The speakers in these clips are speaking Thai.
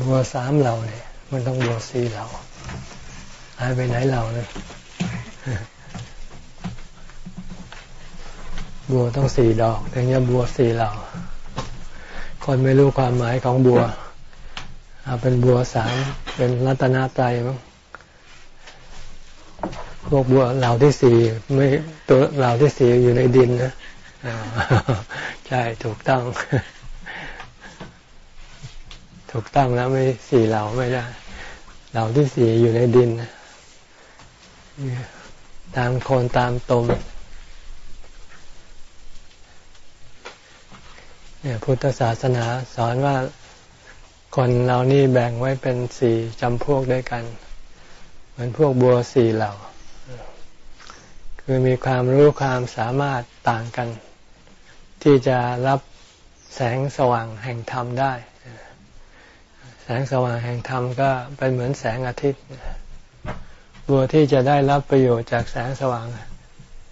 บัวสามเหล่าเนี่ย มันต้องบัวสี่เหล่าหายไปไหนเหล่านี่ยบัวต้องสี่ดอกถึงจะบัวสี่เหล่า คนไม่รู้ความหมายของบัวเอาเป็นบัวสามเป็นรัตนตรัยมั้งพวกบัวเหล่าที่สี่ไม่ตัวเหล่าที่สี่อยู่ในดินนะใช่ถูกต้อง ถูกต้องแล้วไม่สี่เหล่าไม่ได้เหล่าที่สี่อยู่ในดินตามโคนตามตมเนี่ยพุทธศาสนาสอนว่าคนเรานี่แบ่งไว้เป็นสี่จำพวกด้วยกัน เหมือนพวกบัวสี่เหล่า คือมีความรู้ความสามารถต่างกัน ที่จะรับแสงสว่างแห่งธรรมได้ แสงสว่างแห่งธรรมก็เป็นเหมือนแสงอาทิตย์ บัวที่จะได้รับประโยชน์จากแสงสว่าง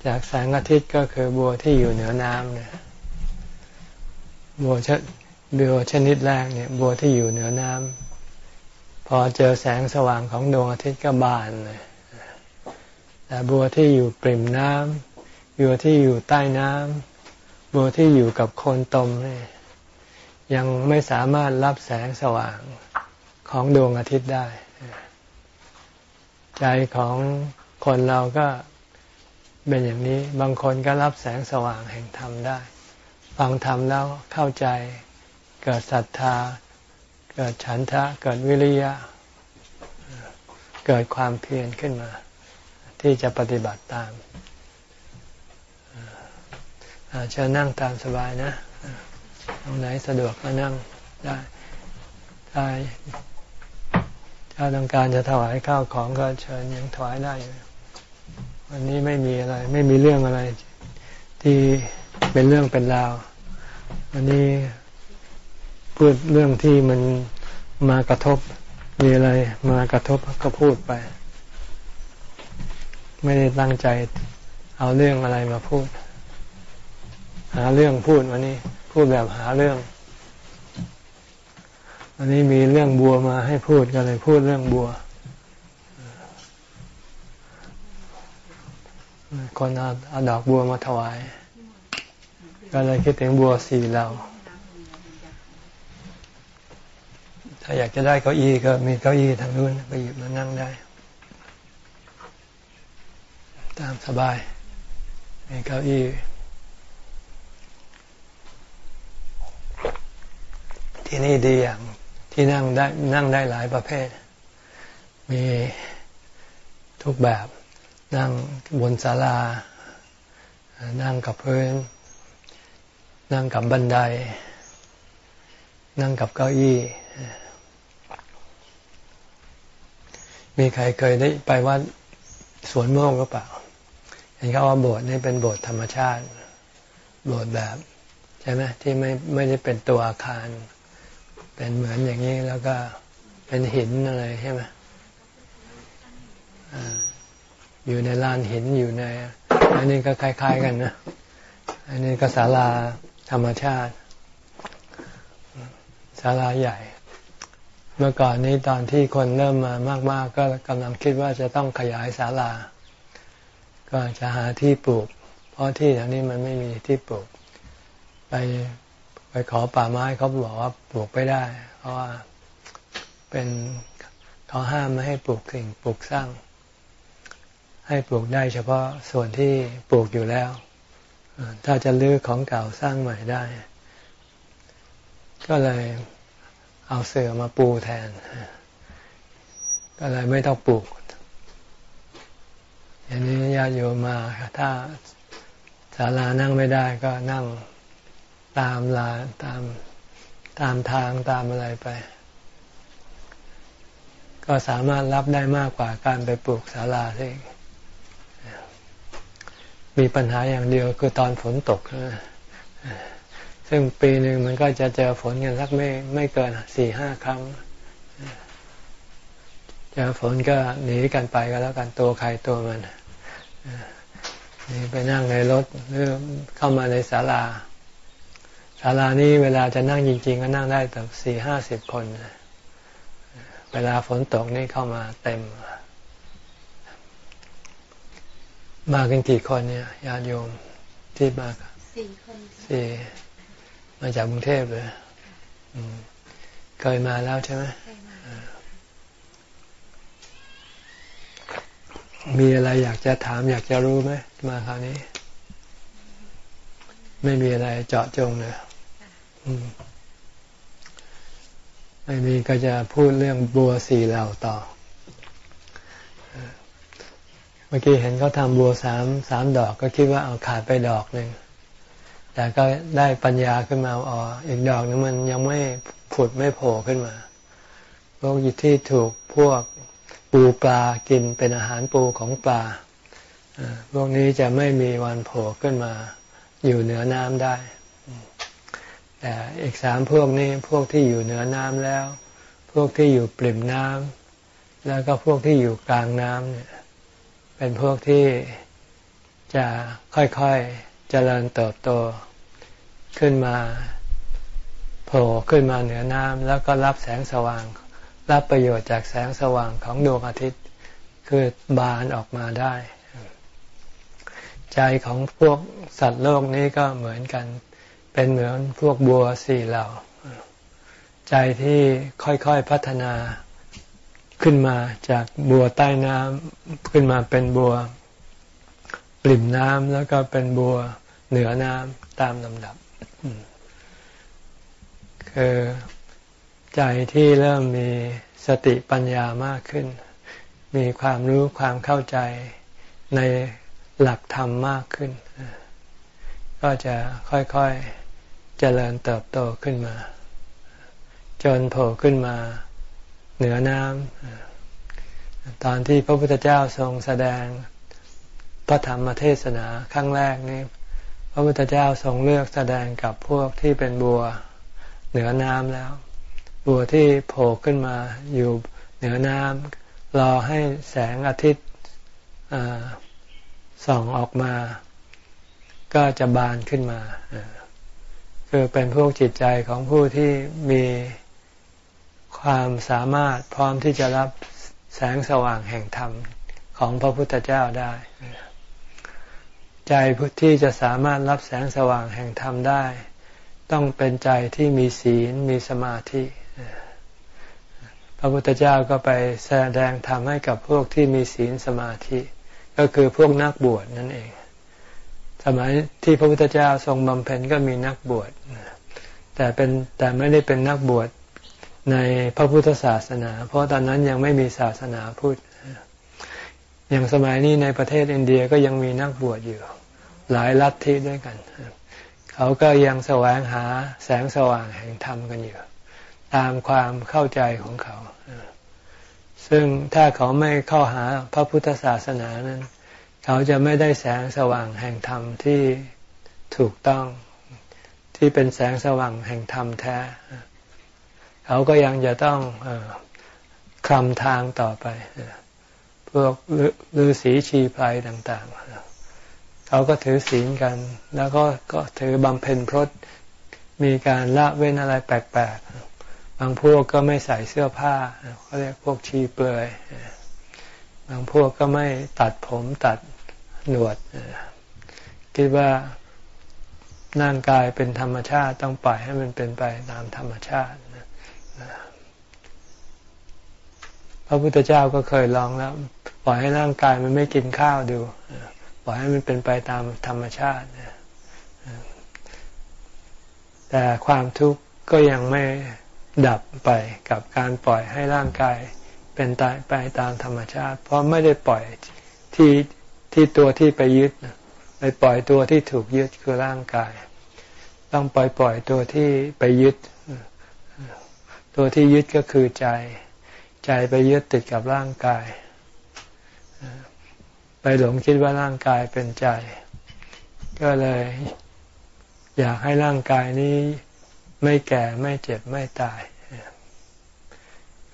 จากแสงอาทิตย์ก็คือบัวที่อยู่เหนือน้ำเนี่ยบัวชบัวชนิดแรกเนี่ย บัวที่อยู่เหนือน้ำพอเจอแสงสว่างของดวงอาทิตย์ก็บานเลยแต่บัวที่อยู่ปริ่มน้ำบัวที่อยู่ใต้น้ำบัวที่อยู่กับโคนตมนี่ยยังไม่สามารถรับแสงสว่าง ของดวงอาทิตย์ได้ ใจของคนเราก็เป็นอย่างนี้ บางคนก็รับแสงสว่างแห่งธรรมได้ ฟังธรรมแล้วเข้าใจเกิดศรัทธา เกิดฉันทะ เกิดวิริยะ เกิดความเพียรขึ้นมา ที่จะปฏิบัติตามเชิญนั่งตามสบายนะ ตรงไหนสะดวกก็นั่งได้ถ้ ถ้าต้องการจะถวายข้าวของก็เชิญยังถวายได้วันนี้ไม่มีอะไร ไม่มีเรื่องอะไร ที่เป็นเรื่องเป็นราว วันนี้พูดเรื่องที่มันมากระทบมีอะไรมากระทบก็พูดไป ไม่ได้ตั้งใจเอาเรื่องอะไรมาพูด หาเรื่องพูดวันนี้ พูดแบบหาเรื่อง วันนี้มีเรื่องบัวมาให้พูดก็เลยพูดเรื่องบัว คนเอาเอาดอกบัวมาถวาย ก็เลยคิดถึงบัวสี่เหล่าถ้าอยากจะได้เก้าอี้ก็มีเก้าอี้ทางนู้นไปหยิบมานั่งได้ ตามสบายมีเก้าอี้ที่นี่ดีอย่าง ที่นั่งได้นั่งได้หลายประเภท มีทุกแบบ นั่งบนศาลา นั่งกับพื้น นั่งกับบันได นั่งกับเก้าอี้ มีใครเคยได้ไปวัดสวนม่วงก็เปล่า เห็นเขาว่าโบสถ์นี่เป็นโบสถ์ธรรมชาติ โบสถ์แบบ ใช่ไหมที่ไม่ไม่ได้เป็นตัวอาคาร เป็นเหมือนอย่างนี้แล้วก็เป็นหินอะไรใช่ไหมอยู่ในลานหินอยู่ใน อันนี้ก็คล้าย ๆกันนะ อันนี้ก็ศาลาธรรมชาติศาลาใหญ่ เมื่อก่อนนี้ตอนที่คนเริ่มมามาก ๆ ก็กำลังคิดว่าจะต้องขยายศาลา ก็จะหาที่ปลูก เพราะที่แถวนี้มันไม่มีที่ปลูก ไป ไปขอป่าไม้เขาบอกว่าปลูกไม่ได้ เพราะว่าเป็นเขาห้ามไม่ให้ปลูกสิ่งปลูกสร้าง ให้ปลูกได้เฉพาะส่วนที่ปลูกอยู่แล้ว ถ้าจะลื้อของเก่าสร้างใหม่ได้ ก็เลยเอาเสื่อมาปูแทน ก็เลยไม่ต้องปลูกอย่างนี้ญาติโยมมาถ้าศาลานั่งไม่ได้ก็นั่ง ตามลาตามตามทางตามอะไรไป ก็สามารถรับได้มากกว่าการไปปลูกศาลาที่มีปัญหาอย่างเดียวคือตอนฝนตกซึ่งปีหนึ่งมันก็จะเจอฝนกันสักไม่ไม่เกินสี่ห้าครั้งเจอฝนก็หนีกันไปก็แล้วกันตัวใครตัวมันนี่ไปนั่งในรถหรือเข้ามาในศาลา ศาลานี้เวลาจะนั่งจริง ๆ ก็นั่งได้แต่สี่ห้าสิบคน เวลาฝนตกนี่เข้ามาเต็ม มากันกี่คนเนี่ยญาติโยมที่มาสี่คนสี่มาจากกรุงเทพเลยเคยมาแล้วใช่ไหมมีอะไรอยากจะถามอยากจะรู้ไหมมาคราวนี้ ไม่มีอะไรเจาะจงเลย ไม่มีก็จะพูดเรื่องบัวสี่เหล่าต่อ เมื่อกี้เห็นเขาทำบัวสามสามดอกก็คิดว่าเอาขาดไปดอกหนึ่ง แต่ก็ได้ปัญญาขึ้นมาอ๋ออีกดอกนึงมันยังไม่ผุดไม่โผล่ขึ้นมาพวกที่ถูกพวกปูปลากินเป็นอาหารปูของปลาพวกนี้จะไม่มีวันโผล่ขึ้นมา อยู่เหนือน้ำได้ แต่อีกสามพวกนี้พวกที่อยู่เหนือน้ำแล้ว พวกที่อยู่ปริ่มน้ำแล้วก็พวกที่อยู่กลางน้ำเนี่ยเป็นพวกที่จะค่อยๆเจริญเติบโตขึ้นมาโผล่ขึ้นมาเหนือน้ำแล้วก็รับแสงสว่าง รับประโยชน์จากแสงสว่างของดวงอาทิตย์ คือบานออกมาได้ ใจของพวกสัตว์โลกนี้ก็เหมือนกัน เป็นเหมือนพวกบัวสี่เหล่า ใจที่ค่อยๆพัฒนาขึ้นมาจากบัวใต้น้ำขึ้นมาเป็นบัวปริ่มน้ำแล้วก็เป็นบัวเหนือน้ำตามลำดับคือใจที่เริ่มมีสติปัญญามากขึ้น มีความรู้ความเข้าใจในหลักธรรมมากขึ้น ก็จะค่อยๆ เจริญเติบโตขึ้นมา จนโผล่ขึ้นมาเหนือน้ำตอนที่พระพุทธเจ้าทรงแสดงพระธรรมเทศนาครั้งแรกนี้ พระพุทธเจ้าทรงเลือกแสดงกับพวกที่เป็นบัวเหนือน้ำแล้ว บัวที่โผล่ขึ้นมาอยู่เหนือน้ำรอให้แสงอาทิตย์ส่องออกมา ก็จะบานขึ้นมา คือเป็นพวกจิตใจของผู้ที่มีความสามารถพร้อมที่จะรับแสงสว่างแห่งธรรมของพระพุทธเจ้าได้ ใจที่จะสามารถรับแสงสว่างแห่งธรรมได้ ต้องเป็นใจที่มีศีลมีสมาธิ พระพุทธเจ้าก็ไปแสดงธรรมให้กับพวกที่มีศีลสมาธิ ก็คือพวกนักบวชนั่นเอง สมัยที่พระพุทธเจ้าทรงบำเพ็ญก็มีนักบวชแต่เป็นแต่ไม่ได้เป็นนักบวชในพระพุทธศาสนา เพราะตอนนั้นยังไม่มีศาสนาพุทธอย่างสมัยนี้ในประเทศอินเดียก็ยังมีนักบวชอยู่ หลายลัทธิด้วยกัน เขาก็ยังแสวงหาแสงสว่างแห่งธรรมกันอยู่ ตามความเข้าใจของเขา ซึ่งถ้าเขาไม่เข้าหาพระพุทธศาสนานั้น เขาจะไม่ได้แสงสว่างแห่งธรรมที่ถูกต้องที่เป็นแสงสว่างแห่งธรรมแท้ เขาก็ยังจะต้องคลำทางต่อไป พวกฤาษีชีพายต่างๆ เขาก็ถือศีลกัน แล้วก็ก็ถือบำเพ็ญพรตมีการละเว้นอะไรแปลกๆ บางพวกก็ไม่ใส่เสื้อผ้าเขาเรียกพวกชีเปลือย บางพวกก็ไม่ตัดผมตัด หนวดคิดว่าร่างกายเป็นธรรมชาติต้องปล่อยให้มันเป็นไปตามธรรมชาติพระพุทธเจ้าก็เคยลองแล้ว ปล่อยให้ร่างกายมันไม่กินข้าวดูปล่อยให้มันเป็นไปตามธรรมชาติแต่ความทุกข์ก็ยังไม่ดับไปกับการปล่อยให้ร่างกายเป็นตายไปตามธรรมชาติ เพราะไม่ได้ปล่อยที่ ที่ตัวที่ไปยึดไปปล่อยตัวที่ถูกยึดคือร่างกาย ต้องปล่อยปล่อยตัวที่ไปยึด ตัวที่ยึดก็คือใจ ใจไปยึดติดกับร่างกาย ไปหลงคิดว่าร่างกายเป็นใจ ก็เลยอยากให้ร่างกายนี้ไม่แก่ไม่เจ็บไม่ตาย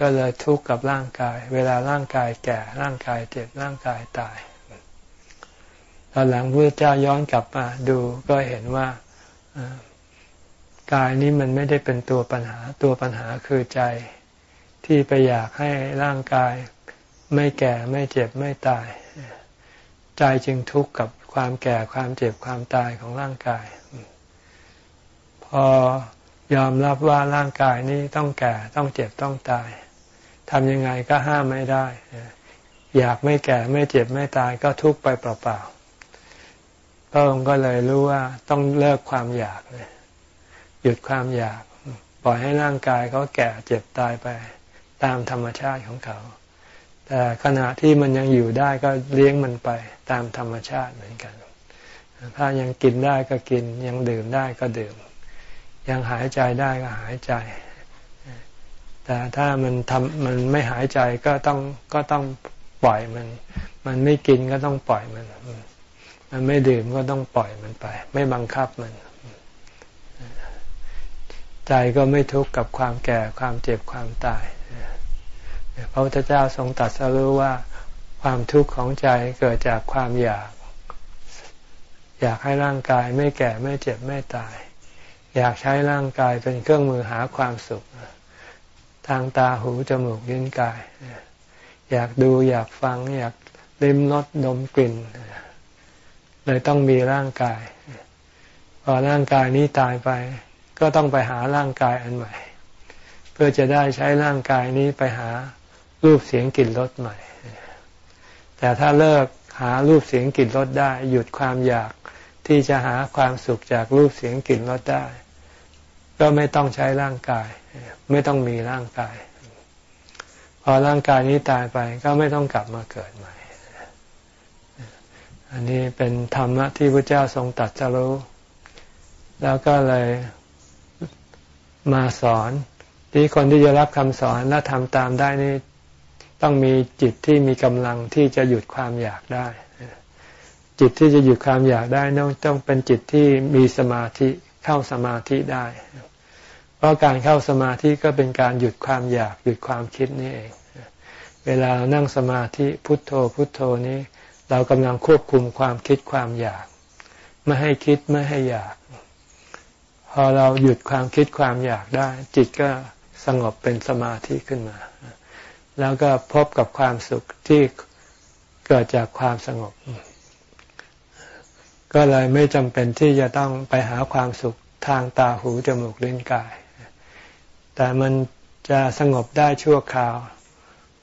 ก็เลยทุกข์กับร่างกาย เวลาร่างกายแก่ร่างกายเจ็บร่างกายตาย ตอนหลังพระเจ้าย้อนกลับมาดูก็เห็นว่ากายนี้มันไม่ได้เป็นตัวปัญหาตัวปัญหาคือใจที่ไปอยากให้ร่างกาย ไม่แก่ไม่เจ็บไม่ตาย ใจจึงทุกข์กับความแก่ความเจ็บความตายของร่างกาย พอยอมรับว่าร่างกายนี้ต้องแก่ต้องเจ็บต้องตายทำยังไงก็ห้ามไม่ได้ อยากไม่แก่ไม่เจ็บไม่ตายก็ทุกข์ไปเปล่าๆ พระองค์ก็เลยรู้ว่าต้องเลิกความอยากเลย หยุดความอยาก ปล่อยให้ร่างกายเขาแก่เจ็บตายไป ตามธรรมชาติของเขา แต่ขณะที่มันยังอยู่ได้ก็เลี้ยงมันไป ตามธรรมชาติเหมือนกัน ถ้ายังกินได้ก็กิน ยังดื่มได้ก็ดื่ม ยังหายใจได้ก็หายใจ แต่ถ้ามันทำมันไม่หายใจก็ต้องก็ต้องปล่อยมัน มันไม่กินก็ต้องปล่อยมัน มันไม่ดื่มก็ต้องปล่อยมันไป ไม่บังคับมัน ใจก็ไม่ทุกข์กับความแก่ความเจ็บความตายพระพุทธเจ้าทรงตรัสรู้ว่าความทุกข์ของใจเกิดจากความอยาก อยากให้ร่างกายไม่แก่ไม่เจ็บไม่ตาย อยากใช้ร่างกายเป็นเครื่องมือหาความสุข ทางตาหูจมูกลิ้นกาย อยากดูอยากฟัง อยากลิ้มรสดมกลิ่น เลยต้องมีร่างกาย พอร่างกายนี้ตายไป ก็ต้องไปหาร่างกายอันใหม่ เพื่อจะได้ใช้ร่างกายนี้ไปหารูปเสียงกลิ่นรสใหม่ แต่ถ้าเลิกหารูปเสียงกลิ่นรสได้ หยุดความอยากที่จะหาความสุขจากรูปเสียงกลิ่นรสได้ ก็ไม่ต้องใช้ร่างกาย ไม่ต้องมีร่างกาย พอร่างกายนี้ตายไปก็ไม่ต้องกลับมาเกิดใหม่ อันนี้เป็นธรรมะที่พระเจ้าทรงตัดสรู้แล้วก็เลยมาสอน ที่คนที่จะรับคำสอนและทำตามได้นี่ต้องมีจิตที่มีกำลังที่จะหยุดความอยากได้ จิตที่จะหยุดความอยากได้ต้องต้องเป็นจิตที่มีสมาธิเข้าสมาธิได้ เพราะการเข้าสมาธิก็เป็นการหยุดความอยากหยุดความคิดนี่เอง เวลานั่งสมาธิพุทโธพุทโธนี้ เรากำลังควบคุมความคิดความอยาก ไม่ให้คิดไม่ให้อยาก พอเราหยุดความคิดความอยากได้ จิตก็สงบเป็นสมาธิขึ้นมา แล้วก็พบกับความสุขที่เกิดจากความสงบ ก็เลยไม่จำเป็นที่จะต้องไปหาความสุขทางตาหูจมูกลิ้นกาย แต่มันจะสงบได้ชั่วคราว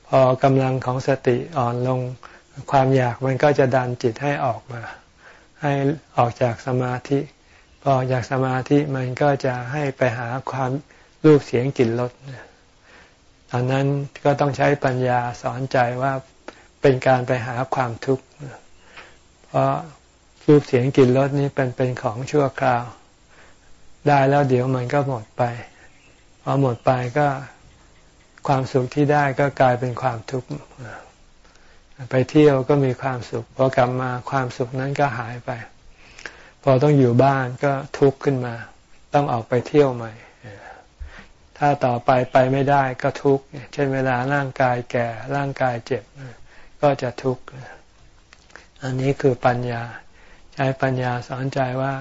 พอกำลังของสติอ่อนลง ความอยากมันก็จะดันจิตให้ออกมา ให้ออกจากสมาธิพออกจากสมาธิมันก็จะให้ไปหาความรูปเสียงกลิ่นรสตอนนั้นก็ต้องใช้ปัญญาสอนใจว่าเป็นการไปหาความทุกข์เพราะรูปเสียงกลิ่นรสนี้เป็นเป็นของชั่วคราว ได้แล้วเดี๋ยวมันก็หมดไปพอหมดไปก็ความสุขที่ได้ก็กลายเป็นความทุกข์ ไปเที่ยวก็มีความสุขพอกลับมาความสุขนั้นก็หายไป พอต้องอยู่บ้านก็ทุกข์ขึ้นมา ต้องออกไปเที่ยวใหม่ ถ้าต่อไปไปไม่ได้ก็ทุกข์เช่นเวลาร่างกายแก่ร่างกายเจ็บ ก็จะทุกข์อันนี้คือปัญญา ใช้ปัญญาสอนใจว่า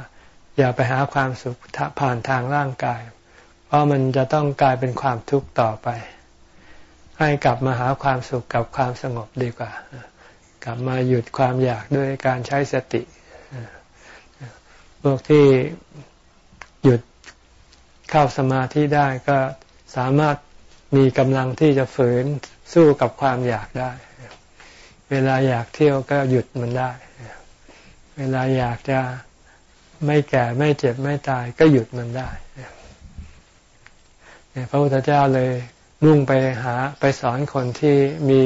อย่าไปหาความสุขผ่านทางร่างกาย เพราะมันจะต้องกลายเป็นความทุกข์ต่อไป ให้กลับมาหาความสุขกับความสงบดีกว่า กลับมาหยุดความอยากด้วยการใช้สติพวกที่หยุดเข้าสมาธิได้ก็สามารถมีกำลังที่จะฝืนสู้กับความอยากได้ เวลาอยากเที่ยวก็หยุดมันได้ เวลาอยากจะไม่แก่ไม่เจ็บไม่ตายก็หยุดมันได้พระพุทธเจ้าเลย มุ่งไปหาไปสอนคนที่มี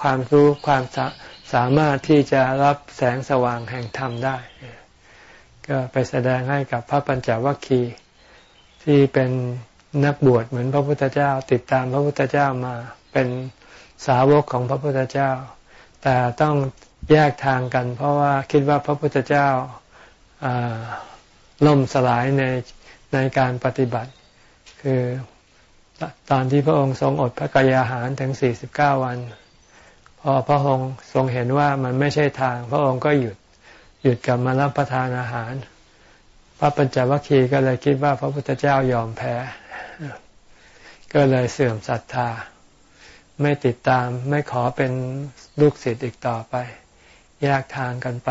ความรู้ความสามารถที่จะรับแสงสว่างแห่งธรรมได้ ก็ไปแสดงให้กับพระปัญจวัคคีย์ที่เป็นนักบวชเหมือนพระพุทธเจ้า ติดตามพระพุทธเจ้ามาเป็นสาวกของพระพุทธเจ้า แต่ต้องแยกทางกัน เพราะว่าคิดว่าพระพุทธเจ้าล่มสลายในในการปฏิบัติ คือ ตอนที่พระองค์ทรงอดพระกายอาหารถึงสี่สิบเก้าวัน พอพระองค์ทรงเห็นว่ามันไม่ใช่ทาง พระองค์ก็หยุดหยุดกลับมารับประทานอาหาร พระปัญจวัคคีย์ก็เลยคิดว่าพระพุทธเจ้ายอมแพ้ ก็เลยเสื่อมศรัทธา ไม่ติดตามไม่ขอเป็นลูกศิษย์อีกต่อไปแยกทางกันไป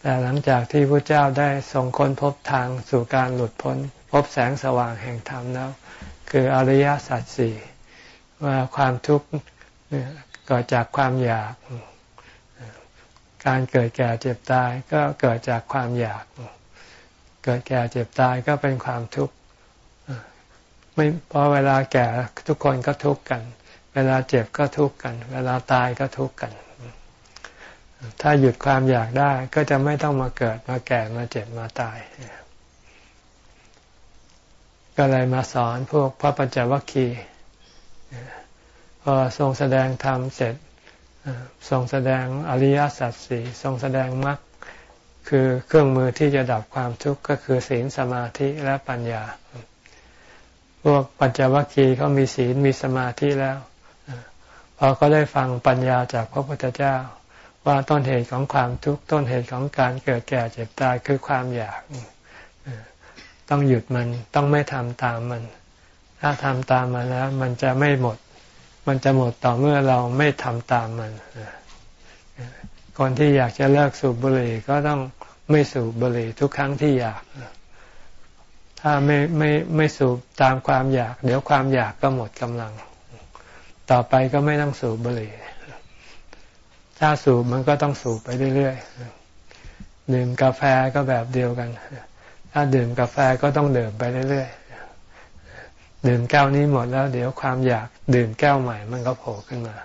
แต่หลังจากที่พระเจ้าได้ทรงค้นพบทางสู่การหลุดพ้น พบแสงสว่างแห่งธรรมแล้ว คืออริยสัจสี่ว่าความทุกข์เกิดจากความอยาก การเกิดแก่เจ็บตายก็เกิดจากความอยาก เกิดแก่เจ็บตายก็เป็นความทุกข์ไม่พราะเวลาแก่ทุกคนก็ทุกข์กัน เวลาเจ็บก็ทุกข์กัน เวลาตายก็ทุกข์กัน ถ้าหยุดความอยากได้ก็จะไม่ต้องมาเกิดมาแก่มาเจ็บมาตาย ก็เลยมาสอนพวกพระปัญจวัคคีย์พอทรงแสดงธรรมเสร็จทรงแสดงอริยสัจสี่ทรงแสดงมรรคคือเครื่องมือที่จะดับความทุกข์ก็คือศีลสมาธิและปัญญา พวกปัญจวัคคีย์เขามีศีลมีสมาธิแล้ว พอเขาได้ฟังปัญญาจากพระพุทธเจ้า ว่าต้นเหตุของความทุกข์ต้นเหตุของการเกิดแก่เจ็บตายคือความอยาก ต้องหยุดมันต้องไม่ทำตามมัน ถ้าทำตามมันแล้ว มันจะไม่หมด มันจะหมดต่อเมื่อเราไม่ทำตามมันคนที่อยากจะเลิกสูบบุหรี่ก็ต้องไม่สูบบุหรี่ทุกครั้งที่อยาก ถ้าไม่ไม่ไม่สูบตามความอยาก เดี๋ยวความอยากก็หมดกำลัง ต่อไปก็ไม่ต้องสูบบุหรี่ ถ้าสูบมันก็ต้องสูบไปเรื่อยๆดื่มกาแฟก็แบบเดียวกัน ถ้าดื่มกาแฟก็ต้องดื่มไปเรื่อยๆดื่มแก้วนี้หมดแล้ว เดี๋ยวความอยากดื่มแก้วใหม่ มันก็โผล่ขึ้นมา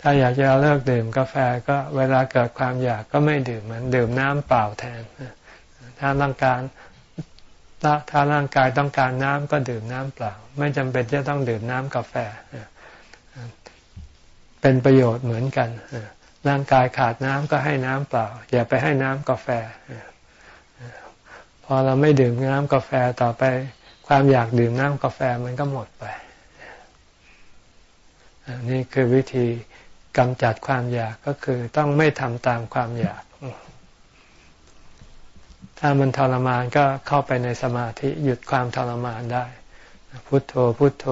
ถ้าอยากจะเลิกดื่มกาแฟก็เวลาเกิดความอยากก็ไม่ดื่มมันดื่มน้ำเปล่าแทนถ้าต้องการถ้าร่างกายต้องการน้ำก็ดื่มน้ำเปล่า ไม่จำเป็นจะต้องดื่มน้ำกาแฟ เป็นประโยชน์เหมือนกันร่างกายขาดน้ำก็ให้น้ำเปล่า อย่าไปให้น้ำกาแฟพอเราไม่ดื่มน้ำกาแฟต่อไป ความอยากดื่มน้ำกาแฟมันก็หมดไปนี่คือวิธีกำจัดความอยากก็คือต้องไม่ทำตามความอยาก ถ้ามันทรมานก็เข้าไปในสมาธิหยุดความทรมานได้ พุทโธพุทโธ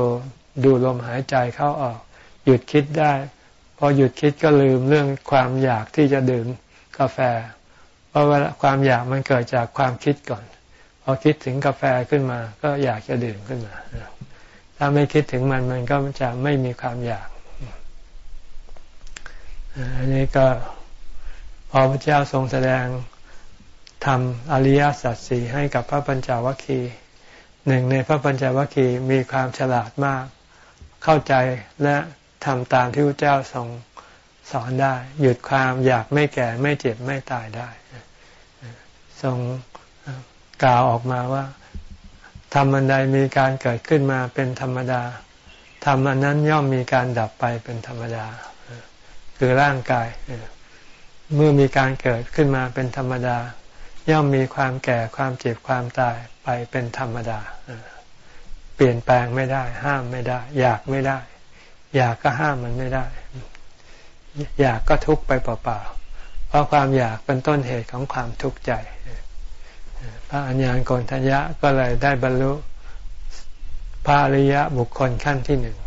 ดูลมหายใจเข้าออก หยุดคิดได้ พอหยุดคิดก็ลืมเรื่องความอยากที่จะดื่มกาแฟ เพราะว่าความอยากมันเกิดจากความคิดก่อน พอคิดถึงกาแฟขึ้นมา ก็อยากจะดื่มขึ้นมา ถ้าไม่คิดถึงมันมันก็จะไม่มีความอยาก อันนี้ก็พอพระเจ้าทรงแสดงทำอริยสัจสี่ให้กับพระปัญจวัคคีย์หนึ่งในพระปัญจวัคคีย์มีความฉลาดมาก เข้าใจและ ทำตามที่พระเจ้าทรงสอนได้ หยุดความอยากไม่แก่ไม่เจ็บไม่ตายได้ ทรงกล่าวออกมาว่าทำอันใดมีการเกิดขึ้นมาเป็นธรรมดาทำอันนั้นย่อมมีการดับไปเป็นธรรมดา คือร่างกาย เมื่อมีการเกิดขึ้นมาเป็นธรรมดา ย่อมมีความแก่ความเจ็บความตายไปเป็นธรรมดา เปลี่ยนแปลงไม่ได้ ห้ามไม่ได้ อยากไม่ได้ อยากก็ห้ามมันไม่ได้ อยากก็ทุกข์ไปเปล่าๆ เพราะความอยากเป็นต้นเหตุของความทุกข์ใจพระอัญญาณโกนทัญญะก็เลยได้บรรลุพระอริยะบุคคลขั้นที่หนึ่ง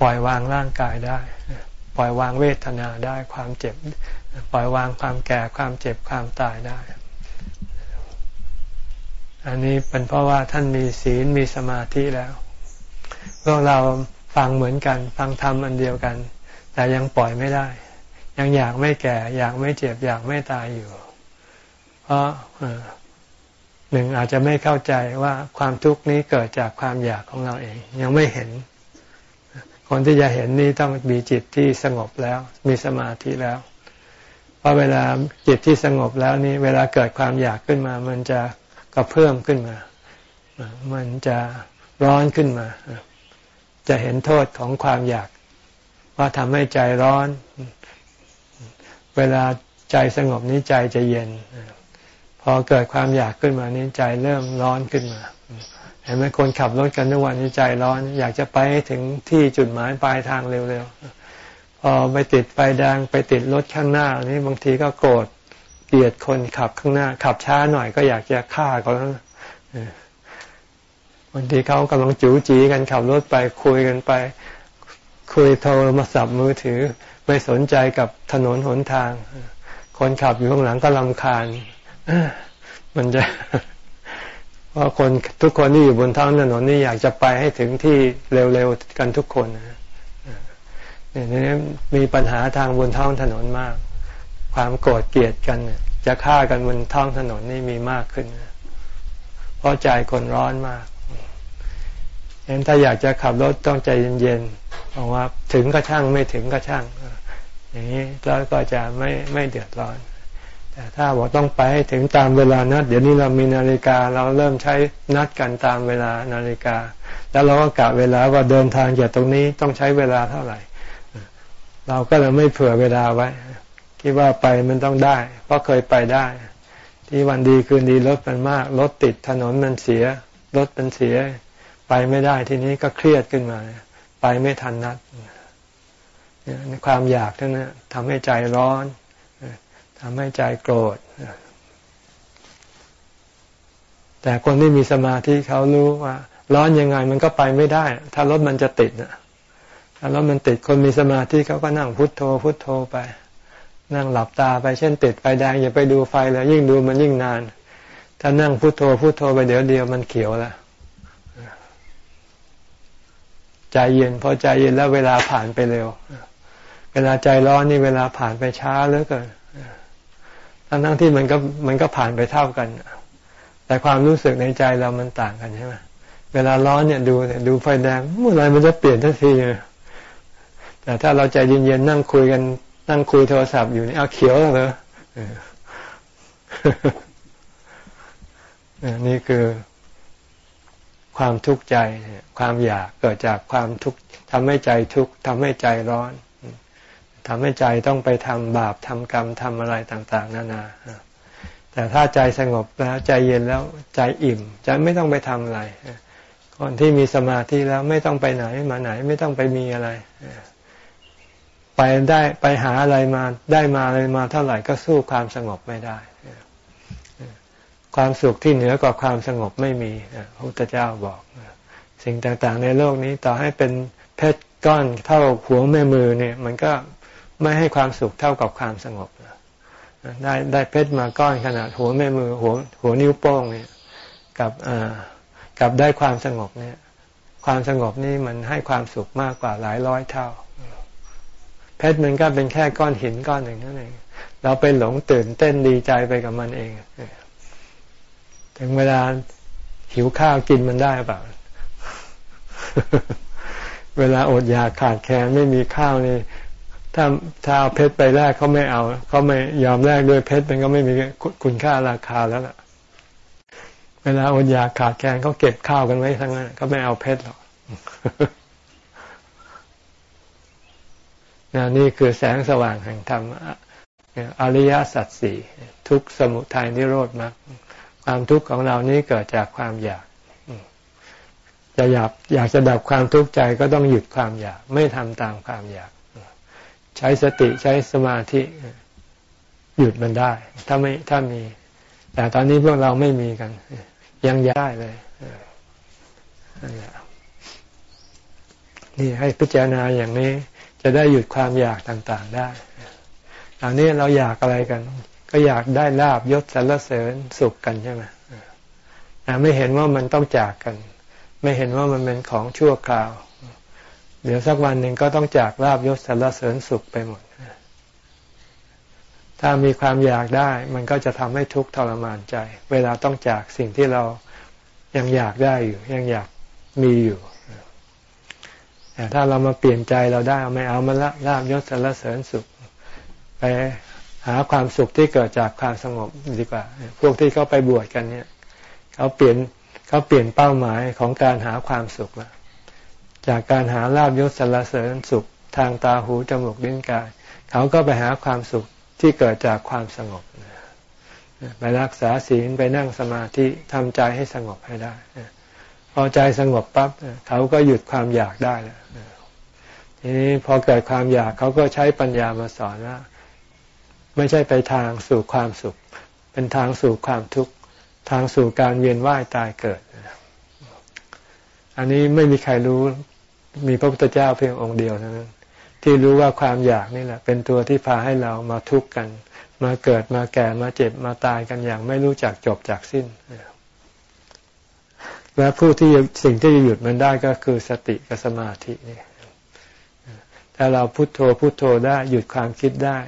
ปล่อยวางร่างกายได้ ปล่อยวางเวทนาได้ความเจ็บ ปล่อยวางความแก่ความเจ็บความตายได้ อันนี้เป็นเพราะว่าท่านมีศีลมีสมาธิแล้ว พวกเรา ฟังเหมือนกัน ฟังธรรมอันเดียวกัน แต่ยังปล่อยไม่ได้ ยังอยากไม่แก่ อยากไม่เจ็บ อยากไม่ตายอยู่ เพราะหนึ่งอาจจะไม่เข้าใจว่าความทุกข์นี้เกิดจากความอยากของเราเอง ยังไม่เห็น คนที่จะเห็นนี้ต้องมีจิตที่สงบแล้ว มีสมาธิแล้วเพราะเวลาจิตที่สงบแล้วนี้เวลาเกิดความอยากขึ้นมา มันจะก็เพิ่มขึ้นมา มันจะร้อนขึ้นมา จะเห็นโทษของความอยาก ว่าทำให้ใจร้อน เวลาใจสงบนี้ใจจะเย็น พอเกิดความอยากขึ้นมานี้ใจเริ่มร้อนขึ้นมา เห็นไหมคนขับรถกันทุกวันนี้ใจร้อน อยากจะไปถึงที่จุดหมายปลายทางเร็วๆ พอไปติดไฟแดงไปติดรถข้างหน้านี้บางทีก็โกรธเกลียดคนขับข้างหน้า ขับช้าหน่อยก็อยากจะฆ่าเขาแล้ว บางทีเขากำลังจู๋จีกันขับรถไปคุยกันไป คุยโทรมาสับมือถือ ไม่สนใจกับถนนหนทาง คนขับอยู่ข้างหลังก็ลำคาญมันจะเพราะคนทุกคนที่อยู่บนท้องถนนนี่อยากจะไปให้ถึงที่เร็วๆกันทุกคนเนี่ยนี่มีปัญหาทางบนท้องถนนมาก ความโกรธเกลียดกัน จะฆ่ากันบนท้องถนนนี่มีมากขึ้น เพราะใจคนร้อนมาก เห็นถ้าอยากจะขับรถต้องใจเย็นๆบอกว่าถึงก็ช่างไม่ถึงก็ช่าง อย่างนี้แล้วก็จะไม่ไม่เดือดร้อน แต่ถ้าบอกต้องไปให้ถึงตามเวลานัด เดี๋ยวนี้เรามีนาฬิกาเราเริ่มใช้นัดกันตามเวลานาฬิกา แล้วเราก็กะเวลาว่าเดินทางจากตรงนี้ต้องใช้เวลาเท่าไหร่ เราก็เลยไม่เผื่อเวลาไว้ คิดว่าไปมันต้องได้ เพราะเคยไปได้ ที่วันดีคืนดีรถมันมากรถติดถนนมันเสียรถมันเสีย ไปไม่ได้ทีนี้ก็เครียดขึ้นมา ไปไม่ทันนัดความอยากทั้งนั้นทำให้ใจร้อนทำให้ใจโกรธแต่คนที่มีสมาธิเขารู้ว่า ร้อนยังไงมันก็ไปไม่ได้ ถ้ารถมันจะติดนะถ้ารถมันติดคนมีสมาธิเขาก็นั่งพุทโธ พุทโธไป นั่งหลับตาไปเช่นติดไฟแดงอย่าไปดูไฟเลยยิ่งดูมันยิ่งนาน ถ้านั่งพุทโธพุทโธไปเดี๋ยวเดียวมันเขียวแล้ว ใจเย็นพอใจเย็นแล้วเวลาผ่านไปเร็ว เวลาใจร้อนนี่เวลาผ่านไปช้าเหลือเกินทั้งทั้งที่มันก็มันก็ผ่านไปเท่ากัน แต่ความรู้สึกในใจเรามันต่างกันใช่ไหมเวลาร้อนเนี่ยดูเนี่ยดูไฟแดงเมื่อไรมันจะเปลี่ยนทันทีแต่ถ้าเราใจเย็นๆนั่งคุยกันนั่งคุยโทรศัพท์อยู่นี่เอาเขียวแล้วเหรอนี่คือ ความทุกข์ใจ ความอยากเกิดจากความทุกข์ทำให้ใจทุกข์ทำให้ใจร้อนทำให้ใจต้องไปทำบาปทำกรรมทำอะไรต่าง ๆ นานาแต่ถ้าใจสงบแล้วใจเย็นแล้วใจอิ่มใจไม่ต้องไปทำอะไรคนที่มีสมาธิแล้วไม่ต้องไปไหนมาไหนไม่ต้องไปมีอะไร ไปได้ไปหาอะไรมาได้มาอะไรมาเท่าไหร่ก็สู้ความสงบไม่ได้ ความสุขที่เหนือกว่าความสงบไม่มีพระพุทธเจ้าบอก สิ่งต่างๆ ในโลกนี้ต่อให้เป็นเพชรก้อนเท่าหัวแม่มือเนี่ย มันก็ไม่ให้ความสุขเท่ากับความสงบได้ได้เพชรมาก้อนขนาดหัวแม่มือหัวหัวนิ้วโป้งเนี่ยกับกับได้ความสงบเนี่ย ความสงบนี่มันให้ความสุขมากกว่าหลายร้อยเท่า เพชรมันก็เป็นแค่ก้อนหินก้อนหนึ่งนั่นเองเราไปหลงตื่นเต้นดีใจไปกับมันเอง ถึงเวลาหิวข้าวกินมันได้เปล่า เวลาอดอยากขาดแคลนไม่มีข้าวนี่ถ้าถ้าเอาเพชรไปแลกเขาไม่เอาเขาไม่ยอมแลกด้วยเพชรมันก็ไม่มีคุณค่าราคาแล้วล่ะ เวลาอดอยากขาดแคลนเขาเก็บข้าวกันไว้ทั้งนั้นเขาไม่เอาเพชรหรอกนนี่คือแสงสว่างแห่งธรรมอริยสัจสี่ทุกสมุทัยนิโรธมรรค ความทุกข์ของเรานี้เกิดจากความอยาก จะอยากอยากจะดับความทุกข์ใจก็ต้องหยุดความอยาก ไม่ทำตามความอยาก ใช้สติใช้สมาธิหยุดมันได้ ถ้าไม่ถ้ามี แต่ตอนนี้พวกเราไม่มีกัน ยังยายเลยนี่ให้พิจารณาอย่างนี้ จะได้หยุดความอยากต่าง ๆ ได้ตอนนี้เราอยากอะไรกัน ก็อยากได้ลาบยศสรรเสริญสุขกันใช่ไหมไม่เห็นว่ามันต้องจากกัน ไม่เห็นว่ามันเป็นของชั่วคราว เดี๋ยวสักวันหนึ่งก็ต้องจากลาบยศสรรเสริญสุขไปหมด ถ้ามีความอยากได้ มันก็จะทำให้ทุกข์ทรมานใจ เวลาต้องจากสิ่งที่เรายังอยากได้อยู่ ยังอยากมีอยู่แต่ถ้าเรามาเปลี่ยนใจเราได้ไม่เอามาละลาบยศสรรเสริญสุข ไป หาความสุขที่เกิดจากความสงบดีกว่า พวกที่เขาไปบวชกันเนี่ยเขาเปลี่ยนเขาเปลี่ยนเป้าหมายของการหาความสุขล้วจากการหาลาบยศสรรเสริญสุขทางตาหูจมูกลิ้นกาย เขาก็ไปหาความสุขที่เกิดจากความสงบไปรักษาศีลไปนั่งสมาธิทำใจให้สงบให้ได้พอใจสงบปั๊บเขาก็หยุดความอยากได้แล้วทีนี้พอเกิดความอยากเขาก็ใช้ปัญญามาสอนว่า ไม่ใช่ไปทางสู่ความสุข เป็นทางสู่ความทุกข์ ทางสู่การเวียนว่ายตายเกิด อันนี้ไม่มีใครรู้ มีพระพุทธเจ้าเพียงองค์เดียวเท่านั้นที่รู้ว่าความอยากนี่แหละ เป็นตัวที่พาให้เรามาทุกข์กัน มาเกิดมาแก่มาเจ็บมาตายกันอย่างไม่รู้จักจบจากสิ้น และผู้ที่สิ่งที่จะหยุดมันได้ก็คือสติกับสมาธินี่ถ้าเราพุโทโธพุโทโธได้หยุดความคิดได้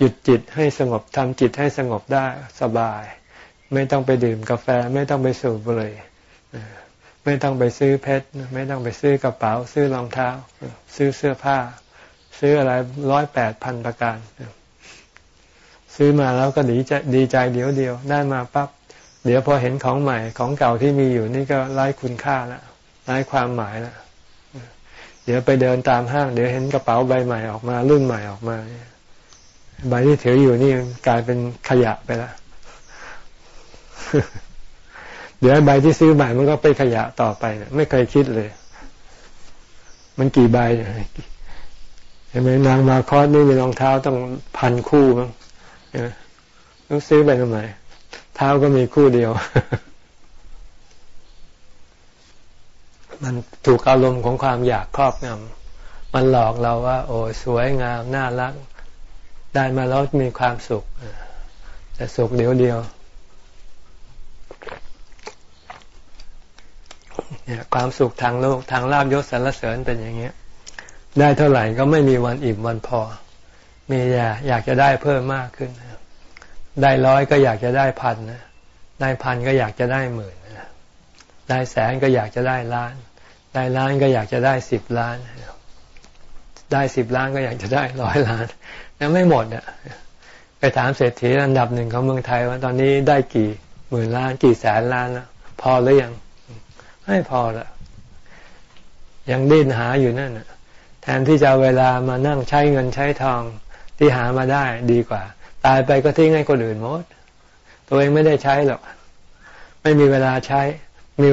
หยุดจิตให้สงบทำจิตให้สงบได้สบาย ไม่ต้องไปดื่มกาแฟ ไม่ต้องไปสูบบุหรี่ไม่ต้องไปซื้อเพชรไม่ต้องไปซื้อกระเป๋า ซื้อรองเท้า ซื้อเสื้อผ้า ซื้ออะไรร้อยแปดพันประการ ซื้อมาแล้วก็ดีใจดีใจเดียวเดียวได้มาปั๊บเดี๋ยวพอเห็นของใหม่ของเก่าที่มีอยู่นี่ก็ไร้คุณค่าล้วไร้ความหมายล้วเดี๋ยวไปเดินตามห้าง เดี๋ยวเห็นกระเป๋าใบใหม่ออกมา รุ่นใหม่ออกมา ใบที่ถืออยู่นี่กลายเป็นขยะไปแล้วเดี๋ยวใบที่ซื้อใหม่มันก็เป็นขยะต่อไปไม่เคยคิดเลย มันกี่ใบเห็นไหมนางมาคอสนี่มีรองเท้าต้องพันคู่มั้งต้องซื้อไปทำไมเท้าก็มีคู่เดียว มันถูกอารมณ์ของความอยากครอบงำมันหลอกเราว่า โอ้สวยงาม น่ารัก ได้มาแล้วมีความสุข แต่สุขเดียวเดียวเนี่ยความสุขทางโลกทางลาบยศสรรเสริญเป็นอย่างเงี้ย ได้เท่าไหร่ก็ไม่มีวันอิ่มวันพอ มีอยากอยากจะได้เพิ่มมากขึ้น ได้ร้อยก็อยากจะได้พันนะได้พันก็อยากจะได้หมื่นได้แสนก็อยากจะได้ล้าน ได้ล้านก็อยากจะได้สิบล้าน ได้สิบล้านก็อยากจะได้ร้อยล้าน ยังไม่หมดเนี่ยไปถามเศรษฐีอันดับหนึ่งของเมืองไทยว่าตอนนี้ได้กี่หมื่นล้านกี่แสนล้านแล้วพอหรือยังไม่พอละยังดิ้นหาอยู่นั่นแทนที่จะเวลามานั่งใช้เงินใช้ทองที่หามาได้ดีกว่า ตายไปก็ทิ้งให้คนอื่นหมด ตัวเองไม่ได้ใช้หรอกไม่มีเวลาใช้ มี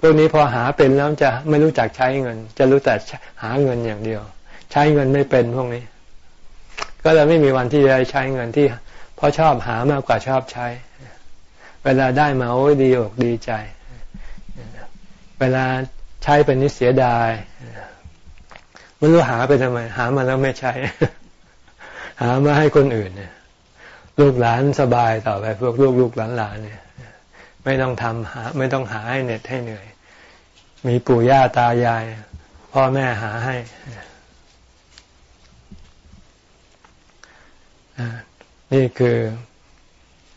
พวกนี้พอหาเป็นแล้วจะไม่รู้จักใช้เงิน จะรู้แต่หาเงินอย่างเดียว ใช้เงินไม่เป็นพวกนี้ ก็เลยไม่มีวันที่จะใช้เงินที่เพราะชอบหามากกว่าชอบใช้ เวลาได้มาโอ้ยดีอกดีใจ เวลาใช้เป็นนิเสียดายไม่รู้หาไปทำไม หามาแล้วไม่ใช้ หามาให้คนอื่นเนี่ยลูกหลานสบายต่อไปพวกลูกลูกหลานหลานเนี่ย ไม่ต้องทำหา ไม่ต้องหาให้เหน็ดให้เหนื่อย มีปู่ย่าตายาย พ่อแม่หาให้ นี่คือ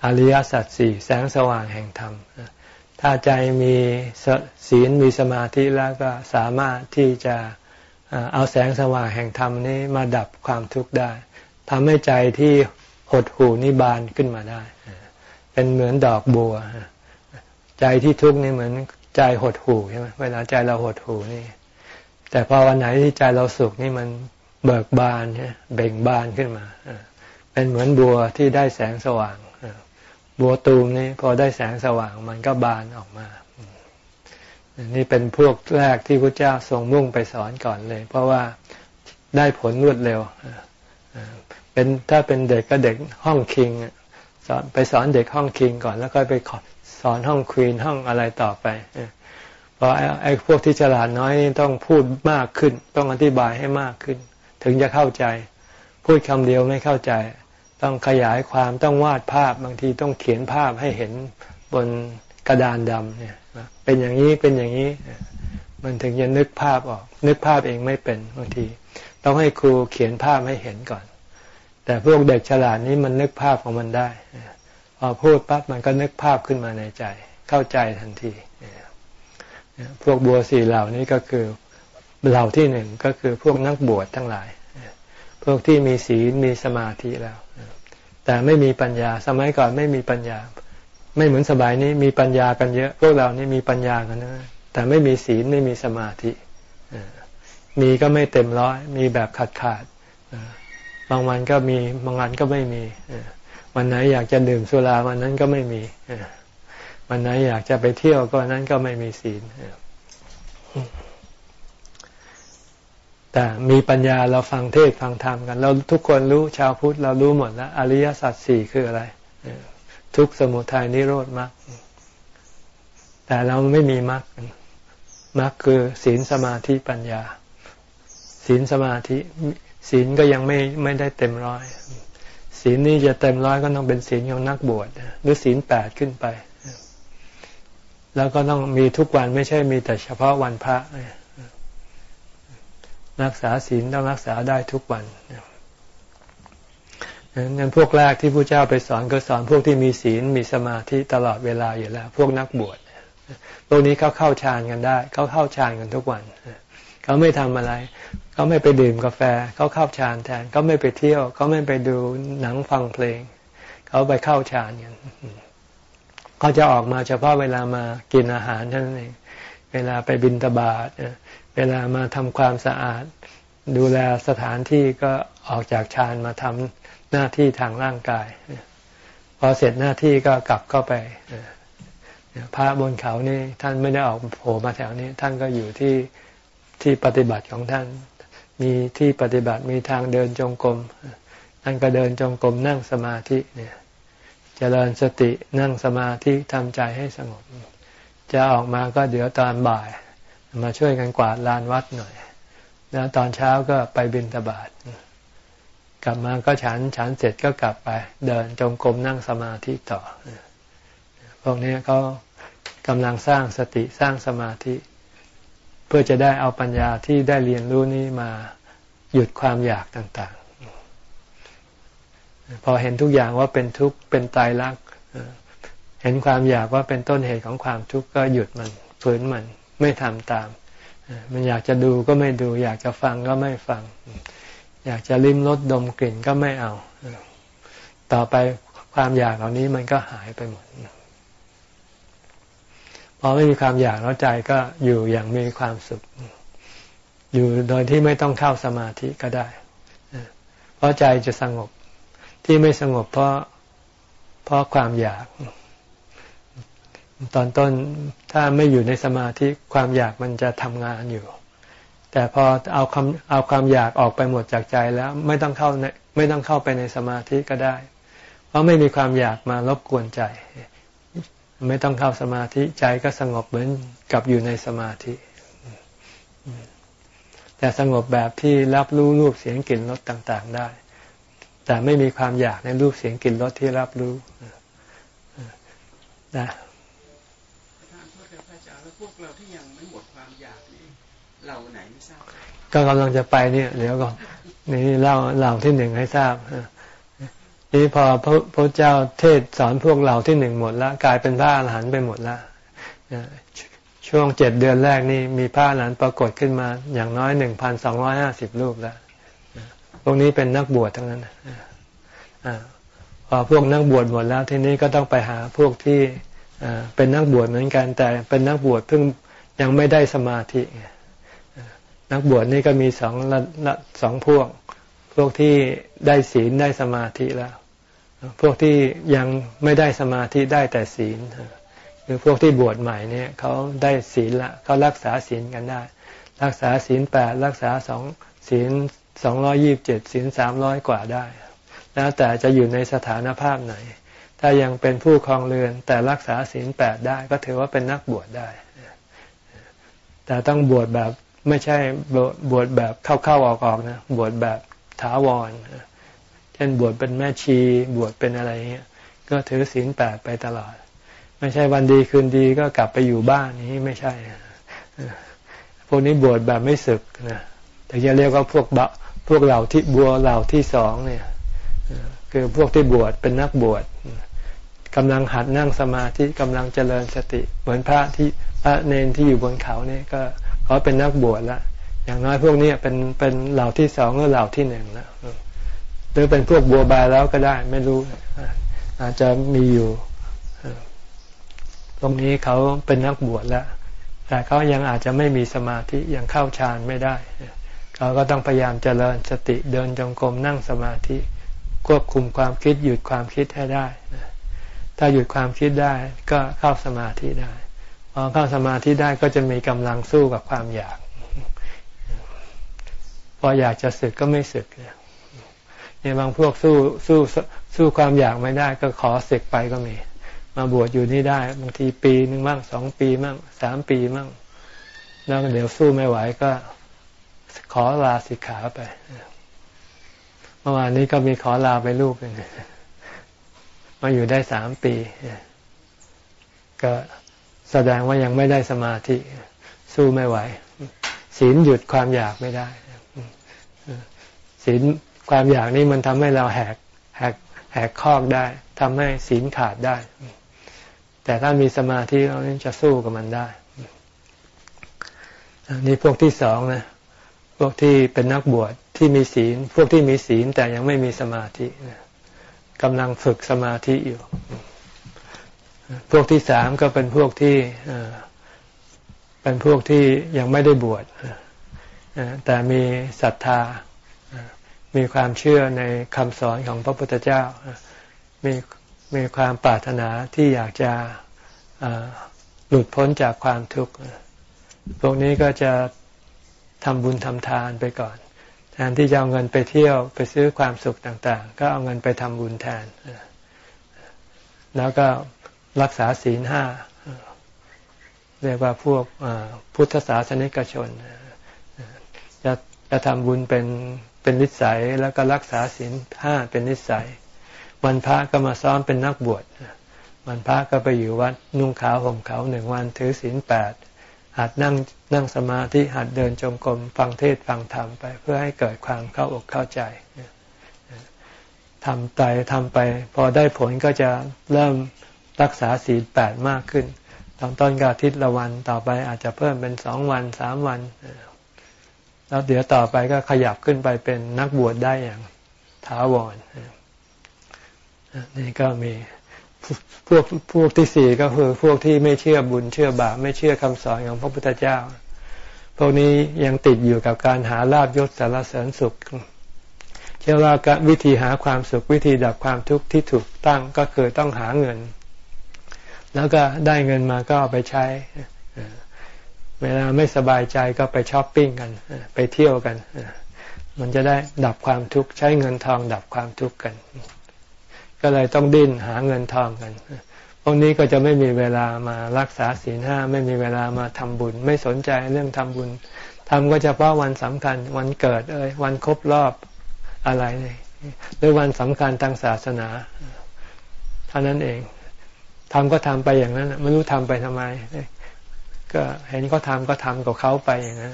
อริยสัจสี่แสงสว่างแห่งธรรม ถ้าใจมีศีลมีสมาธิแล้วก็สามารถที่จะเอาแสงสว่างแห่งธรรมนี้มาดับความทุกข์ได้ทำให้ใจที่หดหู่นิบานขึ้นมาได้ เป็นเหมือนดอกบัว ใจที่ทุกข์นี่เหมือนใจหดหู่ใช่ไหมเวลาใจเราหดหู่นี่ แต่พอวันไหนที่ใจเราสุขนี่มันเบิกบานใช่เบ่งบานขึ้นมา เป็นเหมือนบัวที่ได้แสงสว่าง บัวตูมนี่พอได้แสงสว่างมันก็บานออกมา นี่เป็นพวกแรกที่พระเจ้าทรงมุ่งไปสอนก่อนเลย เพราะว่าได้ผลรวดเร็วเป็นถ้าเป็นเด็กก็เด็กห้องคิงสอนไปสอนเด็กห้องคิงก่อน แล้วก็ไปสอนห้องควีนห้องอะไรต่อไปเพราะไอ้พวกที่ฉลาดน้อยต้องพูดมากขึ้น ต้องอธิบายให้มากขึ้น ถึงจะเข้าใจ พูดคำเดียวไม่เข้าใจ ต้องขยายความต้องวาดภาพบางทีต้องเขียนภาพให้เห็นบนกระดานดำเนี่ยเป็นอย่างนี้เป็นอย่างนี้ มันถึงจะนึกภาพออก นึกภาพเองไม่เป็นบางที ต้องให้ครูเขียนภาพให้เห็นก่อน แต่พวกเด็กฉลาดนี้มันนึกภาพของมันได้พอพูดปั๊บมันก็นึกภาพขึ้นมาในใจ เข้าใจทันทีพวกบัวสี่เหล่านี้ก็คือเหล่าที่หนึ่งก็คือพวกนักบวชทั้งหลาย พวกที่มีศีลมีสมาธิแล้ว แต่ไม่มีปัญญา สมัยก่อนไม่มีปัญญา ไม่เหมือนสบายนี้มีปัญญากันเยอะ พวกเรานี่มีปัญญากันนะแต่ไม่มีศีลไม่มีสมาธิมีก็ไม่เต็มร้อย มีแบบขาดขาดบางวันก็มีบางวันก็ไม่มีวันไหนอยากจะดื่มสุราวันนั้นก็ไม่มีวันไหนอยากจะไปเที่ยวก็นั้นก็ไม่มีศีล แต่มีปัญญาเราฟังเทศฟังธรรมกัน เราทุกคนรู้ชาวพุทธเรารู้หมดแล้วอริยสัจสี่คืออะไร ทุกสมุทัยนิโรธมรรคแต่เราไม่มีมรรคมรรคคือศีลสมาธิปัญญา ศีลสมาธิ ศีลก็ยังไม่ไม่ได้เต็มร้อยศีลนี้จะเต็มร้อยก็ต้องเป็นศีลของนักบวชหรือศีลแปดขึ้นไป แล้วก็ต้องมีทุกวันไม่ใช่มีแต่เฉพาะวันพระ รักษาศีลต้องรักษาได้ทุกวันนั้นพวกแรกที่พระเจ้าไปสอนก็สอนพวกที่มีศีลมีสมาธิตลอดเวลาอยู่แล้ว พวกนักบวชพวกนี้เขาเข้าฌานกันได้ เขาเข้าฌานกันทุกวัน เขาไม่ทำอะไร เขาไม่ไปดื่มกาแฟ เขาเข้าฌานแทน เขาไม่ไปเที่ยว เขาไม่ไปดูหนังฟังเพลง เขาไปเข้าฌานกันเขาจะออกมาเฉพาะเวลามากินอาหารเท่านั้นเอง เวลาไปบินตบาท เวลามาทำความสะอาด ดูแลสถานที่ก็ออกจากฌานมาทำหน้าที่ทางร่างกาย พอเสร็จหน้าที่ก็กลับเข้าไปพระบนเขานี่ท่านไม่ได้ออกโผล่มาแถวนี้ ท่านก็อยู่ที่ที่ปฏิบัติของท่าน มีที่ปฏิบัติมีทางเดินจงกรมท่านก็เดินจงกรมนั่งสมาธิเนี่ยจเจริญสตินั่งสมาธิทำใจให้สงบ จะออกมาก็เดี๋ยวตอนบ่าย มาช่วยกันกวาดลานวัดหน่อย แล้วตอนเช้าก็ไปบิณฑบาตกลับมาก็ฉันฉันเสร็จก็กลับไป เดินจงกรมนั่งสมาธิต่อ พวกนี้เขากำลังสร้างสติสร้างสมาธิ เพื่อจะได้เอาปัญญาที่ได้เรียนรู้นี้มาหยุดความอยากต่างๆ พอเห็นทุกอย่างว่าเป็นทุกข์เป็นตายรักเห็นความอยากว่าเป็นต้นเหตุของความทุกข์ก็หยุดมันฝืนมัน ไม่ทำตาม มันอยากจะดูก็ไม่ดู อยากจะฟังก็ไม่ฟัง อยากจะลิ้มรสดมกลิ่นก็ไม่เอา ต่อไปความอยากเหล่านี้มันก็หายไปหมดพอไม่มีความอยากแล้วใจก็อยู่อย่างมีความสุข อยู่โดยที่ไม่ต้องเข้าสมาธิก็ได้ เพราะใจจะสงบที่ไม่สงบเพราะเพราะความอยาก ตอนต้นถ้าไม่อยู่ในสมาธิความอยากมันจะทำงานอยู่ แต่พอเอาความเอาความอยากออกไปหมดจากใจแล้วไม่ต้องเข้าในไม่ต้องเข้าไปในสมาธิก็ได้ เพราะไม่มีความอยากมารบกวนใจ ไม่ต้องเข้าสมาธิใจก็สงบเหมือนกับอยู่ในสมาธิ แต่สงบแบบที่รับรู้รูปเสียงกลิ่นรสต่างๆได้ แต่ไม่มีความอยากในรูปเสียงกลิ่นรสที่รับรู้นะพวกเราที่ยังไม่หมดความอยากนี่เราไหนไม่ทราบ ก็กำลังจะไปเนี่ยเดี๋ยวก่อนนี่เล่าเล่าที่หนึ่งให้ทราบนี่พอพระพระเจ้าเทศสอนพวกเราที่หนึ่งหมดแล้วกลายเป็นพระอรหันต์ไปหมดแล้วช่วงเจ็ดเดือนแรกนี่มีพระอรหันต์ปรากฏขึ้นมาอย่างน้อยหนึ่งพันสองร้อยห้าสิบรูปแล้วพวกนี้เป็นนักบวชทั้งนั้นพอพวกนักบวชหมดแล้วทีนี้ก็ต้องไปหาพวกที่เป็นนักบวชเหมือนกันแต่เป็นนักบวชเพิ่งยังไม่ได้สมาธิ นักบวชนี่ก็มีสองสองพวก พวกที่ได้ศีลได้สมาธิแล้ว พวกที่ยังไม่ได้สมาธิได้แต่ศีลคือพวกที่บวชใหม่เนี่ยเขาได้ศีลละเขารักษาศีลกันได้ รักษาศีลแปดรักษาสองศีลสองร้อยี่บเจ็ดศีลสามร้อยกว่าได้แล้วแต่จะอยู่ในสถานภาพไหน ถ้ายังเป็นผู้ครองเรือน แต่รักษาศีลแปดได้ก็ถือว่าเป็นนักบวชได้ แต่ต้องบวชแบบ ไม่ใช่บวชแบบเข้าๆออกๆนะบวชแบบถาวรเช่นบวชเป็นแม่ชีบวชเป็นอะไรเงี้ยก็ถือศีลแปดไปตลอด ไม่ใช่วันดีคืนดีก็กลับไปอยู่บ้านนี้ไม่ใช่พวกนี้บวชแบบไม่ศึกนะแต่จะเรียกว่าพวกบะพวกเหล่าที่บัวเหล่าที่สองเนี่ยคือพวกที่บวชเป็นนักบวชกำลังหัดนั่งสมาธิกำลังเจริญสติ เหมือนพระที่พระเนนที่อยู่บนเขาเนี่ยก็ เขาเป็นนักบวชละอย่างน้อยพวกนี้เป็นเป็นเหล่าที่สองหรือเหล่าที่หนึ่งแล้วหรือเป็นพวกบัวบายแล้วก็ได้ไม่รู้ อาจจะมีอยู่ตรงนี้เขาเป็นนักบวชแล้ว แต่เขายังอาจจะไม่มีสมาธิยังเข้าฌานไม่ได้เขาก็ต้องพยายามเจริญสติเดินจงกรมนั่งสมาธิ ควบคุมความคิดหยุดความคิดให้ได้ถ้าหยุดความคิดได้ก็เข้าสมาธิได้ พอเข้าสมาธิได้ก็จะมีกำลังสู้กับความอยาก พออยากจะสึกก็ไม่สึกเนี่ยบางพวกสู้สู้สู้ความอยากไม่ได้ ก็ขอเสกไปก็มี มาบวชอยู่นี่ได้ บางทีปีหนึ่งบ้างสองปีบ้างสามปีบ้างแล้วเดี๋ยวสู้ไม่ไหวก็ขอลาสิกขาไปเมื่อวานนี้ก็มีขอลาไปลูกหนึ่งมาอยู่ได้สามปี ก็ แสดงว่ายังไม่ได้สมาธิสู้ไม่ไหว ศีลหยุดความอยากไม่ได้ศีลความอยากนี้มันทำให้เราแหกแหกแหกคอกได้ทำให้ศีลขาดได้ แต่ถ้ามีสมาธิเราจะสู้กับมันได้นี่พวกที่สองนะพวกที่เป็นนักบวชที่มีศีล พวกที่มีศีลแต่ยังไม่มีสมาธิกำลังฝึกสมาธิอยู่ พวกที่สามก็เป็นพวกที่เป็นพวกที่ยังไม่ได้บวชแต่มีศรัทธา มีความเชื่อในคำสอนของพระพุทธเจ้า มีมีความปรารถนาที่อยากจะหลุดพ้นจากความทุกข์ พวกนี้ก็จะทำบุญทำทานไปก่อน แทนที่จะเอาเงินไปเที่ยวไปซื้อความสุขต่าง ๆ ก็เอาเงินไปทำบุญแทน แล้วก็ รักษาศีลห้าเรียกว่าพวกพุทธศาสนิกชนจะจะทำบุญเป็นเป็นนิสัยแล้วก็รักษาศีลห้าเป็นนิสัย วันพระก็มาซ้อมเป็นนักบวชวันพระก็ไปอยู่วัดนุ่งขาวห่มขาวหนึ่งวันถือศีลแปดหัดนั่งนั่งสมาธิหัดเดินจงกรมฟังเทศฟังธรรมไป เพื่อให้เกิดความเข้าอกเข้าใจทำไปทำไปพอได้ผลก็จะเริ่ม รักษาศีลแปดมากขึ้น ตอนต้นก็อาทิตย์ละวันต่อไปอาจจะเพิ่มเป็นสองวันสามวัน แล้วเดี๋ยวต่อไปก็ขยับขึ้นไปเป็นนักบวชได้อย่างถาวรนี่ก็มีพวกพวกที่สี่ก็คือพวกที่ไม่เชื่อบุญเชื่อบาปไม่เชื่อคำสอนของพระพุทธเจ้า พวกนี้ยังติดอยู่กับการหาลาบยศสารเสริญสุข เชื่อว่าวิธีหาความสุขวิธีดับความทุกข์ที่ถูกตั้งก็คือต้องหาเงิน แล้วก็ได้เงินมาก็เอาไปใช้ เวลาไม่สบายใจก็ไปช้อปปิ้งกัน ไปเที่ยวกัน มันจะได้ดับความทุกข์ใช้เงินทองดับความทุกข์กัน ก็เลยต้องดิ้นหาเงินทองกันพวกนี้ก็จะไม่มีเวลามารักษาศีลห้าไม่มีเวลามาทำบุญ ไม่สนใจเรื่องทำบุญทำก็เฉพาะวันสำคัญ วันเกิดเอ้ยวันครบรอบอะไรนี่หรือวันสำคัญทางศาสนาเท่านั้นเอง ทำก็ทำไปอย่างนั้นไม่รู้ทำไปทำไม ก็เห็นเขาทาก็ทำกับเขาไปอย่างนั้น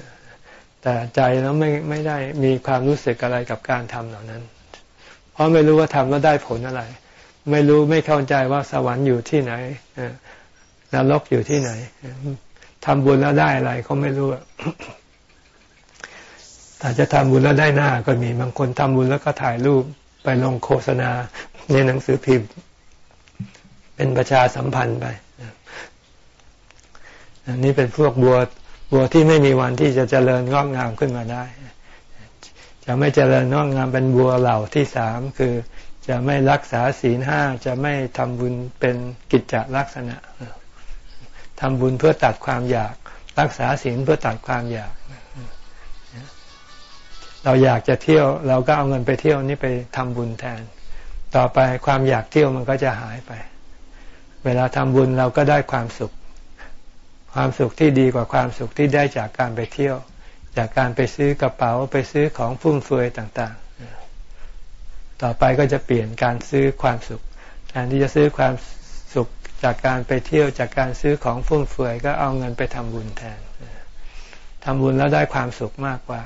แต่ใจแล้วไม่ไม่ได้มีความรู้สึกอะไรกับการทำเหล่านั้น เพราะไม่รู้ว่าทำแล้วได้ผลอะไร ไม่รู้ไม่เข้าใจว่าสวรรค์อยู่ที่ไหนนรกอยู่ที่ไหนทำบุญแล้วได้อะไรเขาไม่รู้อาจจะทำบุญแล้วได้หน้าก็มีบางคนทำบุญแล้วก็ถ่ายรูปไปลงโฆษณาในหนังสือพิมพ์ เป็นประชาสัมพันธ์ไปอันนี้เป็นพวกบัวบัวที่ไม่มีวันที่จะเจริญงอกงามขึ้นมาได้ จะไม่เจริญงอกงามเป็นบัวเหล่าที่สามคือจะไม่รักษาศีลห้าจะไม่ทำบุญเป็นกิจจลักษณะทำบุญเพื่อตัดความอยาก รักษาศีลเพื่อตัดความอยาก เราอยากจะเที่ยว เราก็เอาเงินไปเที่ยวนี้ไปทำบุญแทน ต่อไปความอยากเที่ยวมันก็จะหายไป เวลาทำบุญเราก็ได้ความสุข ความสุขที่ดีกว่าความสุขที่ได้จากการไปเที่ยว จากการไปซื้อกระเป๋าไปซื้อของฟุ่มเฟือยต่างๆ ต่อไปก็จะเปลี่ยนการซื้อความสุขแทนที่จะซื้อความสุขจากการไปเที่ยวจากการซื้อของฟุ่มเฟือยก็เอาเงินไปทำบุญแทนทำบุญแล้วได้ความสุขมากกว่า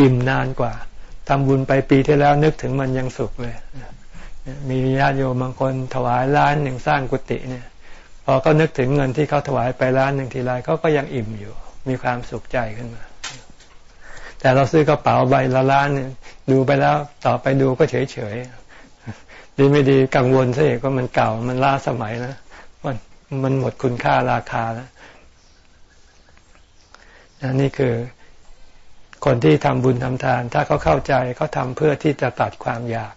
อิ่มนานกว่าทำบุญไปปีที่แล้วนึกถึงมันยังสุขเลย มีญาติโยมบางคนถวายล้านหนึ่งสร้างกุฏิเนี่ย พอเขานึกถึงเงินที่เขาถวายไปล้านหนึ่งทีไรเขาก็ยังอิ่มอยู่ มีความสุขใจขึ้นมา แต่เราซื้อกระเป๋าใบละล้านเนี่ยดูไปแล้วต่อไปดูก็เฉยเฉยดีไม่ดีกังวลซะอีกว่ามันเก่ามันล้าสมัยนะมันมันหมดคุณค่าราคาแล้วนี่คือคนที่ทำบุญทำทาน ถ้าเขาเข้าใจเขาทาเพื่อที่จะตัดความอยาก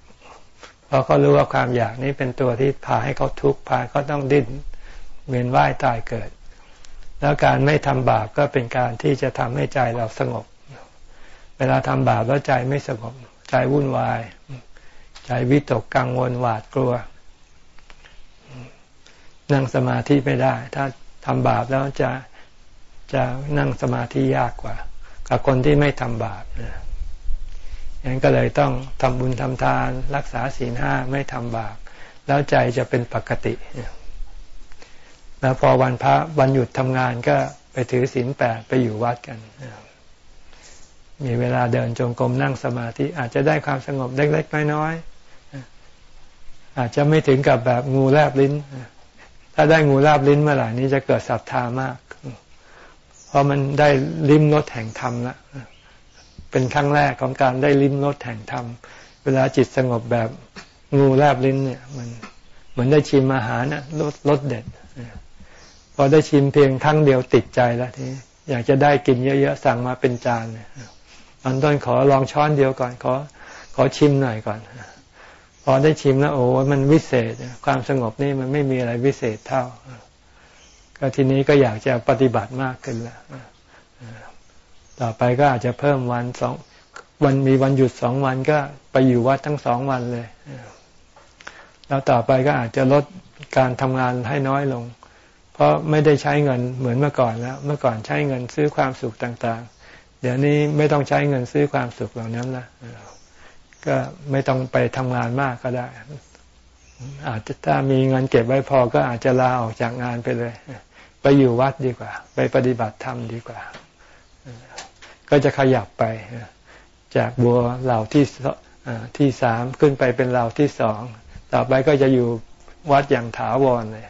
เพราะเขารู้ว่าความอยากนี้เป็นตัวที่พาให้เขาทุกข์พาเขาต้องดิ้นเวียนว่ายตายเกิด แล้วการไม่ทำบาปก็เป็นการที่จะทำให้ใจเราสงบ เวลาทำบาปแล้วใจไม่สงบ ใจวุ่นวาย ใจวิตกกังวลหวาดกลัว นั่งสมาธิไม่ได้ ถ้าทำบาปแล้วจะจะนั่งสมาธิยากกว่า กับคนที่ไม่ทำบาปอ ย่างนั้นก็เลยต้องทำบุญทำทานรักษาศีลห้าไม่ทำบาปแล้วใจจะเป็นปกติ แล้วพอวันพระวันหยุดทำงานก็ไปถือศีลแปดไปอยู่วัดกัน มีเวลาเดินจงกรมนั่งสมาธิอาจจะได้ความสงบเล็กๆน้อยๆอาจจะไม่ถึงกับแบบงูแลบลิ้น ถ้าได้งูแลบลิ้นเมื่อไหร่นี้จะเกิดศรัทธามาก เพราะมันได้ลิ้มรสแห่งธรรมละ เป็นครั้งแรกของการได้ลิ้มรสแห่งธรรม เวลาจิตสงบแบบงูแลบลิ้นเนี่ย มันเหมือนได้ชิมอาหารนะรสรสเด็ดพอได้ชิมเพียงครั้งเดียวติดใจแล้วทีอยากจะได้กินเยอะๆสั่งมาเป็นจานเนี่ยตอนต้นขอลองช้อนเดียวก่อนขอขอชิมหน่อยก่อนพอได้ชิมแล้วโอ้มันวิเศษ ความสงบนี่มันไม่มีอะไรวิเศษเท่าก็ทีนี้ก็อยากจะปฏิบัติมากขึ้นแล้ว ต่อไปก็อาจจะเพิ่มวันสองวันมีวันหยุดสองวันก็ไปอยู่วัดทั้งสองวันเลย แล้วต่อไปก็อาจจะลดการทำงานให้น้อยลง เพราะไม่ได้ใช้เงินเหมือนเมื่อก่อนแล้ว เมื่อก่อนใช้เงินซื้อความสุขต่างๆ เดี๋ยวนี้ไม่ต้องใช้เงินซื้อความสุขเหล่านั้นละก็ไม่ต้องไปทำงานมากก็ได้ อาจจะถ้ามีเงินเก็บไว้พอก็อาจจะลาออกจากงานไปเลย ไปอยู่วัดดีกว่า ไปปฏิบัติธรรมดีกว่า ก็จะขยับไป จากบัวเหล่าที่ที่สามขึ้นไปเป็นเหล่าที่สอง ต่อไปก็จะอยู่วัดอย่างถาวรเลย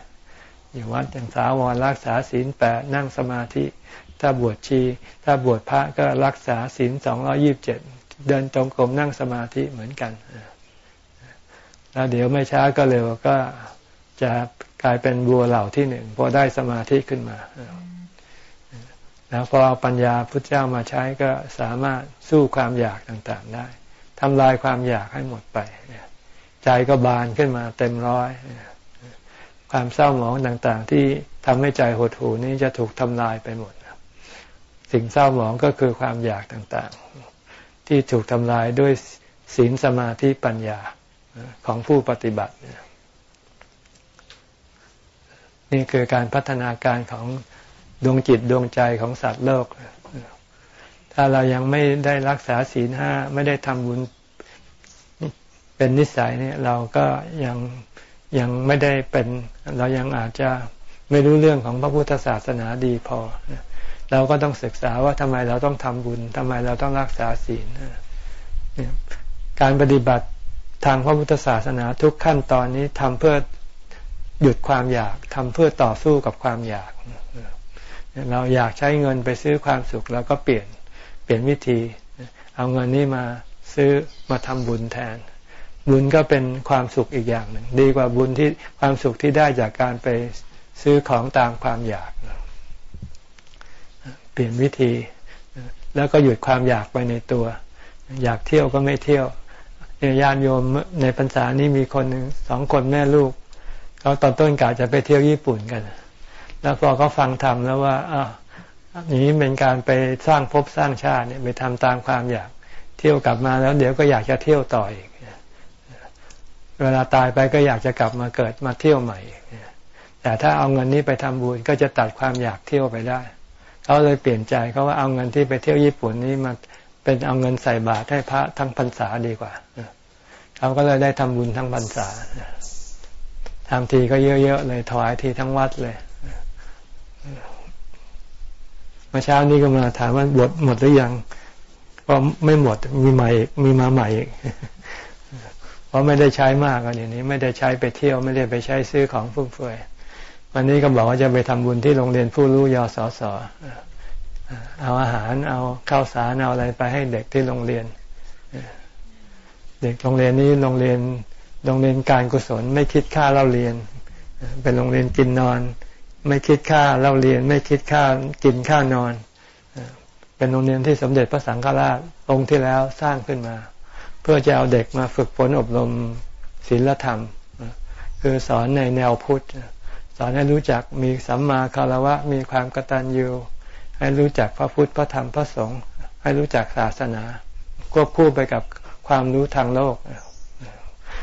อยู่วัดอย่างถาวรรักษาศีลแปดนั่งสมาธิ ถ้าบวชชี ถ้าบวชพระก็รักษาศีลสองร้อยิบเจ็ดเดินจงกรมนั่งสมาธิเหมือนกันแล้วเดี๋ยวไม่ช้าก็เร็วก็จะกลายเป็นบัวเหล่าที่หนึ่งพอได้สมาธิขึ้นมา แล้วพอเอาปัญญาพุทธเจ้ามาใช้ก็สามารถสู้ความอยากต่างๆได้ทำลายความอยากให้หมดไปใจก็บานขึ้นมาเต็มร้อย ความเศร้าหมองต่างๆ ที่ทำให้ใจหดหูนี้จะถูกทำลายไปหมด สิ่งเศร้าหมองก็คือความอยากต่างๆ ที่ถูกทำลายด้วยศีลสมาธิปัญญาของผู้ปฏิบัติ นี่คือการพัฒนาการของ ดวงจิตดวงใจของสัตว์โลก ถ้าเรายังไม่ได้รักษาศีลห้าไม่ได้ทำบุญเป็นนิสัยเนี่ยเราก็ยังยังไม่ได้เป็น เรายังอาจจะไม่รู้เรื่องของพระพุทธศาสนาดีพอ เราก็ต้องศึกษาว่าทำไมเราต้องทำบุญทำไมเราต้องรักษาศีลการปฏิบัติทางพระพุทธศาสนาทุกขั้นตอนนี้ทำเพื่อหยุดความอยากทำเพื่อต่อสู้กับความอยากเเราอยากใช้เงินไปซื้อความสุขเราก็เปลี่ยนเปลี่ยนวิธี เอาเงินนี้มาซื้อมาทำบุญแทน บุญก็เป็นความสุขอีกอย่างหนึ่ง ดีกว่าบุญที่ความสุขที่ได้จากการไปซื้อของตามความอยากเปลี่ยนวิธี แล้วก็หยุดความอยากไปในตัว อยากเที่ยวก็ไม่เที่ยวเนี่ยญาติโยมในพรรษานี้มีคนหนึ่งสองคนแม่ลูกเขาตอนต้นกาจะไปเที่ยวญี่ปุ่นกัน แล้วพอเขาฟังธรรมแล้วว่าอ้าวนี้เป็นการไปสร้างภพสร้างชาติเนี่ยไปทำตามความอยากเที่ยวกลับมาแล้วเดี๋ยวก็อยากจะเที่ยวต่ออีก เวลาตายไปก็อยากจะกลับมาเกิดมาเที่ยวใหม่ แต่ถ้าเอาเงินนี้ไปทำบุญก็จะตัดความอยากเที่ยวไปได้ เขาเลยเปลี่ยนใจเขาว่าเอาเงินที่ไปเที่ยวญี่ปุ่นนี้มาเป็นเอาเงินใส่บาตรให้พระทั้งพรรษาดีกว่า เขาก็เลยได้ทำบุญทั้งพรรษาทำทีก็เยอะๆเลยถวายทีทั้งวัดเลย มื่อเช้านี้ก็มาถามว่าบวชหมดหรือยังก็ไม่หมดมีใหม่มีมาใหม่อีกเพราะไม่ได้ใช้มากอันนี้ไม่ได้ใช้ไปเที่ยวไม่ได้ไปใช้ซื้อของฟุ่มเฟือยวันนี้ก็บอกว่าจะไปทำบุญที่โรงเรียนผู้รู้ยศสเอาอาหารเอาข้าวสารเอาอะไรไปให้เด็กที่โรงเรียน เด็กโรงเรียนนี้โรงเรียนโรงเรียนการกุศลไม่คิดค่าเล่าเรียน เป็นโรงเรียนกินนอน ไม่คิดค่าเล่าเรียนไม่คิดค่ากินค่านอน เป็นโรงเรียนที่สมเด็จพระสังฆราชองค์ที่แล้วสร้างขึ้นมา เพื่อจะเอาเด็กมาฝึกฝนอบรมศีลธรรม คือสอนในแนวพุทธ สอนให้รู้จักมีสัมมาคารวะมีความกตัญญูให้รู้จักพระพุทธพระธรรมพระสงฆ์ให้รู้จักศาสนา ควบคู่ไปกับความรู้ทางโลก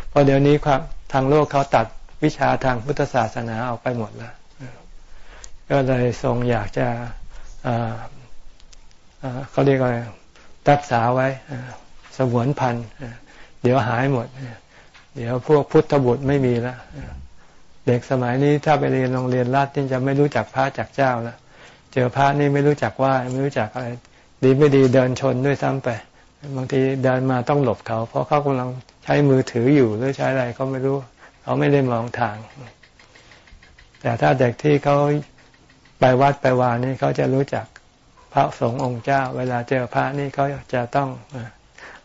เพราะเดี๋ยวนี้ความทางโลกเขาตัดวิชาทางพุทธศาสนาออกไปหมดแล้ว ก็เลยทรงอยากจะเขาเรียกอะไรรักษาไว้สงวนพันธุ์เดี๋ยวหายหมด เดี๋ยวพวกพุทธบุตรไม่มีแล้วเด็กสมัยนี้ถ้าไปเรียนโรงเรียนรัฐนี่จะไม่รู้จักพระจากเจ้าแล้วเจอพระนี่ไม่รู้จักว่าไม่รู้จักอะไรดีไม่ดีเดินชนด้วยซ้ำไป บางทีเดินมาต้องหลบเขา เพราะเขากำลังใช้มือถืออยู่หรือใช้อะไรเขาไม่รู้ เขาไม่ได้มองทาง แต่ถ้าเด็กที่เขา ไปวัดไปวานี่เขาจะรู้จักพระสงฆ์องค์เจ้า เวลาเจอพระนี่เขาจะต้อง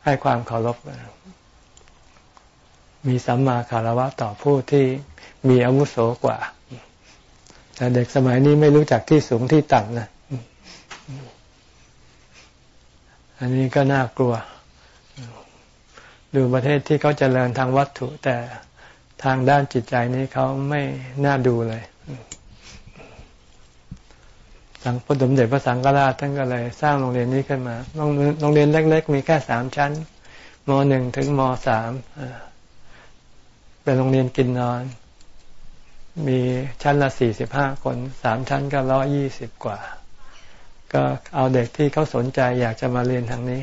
ให้ความเคารพมีสัมมาคารวะต่อผู้ที่มีอาวุโสกว่า แต่เด็กสมัยนี้ไม่รู้จักที่สูงที่ต่ำนะ อันนี้ก็น่ากลัว ดูประเทศที่เขาจเจริญทางวัตถุ แต่ทางด้านจิตใจนี้เขาไม่น่าดูเลย สังพระสมเด็จพระสังฆราชท่านก็เลยสร้างโรงเรียนนี้ขึ้นมาโรงเรียนเล็ก ๆ มีแค่สามชั้นมหนึ่งถึงมสามเป็นโรงเรียนกินนอน มีชั้นละสี่สิบห้าคนสามชั้นก็ร้อยี่สิบกว่า ก็เอาเด็กที่เขาสนใจอยากจะมาเรียนทางนี้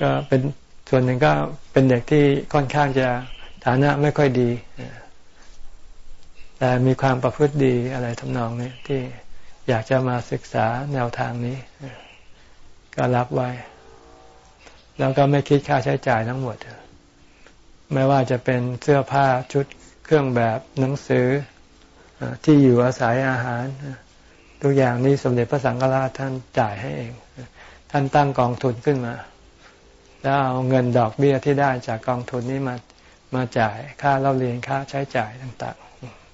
ก็เป็นส่วนหนึ่งก็เป็นเด็กที่ค่อนข้างจะฐานะไม่ค่อยดี แต่มีความประพฤติดีอะไรทำนองนี้ที่ อยากจะมาศึกษาแนวทางนี้ ก็รับไว้ แล้วก็ไม่คิดค่าใช้จ่ายทั้งหมด ไม่ว่าจะเป็นเสื้อผ้าชุดเครื่องแบบหนังสือที่อยู่อาศัยอาหาร ทุกอย่างนี้สมเด็จพระสังฆราชท่านจ่ายให้เอง ท่านตั้งกองทุนขึ้นมา แล้วเอาเงินดอกเบี้ยที่ได้จากกองทุนนี้มามาจ่ายค่าเล่าเรียนค่าใช้จ่ายต่าง ๆ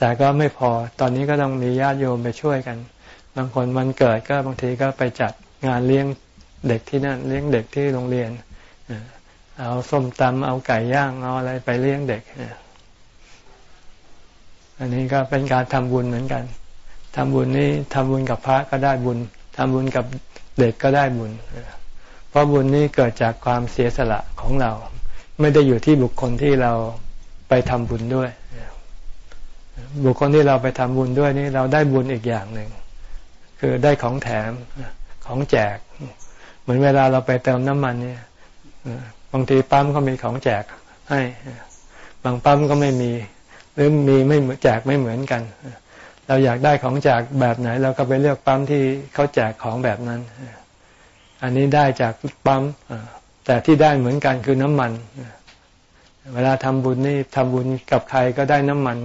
แต่ก็ไม่พอตอนนี้ก็ต้องมีญาติโยมไปช่วยกัน บางคนวันเกิดก็บางทีก็ไปจัดงานเลี้ยงเด็กที่นั่นเลี้ยงเด็กที่โรงเรียนเอาส้มตำเอาไก่ย่างเอาอะไรไปเลี้ยงเด็กอันนี้ก็เป็นการทำบุญเหมือนกันทำบุญนี้ทำบุญกับพระก็ได้บุญทำบุญกับเด็กก็ได้บุญเพราะบุญนี้เกิดจากความเสียสละของเรา ไม่ได้อยู่ที่บุคคลที่เราไปทำบุญด้วย บุคคลที่เราไปทำบุญด้วยนี่เราได้บุญอีกอย่างหนึ่ง คือได้ของแถมของแจก เหมือนเวลาเราไปเติมน้ำมันเนี่ยบางทีปั๊มก็มีของแจกให้บางปั๊มก็ไม่มี หรือมีไม่แจกไม่เหมือนกัน เราอยากได้ของแจกแบบไหน เราก็ไปเลือกปั๊มที่เขาแจกของแบบนั้น อันนี้ได้จากปั๊มแต่ที่ได้เหมือนกันคือน้ำมัน เวลาทำบุญนี่ทำบุญกับใครก็ได้น้ำมัน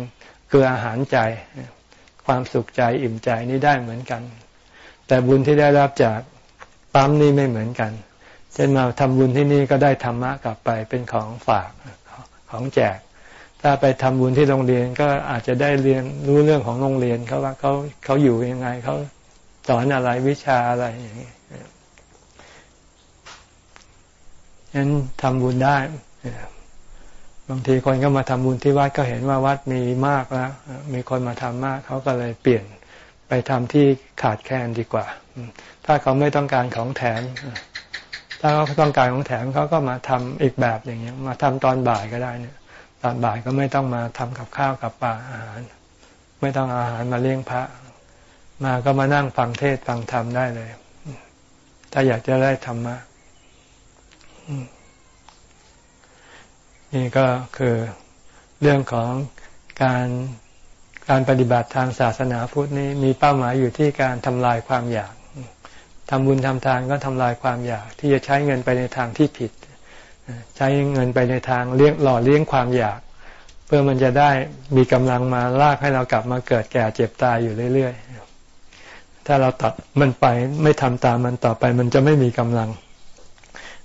คืออาหารใจ ความสุขใจอิ่มใจนี่ได้เหมือนกัน แต่บุญที่ได้รับจากปั๊มนี่ไม่เหมือนกัน เช่นมาทำบุญที่นี่ก็ได้ธรรมะกลับไปเป็นของฝากของแจก ถ้าไปทำบุญที่โรงเรียนก็อาจจะได้เรียนรู้เรื่องของโรงเรียนเขาว่าเขาเขาอยู่ยังไงเขาสอนอะไรวิชาอะไรอย่างนี้ฉะนั้นทำบุญได้ บางทีคนก็มาทำบุญที่วัดก็เห็นว่าวัดมีมากแล้วมีคนมาทำมากเขาก็เลยเปลี่ยนไปทำที่ขาดแคลนดีกว่า ถ้าเขาไม่ต้องการของแถม ถ้าเขาต้องการของแถมเขาก็มาทำอีกแบบอย่างเงี้ย มาทำตอนบ่ายก็ได้เนี่ย ตอนบ่ายก็ไม่ต้องมาทำกับข้าวกับปลาอาหาร ไม่ต้องอาหารมาเลี้ยงพระ มาก็มานั่งฟังเทศฟังธรรมได้เลย ถ้าอยากจะได้ธรรมะ นี่ก็คือเรื่องของการการปฏิบัติทางศาสนาพุทธนี้มีเป้าหมายอยู่ที่การทำลายความอยากทำบุญทำทานก็ทำลายความอยาก ที่จะใช้เงินไปในทางที่ผิด ใช้เงินไปในทางเลี้ยงหล่อเลี้ยงความอยาก เพื่อมันจะได้มีกำลังมาลากให้เรากลับมาเกิดแก่เจ็บตายอยู่เรื่อยๆถ้าเราตัดมันไปไม่ทำตามมันต่อไป มันจะไม่มีกำลัง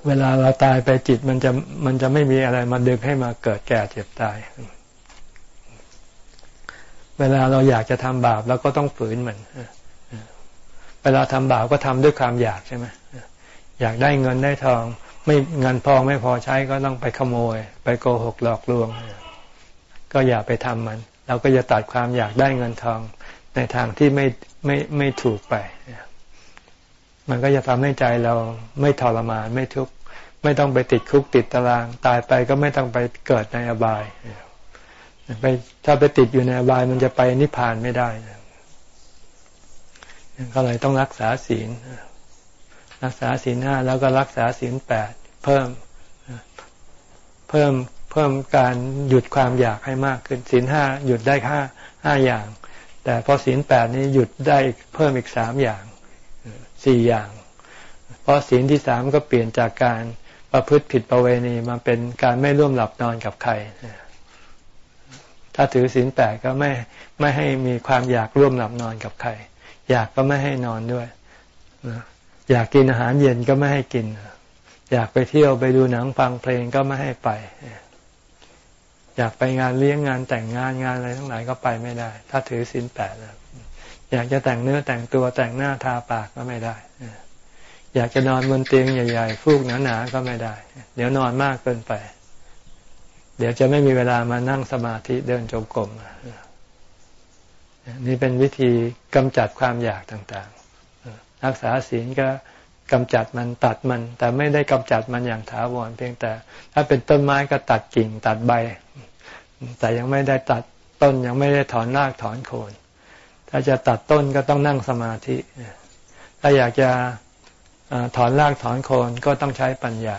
เวลาเราตายไปจิตมันจะมันจะไม่มีอะไรมาดึงให้มาเกิดแก่เจ็บตาย เวลาเราอยากจะทำบาปเราก็ต้องฝืนมัน เวลาทำบาปก็ทำด้วยความอยากใช่ไหมอยากได้เงินได้ทอง ไม่เงินพอไม่พอใช้ก็ต้องไปขโมย ไปโกหกหลอกลวง ก็อย่าไปทำมัน เราก็จะตัดความอยากได้เงินทองในทางที่ไม่ไม่ไม่ถูกไป มันก็จะทำให้ใจเราไม่ทรมานไม่ทุกข์ไม่ต้องไปติดคุกติดตาราง ตายไปก็ไม่ต้องไปเกิดในอบายไปถ้าไปติดอยู่ในอบายมันจะไปนิพพานไม่ได้ก็เลยต้องรักษาศีลรักษาศีลห้าแล้วก็รักษาศีลแปดเพิ่มเพิ่มเพิ่มการหยุดความอยากให้มากขึ้นศีลห้าหยุดได้ห้าห้าอย่าง แต่พอศีลแปดนี้หยุดได้เพิ่มอีกสามอย่าง สี่อย่าง เพราะศีลที่สามก็เปลี่ยนจากการประพฤติผิดประเวณีมาเป็นการไม่ร่วมหลับนอนกับใคร ถ้าถือศีลแปดก็ไม่ไม่ให้มีความอยากร่วมหลับนอนกับใคร อยากก็ไม่ให้นอนด้วย อยากกินอาหารเย็นก็ไม่ให้กิน อยากไปเที่ยวไปดูหนังฟังเพลงก็ไม่ให้ไป อยากไปงานเลี้ยงงานแต่งงานงานอะไรทั้งหลายก็ไปไม่ได้ ถ้าถือศีลแปด อยากจะแต่งเนื้อแต่งตัวแต่งหน้าทาปากก็ไม่ได้ อยากจะนอนบนเตียงใหญ่ ๆ ฟูกหนาๆก็ไม่ได้ เดี๋ยวนอนมากเกินไป เดี๋ยวจะไม่มีเวลามานั่งสมาธิเดินจงกรมนี่เป็นวิธีกำจัดความอยากต่างๆ รักษาศีลก็กำจัดมันตัดมัน แต่ไม่ได้กำจัดมันอย่างถาวรเพียงแต่ ถ้าเป็นต้นไม้ก็ตัดกิ่งตัดใบ แต่ยังไม่ได้ตัดต้นยังไม่ได้ถอนรากถอนโคน ถ้าจะตัดต้นก็ต้องนั่งสมาธิ ถ้าอยากจะถอนรากถอนโคนก็ต้องใช้ปัญญา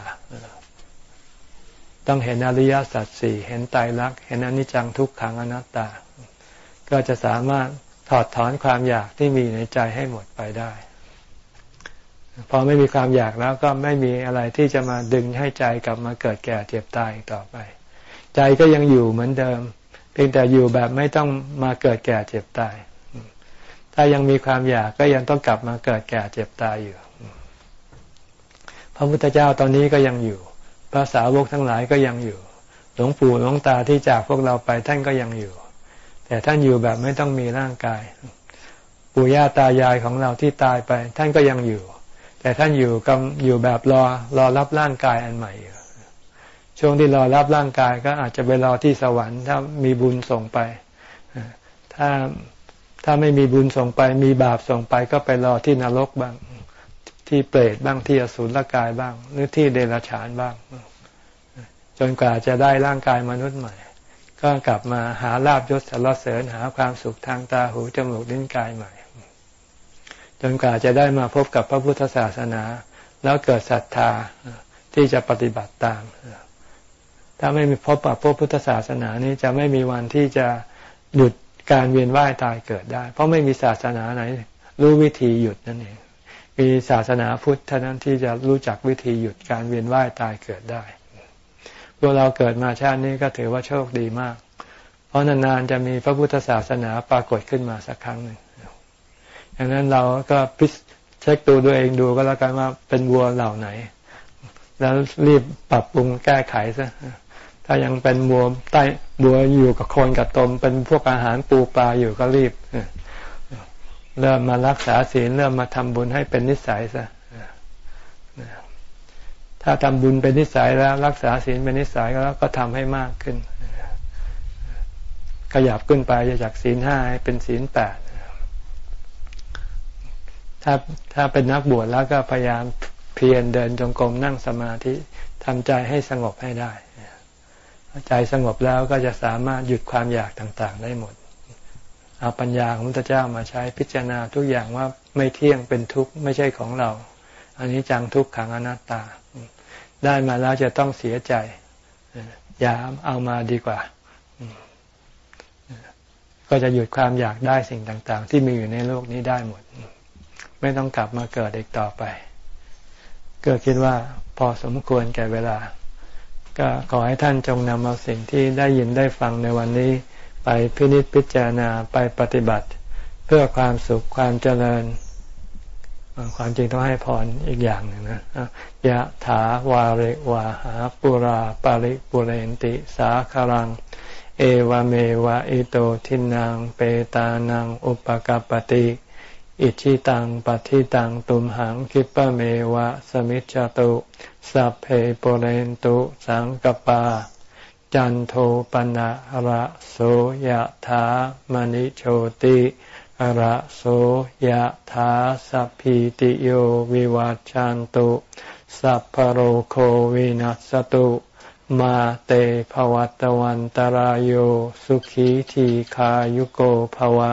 ต้องเห็นอริยสัจสี่เห็นไตรลักษณ์เห็นอนิจจังทุกขังอนัตตา ก็จะสามารถถอดถอนความอยากที่มีในใจให้หมดไปได้ พอไม่มีความอยากแล้วก็ไม่มีอะไรที่จะมาดึงให้ใจกลับมาเกิดแก่เจ็บตายต่อไป ใจก็ยังอยู่เหมือนเดิม เพียงแต่อยู่แบบไม่ต้องมาเกิดแก่เจ็บตาย ถ้ายังมีความอยากก็ยังต้องกลับมาเกิดแก่เจ็บตายอยู่ พระพุทธเจ้าตอนนี้ก็ยังอยู่ภาษาวกทั้งหลายก็ยังอยู่ หลวงปู่หลวงตาที่จากพวกเราไปท่านก็ยังอยู่ แต่ท่านอยู่แบบไม่ต้องมีร่างกาย ปู่ย่าตายายของเราที่ตายไป ท่านก็ยังอยู่ แต่ท่านอยู่กับอยู่แบบรอรอรับร่างกายอันใหม่อยู่ช่วงที่รอรับร่างกายก็อาจจะไปรอที่สวรรค์ ถ้ามีบุญส่งไป ถ้า ถ้าไม่มีบุญส่งไป มีบาปส่งไปก็ไปรอที่นรกบ้าง ที่เปรตบ้างที่อสุรกายบ้าง หรือที่เดรัจฉานบ้าง จนกว่าจะได้ร่างกายมนุษย์ใหม่ ก็กลับมาหาลาบยศสารเสริญหาความสุขทางตาหูจมูกลิ้นกายใหม่ จนกว่าจะได้มาพบกับพระพุทธศาสนา แล้วเกิดศรัทธาที่จะปฏิบัติตาม ถ้าไม่มีพบกับพระพุทธศาสนานี้จะไม่มีวันที่จะหยุด การเวียนว่ายตายเกิดได้ เพราะไม่มีศาสนาไหน รู้วิธีหยุดนั่นเองมีศาสนาพุทธเท่านั้นที่จะรู้จักวิธีหยุดการเวียนว่ายตายเกิดได้พวกเราเกิดมาชาตินี้ก็ถือว่าโชคดีมาก เพราะนานๆจะมีพระพุทธศาสนาปรากฏขึ้นมาสักครั้งหนึ่งดังนั้นเราก็พิเช็คตัวตัวเองดูก็แล้วกันว่าเป็นวัวเหล่าไหน แล้วรีบปรับปรุงแก้ไขซะ ถ้ายังเป็นวัวใต้บัวอยู่กับโคนกับตม เป็นพวกอาหารปูปลาอยู่ก็รีบเริ่มมารักษาศีลเริ่มมาทำบุญให้เป็นนิสัยซะถ้าทำบุญเป็นนิสัยแล้ว รักษาศีลเป็นนิสัยแล้วก็ทำให้มากขึ้น ขยับขึ้นไปจากศีลห้าเป็นศีลแปดถ้าถ้าเป็นนักบวชแล้วก็พยายามเพียรเดินจงกรมนั่งสมาธิทำใจให้สงบให้ได้ ใจสงบแล้วก็จะสามารถหยุดความอยากต่างๆ ได้หมด เอาปัญญาของพระเจ้ามาใช้พิจารณาทุกอย่างว่าไม่เที่ยงเป็นทุกข์ไม่ใช่ของเรา อันนี้จังทุกขังอนัตตา ได้มาแล้วจะต้องเสียใจ อย่าเอามาดีกว่า ก็จะหยุดความอยากได้สิ่งต่าง ๆ ที่มีอยู่ในโลกนี้ได้หมด ไม่ต้องกลับมาเกิดอีกต่อไป ก็คิดว่าพอสมควรแก่เวลา ก็ขอให้ท่านจงนำเอาสิ่งที่ได้ยินได้ฟังในวันนี้ ไปพินิจพิจารณาไปปฏิบัติ เพื่อความสุขความเจริญ ความจริงต้องให้พรอีกอย่างหนึ่งนะยะถาวาริวาหาปุราปาริปุเรนติสาคารัง เอวเมวะอิโตทินังเปตานังอุปกปติ อิชิตังปฏิตังตุมหังคิปะเมวะสมิจจตุสัพเพปเรนตุสังกปา จันโทปนะระโสยถามณิโชติระโสยถาสัพพิติโยวิวัจจันตุสัพพโรโควินัสตุมาเตภวัตวันตารโยสุขีทีขายุโกภวะ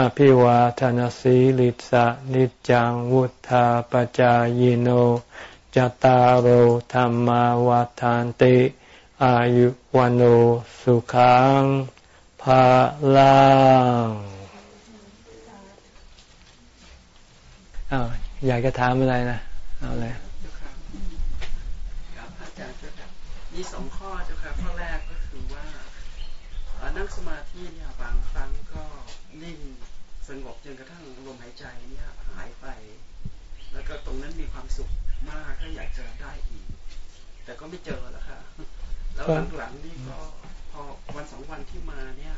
อภิวาทนสีลิสะนิจังวุธาปจายโนจตารโหธรรมวาทานติ อายุวันโอสุขังภาลังอ้าวอยากจะถามอะไรนะ เอาเลยครับอาจารย์ครับมีสองข้อเจ้าค่ะข้อแรกก็คือว่านั่งสมาธิเนี่ยบางครั้งก็นิ่งสงบจนกระทั่งลมหายใจเนี่ยหายไป แล้วก็ตรงนั้นมีความสุขมากก็อยากจะได้อีก แต่ก็ไม่เจอแล้วค่ะ แล้วหลังๆนี่ก็พอวันสองวันที่มาเนี่ย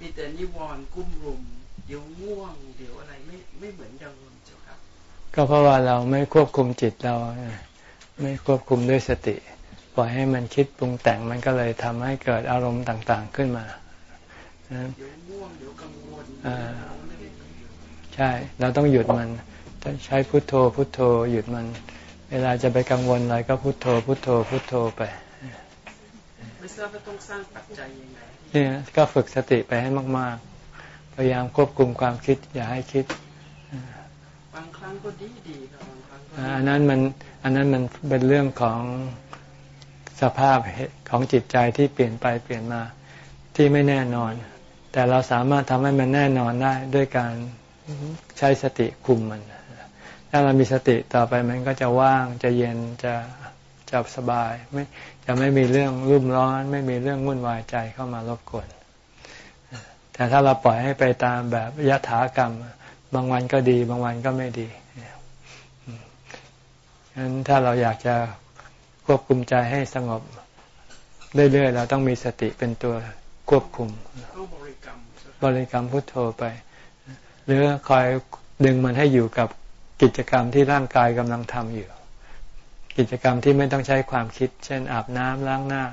มีแต่นิวรณ์กุ้มรุม เดี๋ยวง่วง เดี๋ยวอะไรไม่ไม่เหมือนเดิมเจ้าครับ ก็เพราะว่าเราไม่ควบคุมจิตเรา ไม่ควบคุมด้วยสติ ปล่อยให้มันคิดปรุงแต่งมันก็เลยทำให้เกิดอารมณ์ต่างๆขึ้นมาเดี๋ยวง่วงเดี๋ยวกังวลใช่ เราต้องหยุดมันใช้พุทโธพุทโธ หยุดมัน เวลาจะไปกังวลอะไรก็พุทโธพุทโธพุทโธไป ไม่ทราบว่าต้องสร้างปัจจัยยังไงเนี่ยก็ฝึกสติไปให้มาก ๆ พยายามควบคุมความคิด อย่าให้คิดบางครั้งก็ดีดีครับบางครั้งอันนั้นมันอันนั้นมันเป็นเรื่องของสภาพของจิตใจที่เปลี่ยนไปเปลี่ยนมาที่ไม่แน่นอน แต่เราสามารถทำให้มันแน่นอนได้ด้วยการใช้สติคุมมันถ้าเรามีสติต่อไปมันก็จะว่างจะเย็นจะจะสบาย ไม่ จะไม่มีเรื่องรุ่มร้อน ไม่มีเรื่องวุ่นวายใจเข้ามารบกวน แต่ถ้าเราปล่อยให้ไปตามแบบยถากรรม บางวันก็ดี บางวันก็ไม่ดีฉะนั้นถ้าเราอยากจะควบคุมใจให้สงบเรื่อยๆเราต้องมีสติเป็นตัวควบคุม บริกรรมบริกรรมพุทโธไป หรือคอยดึงมันให้อยู่กับกิจกรรมที่ร่างกายกำลังทำอยู่ กิจกรรมที่ไม่ต้องใช้ความคิด เช่น อาบน้ำล้างหน้า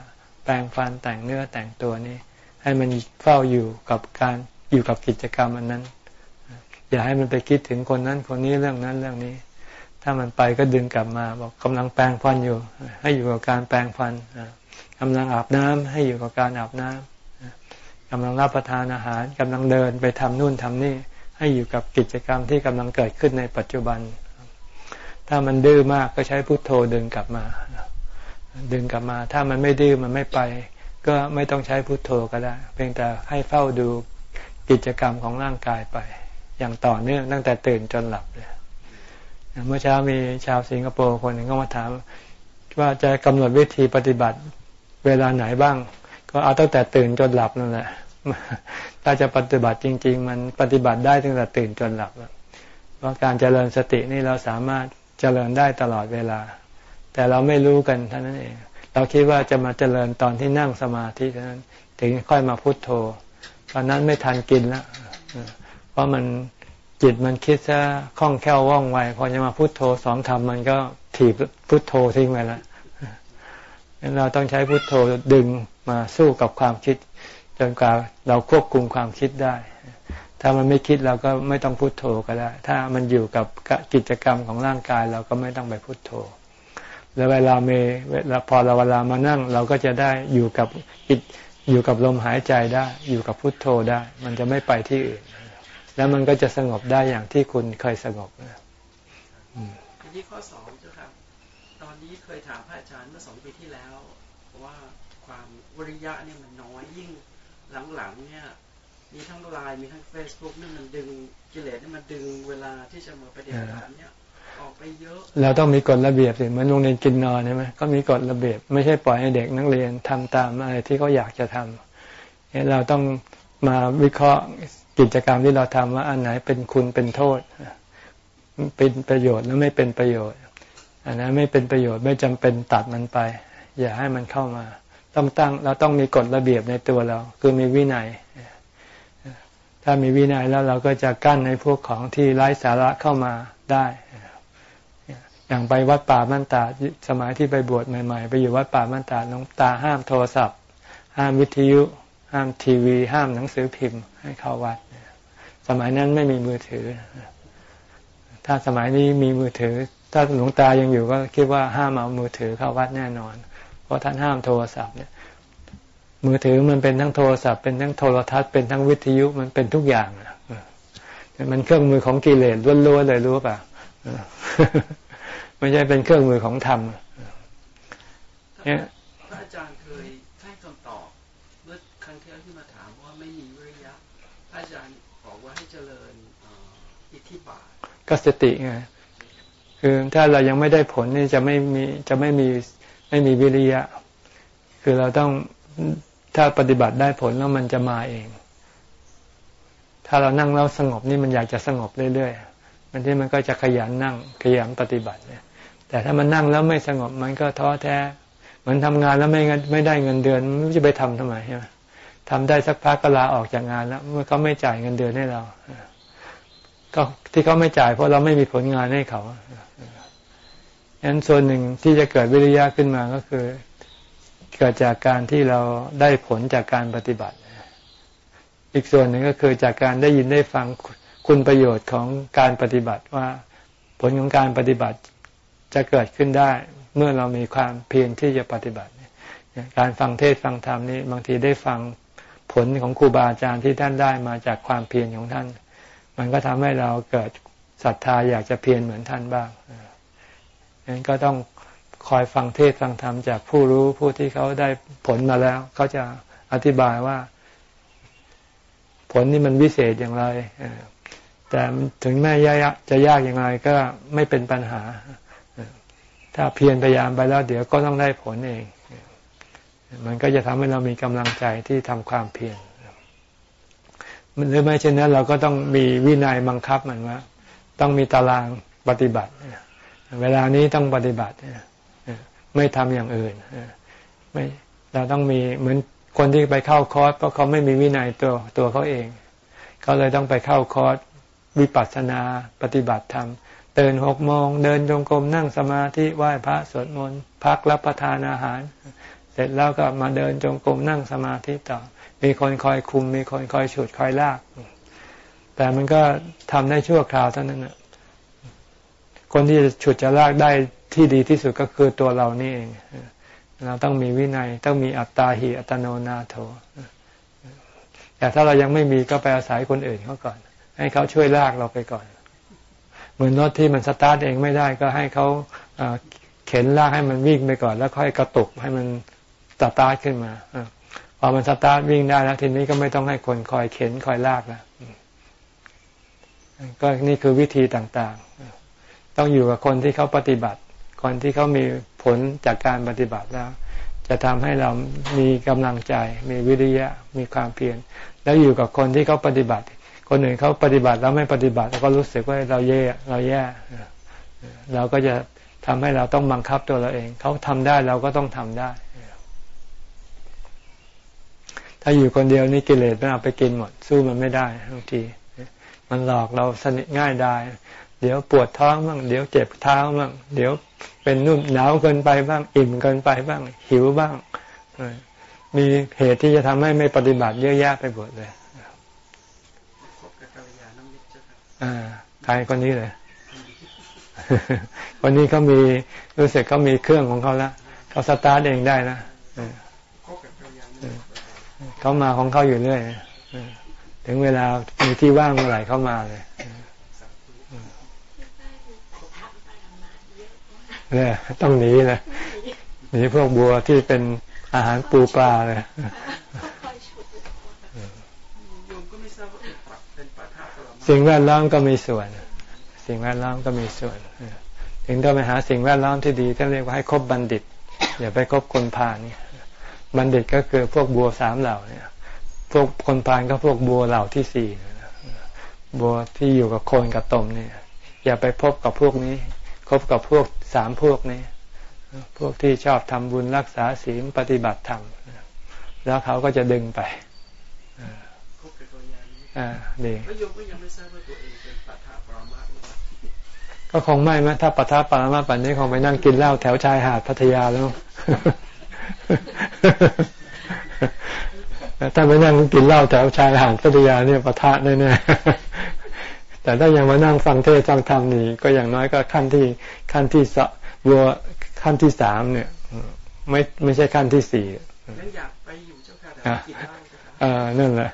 แปรงฟันแต่งเนื้อแต่งตัวนี้ ให้มันเฝ้าอยู่กับการอยู่กับกิจกรรมอันนั้น อย่าให้มันไปคิดถึงคนนั้นคนนี้เรื่องนั้นเรื่องนี้ ถ้ามันไปก็ดึงกลับมา บอกกำลังแปรงฟันอยู่ ให้อยู่กับการแปรงฟันกำลังอาบน้ำให้อยู่กับการอาบน้ำกำลังรับประทานอาหารกำลังเดินไปทำนู่นทำนี่ ให้อยู่กับกิจกรรมที่กำลังเกิดขึ้นในปัจจุบัน ถ้ามันดื้อมากก็ใช้พุทโธดึงกลับมา ดึงกลับมา ถ้ามันไม่ดื้อมันไม่ไป ก็ไม่ต้องใช้พุทโธก็ได้ เพียงแต่ให้เฝ้าดูกิจกรรมของร่างกายไป อย่างต่อเนื่องตั้งแต่ตื่นจนหลับเลยเมื่อเช้ามีชาวสิงคโปร์คนหนึ่งก็มาถาม ว่าจะกำหนดวิธีปฏิบัติเวลาไหนบ้าง ก็เอาตั้งแต่ตื่นจนหลับนั่นแหละถ้าจะปฏิบัติจริง ๆ มันปฏิบัติได้ตั้งแต่ตื่นจนหลับเพราะการเจริญสตินี่เราสามารถ เจริญได้ตลอดเวลา แต่เราไม่รู้กันเท่านั้นเอง เราคิดว่าจะมาเจริญตอนที่นั่งสมาธิเท่านั้น ถึงค่อยมาพุโทโธตอนนั้นไม่ทันกินแล้วเพราะมันจิตมันคิดซะคล่องแคล่วว่องไวพอจะมาพุโทโธสองคำมันก็ถีบพุโทโธทิ้งไปแล้วเราต้องใช้พุทโธดึงมาสู้กับความคิด จนกว่าเราควบคุมความคิดได้ ถ้ามันไม่คิดเราก็ไม่ต้องพุทโธก็ได้ ถ้ามันอยู่กับกิจกรรมของร่างกายเราก็ไม่ต้องไปพุทโธ แล้วเวลาเมเวลาพอเราเวลามานั่ง เราก็จะได้อยู่กับจิตอยู่กับลมหายใจได้ อยู่กับพุทโธได้ มันจะไม่ไปที่อื่น แล้วมันก็จะสงบได้อย่างที่คุณเคยสงบทีนี้ข้อสองเจ้าครับ ตอนนี้เคยถามพระอาจารย์เมื่อสองปีที่แล้ววิริยะเนี่ยมันน้อยยิ่งหลังๆเนี่ย มีทั้งไลน์มีทั้งเฟซบุ๊กนี่มันดึงกิเลสนี่มันดึงเวลาที่จะมาปฏิบัติธรรมเนี่ยออกไปเยอะ เราต้องมีกฎระเบียบสิเหมือนโรงเรียนกินนอนใช่ไหมก็มีกฎระเบียบ ไม่ใช่ปล่อยให้เด็กนักเรียนทำตามอะไรที่เขาอยากจะทำเนี่ยเราต้องมาวิเคราะห์กิจกรรมที่เราทำว่าอันไหนเป็นคุณเป็นโทษ เป็นประโยชน์หรือไม่เป็นประโยชน์ อันนั้นไม่เป็นประโยชน์ไม่จำเป็นตัดมันไป อย่าให้มันเข้ามา ต้องตั้งเราต้องมีกฎระเบียบในตัวเรา คือมีวินัย ถ้ามีวินัยแล้วเราก็จะกั้นในพวกของที่ไร้สาระเข้ามาได้ อย่างไปวัดป่ามั่นตาสมัยที่ไปบวชใหม่ ๆ ไปอยู่วัดป่ามั่นตาน้องตาห้ามโทรศัพท์ ห้ามวิทยุ ห้ามทีวี ห้ามหนังสือพิมพ์ให้เข้าวัด สมัยนั้นไม่มีมือถือ ถ้าสมัยนี้มีมือถือ ถ้าหลวงตายังอยู่ก็คิดว่าห้ามเอามือถือเข้าวัดแน่นอน เพราะท่านห้ามโทรศัพท์เนี่ย มือถือมันเป็นทั้งโทรศัพท์เป็นทั้งโทรทัศน์เป็นทั้งวิทยุมันเป็นทุกอย่างมันเครื่องมือของกิเลสล้วนๆเลยรู้ป่ะไม่ใช่เป็นเครื่องมือของธรรมเนี่ยพระอาจารย์เคยให้คำตอบเมื่อครั้งที่แล้วที่มาถามว่าไม่มีวิริยะพระอาจารย์บอกว่าให้เจริญอิทธิบาทก็สติไงคือถ้าเรายังไม่ได้ผลนี่จะไม่มีจะไม่มีไม่มีวิริยะ คือเราต้อง ถ้าปฏิบัติได้ผลแล้วมันจะมาเอง ถ้าเรานั่งแล้วสงบนี่มันอยากจะสงบเรื่อยๆมันที่มันก็จะขยันนั่งขยันปฏิบัติเนี่ย แต่ถ้ามันนั่งแล้วไม่สงบมันก็ท้อแท้ เหมือนทำงานแล้วไม่ไม่ได้เงินเดือนไม่จะไปทำทำไมใช่ไหมทำได้สักพักก็ลาออกจากงานแล้วเมื่อเขาไม่จ่ายเงินเดือนให้เราก็ที่เขาไม่จ่ายเพราะเราไม่มีผลงานให้เขาฉะนั้นส่วนหนึ่งที่จะเกิดวิริยะขึ้นมาก็คือ เกิดจากการที่เราได้ผลจากการปฏิบัติ อีกส่วนหนึ่งก็คือจากการได้ยินได้ฟังคุณประโยชน์ของการปฏิบัติว่าผลของการปฏิบัติจะเกิดขึ้นได้ เมื่อเรามีความเพียรที่จะปฏิบัติ การฟังเทศฟังธรรมนี้บางทีได้ฟังผลของครูบาอาจารย์ที่ท่านได้มาจากความเพียรของท่าน มันก็ทำให้เราเกิดศรัทธาอยากจะเพียรเหมือนท่านบ้างนั้นก็ต้อง คอยฟังเทศฟังธรรมจากผู้รู้ผู้ที่เขาได้ผลมาแล้วเขาจะอธิบายว่า ผลนี่มันวิเศษอย่างไรแต่ถึงแม้ยากจะยากอย่างไรก็ไม่เป็นปัญหา ถ้าเพียรพยายามไปแล้วเดี๋ยวก็ต้องได้ผลเอง มันก็จะทำให้เรามีกำลังใจที่ทำความเพียรหรือไม่เช่นนั้นเราก็ต้องมีวินัยบังคับมันว่า ต้องมีตารางปฏิบัติ เวลานี้ต้องปฏิบัติ ไม่ทำอย่างอื่นไม่เราต้องมีเหมือนคนที่ไปเข้าคอร์สเพราะเขาไม่มีวินัยตัวตัวเขาเอง เขาเลยต้องไปเข้าคอร์สวิปัสสนาปฏิบัติธรรมตื่นหกโมงเดินจงกรมนั่งสมาธิไหว้พระสวดมนต์พักรับประทานอาหาร เสร็จแล้วก็มาเดินจงกรมนั่งสมาธิต่อ มีคนคอยคุม มีคนคอยฉุดคอยลาก แต่มันก็ทำได้ชั่วคราวเท่านั้นนะคนที่ฉุดจะลากได้ ที่ดีที่สุดก็คือตัวเรานี่เองเราต้องมีวินัย ต้องมีอัตตาหิอัตโนนาโถแต่ถ้าเรายังไม่มีก็ไปอาศัยคนอื่นเขาก่อน ให้เขาช่วยลากเราไปก่อน เหมือนรถที่มันสตาร์ทเองไม่ได้ก็ให้เขาเข็นลากให้มันวิ่งไปก่อน แล้วค่อยกระตุกให้มันสตาร์ทขึ้นมาพอมันสตาร์ทวิ่งได้แล้วทีนี้ก็ไม่ต้องให้คนคอยเข็นคอยลากแล้วก็นี่คือวิธีต่างๆ ต้องอยู่กับคนที่เขาปฏิบัติ คนที่เขามีผลจากการปฏิบัติแล้ว จะทำให้เรามีกำลังใจ มีวิริยะ มีความเพียรแล้วอยู่กับคนที่เขาปฏิบัติ คนอื่นเขาปฏิบัติแล้วไม่ปฏิบัติเราก็รู้สึกว่าเราแย่เราแย่ เราก็จะทำให้เราต้องบังคับตัวเราเอง เขาทำได้เราก็ต้องทำได้ ถ้าอยู่คนเดียวนี่กิเลสมันเอาไปกินหมด สู้มันไม่ได้บางที มันหลอกเราสนิทง่ายได้เดี๋ยวปวดท้องบ้างเดี๋ยวเจ็บเท้าบ้างเดี๋ยว เป็นนุ่มหนาวเกินไปบ้าง อิ่มเกินไปบ้าง หิวบ้างมีเหตุที่จะทำให้ไม่ปฏิบัติเยอะแยะไปหมดเลยอ่าใครคนนี้เลยคนนี้เขามีรู้สึกเขามีเครื่องของเขาแล้วเขาสตาร์ทเองได้นะเขามาของเขาอยู่เรื่อยถึงเวลามีที่ว่างเมื่อไหร่เขามาเลย เนี่ยต้องหนีเลยหนีพวกบัวที่เป็นอาหารปูปลาเลยสิ่งแวดล้อมก็มีส่วน สิ่งแวดล้อมก็มีส่วนถึงต้องไปหาสิ่งแวดล้อมที่ดีท่านเรียกว่าให้คบบัณฑิต อย่าไปคบคนพาลนี่บัณฑิตก็คือพวกบัวสามเหล่าเนี่ย พวกคนพาลก็พวกบัวเหล่าที่สี่บัวที่อยู่กับโคนกับตมเนี่ย อย่าไปพบกับพวกนี้ คบกับพวก สามพวกนี้ พวกที่ชอบทำบุญรักษาศีลปฏิบัติธรรมแล้วเขาก็จะดึงไปอ่าดีก็ยมก็ยังไม่ทราบว่าตัวเองเป็นปัทปรมาก็คงไม่ไหมถ้าปัทปรมาปันนี้คงไปนั่งกินเหล้าแถวชายหาดพัทยาแล้วถ้าไปนั่งกินเหล้าแถวชายหาดพัทยาเนี่ยปะทะแน่ๆ แต่ถ้ายังมานั่งฟังเทศฟังธรรมนี่ก็อย่างน้อยก็ขั้นที่ขั้นที่สวัวขั้นที่สามเนี่ย ไม่ไม่ใช่ขั้นที่สี่นั่นอยากไปอยู่เจ้าค่ะแต่กินเหล้าอ่านั่นแหละ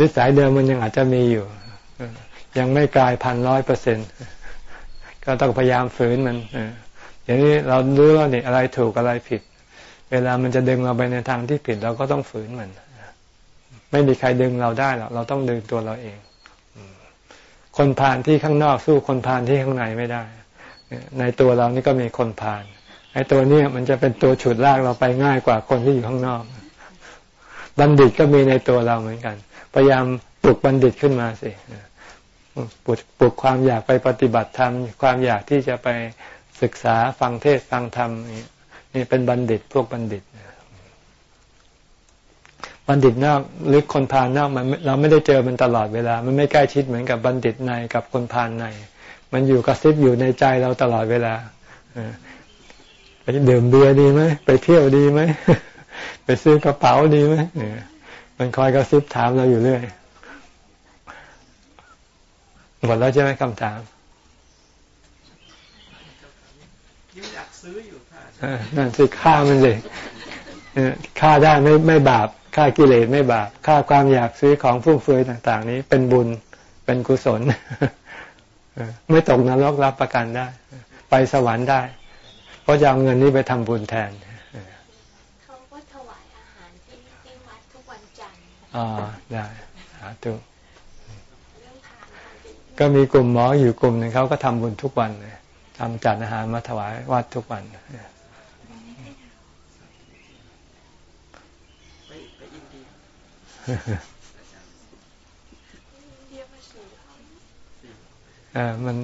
นิสัยเดิมมันยังอาจจะมีอยู่ ยังไม่กลายพันร้อยเปอร์เซ็นก็ต้องพยายามฝืนมันอย่างนี้เรารู้แล้วนี่อะไรถูกอะไรผิด เวลามันจะดึงเราไปในทางที่ผิด เราก็ต้องฝืนมัน ไม่มีใครดึงเราได้หรอกเราต้องดึงตัวเราเอง คนผ่านที่ข้างนอกสู้คนผ่านที่ข้างในไม่ได้ ในตัวเรานี่ก็มีคนผ่านไอ้ตัวนี้มันจะเป็นตัวฉุดลากเราไปง่ายกว่าคนที่อยู่ข้างนอก บัณฑิตก็มีในตัวเราเหมือนกัน พยายามปลุกบัณฑิตขึ้นมาสิปลุกปลุกความอยากไปปฏิบัติธรรม ความอยากที่จะไปศึกษาฟังเทศฟังธรรมนี่เป็นบัณฑิตพวกบัณฑิต บัณฑิตนอกหรือคนพาลนอกมันเราไม่ได้เจอมันตลอดเวลา มันไม่ใกล้ชิดเหมือนกับบัณฑิตในกับคนพาลใน มันอยู่กระซิบอยู่ในใจเราตลอดเวลาไปดื่มเบียร์ดีไหมไปเที่ยวดีไหมไปซื้อกระเป๋าดีไหมมันคอยกระซิบถามเราอยู่เรื่อย หมดแล้วใช่ไหมคำถามยังอยากซื้ออยู่ค่ะนั่นสิฆ่ามันสิฆ่าได้ไม่ไม่บาปฆ่ากิเลสไม่บาปฆ่าความอยากซื้อของฟุ่มเฟือยต่าง ๆ นี้ เป็นบุญเป็นกุศลไม่ตกนรกรับประกันได้ ไปสวรรค์ได้ เพราะจะเอาเงินนี้ไปทำบุญแทนเขาก็ถวายอาหารที่ที่วัดทุกวันจันทร์อ๋อได้สาธุก็มีกลุ่มหมออยู่กลุ่มหนึ่งเขาก็ทำบุญทุกวันเลยทำจัดอาหารมาถวายวัดทุกวันอ่ มัน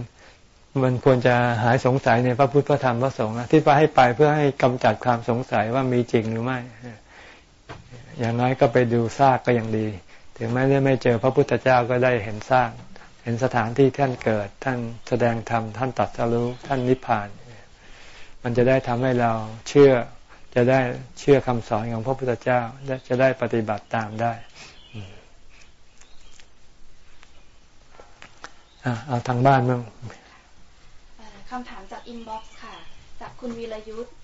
มันควรจะหายสงสัยในพระพุทธพระธรรมพระสงฆ์ที่ไปให้ไปเพื่อให้กำจัดความสงสัยว่ามีจริงหรือไม่ อย่างน้อยก็ไปดูซากก็ยังดี ถึงแม้ได้ไม่เจอพระพุทธเจ้าก็ได้เห็นซาก เห็นสถานที่ท่านเกิด ท่านแสดงธรรมท่านตัดสรู้ท่านนิพพาน มันจะได้ทำให้เราเชื่อ จะได้เชื่อคำสอนของพระพุทธเจ้าจะได้ปฏิบัติตามได้เอาทางบ้านบ้างคำถามจาก inbox ค่ะ จากคุณวีรยุทธ์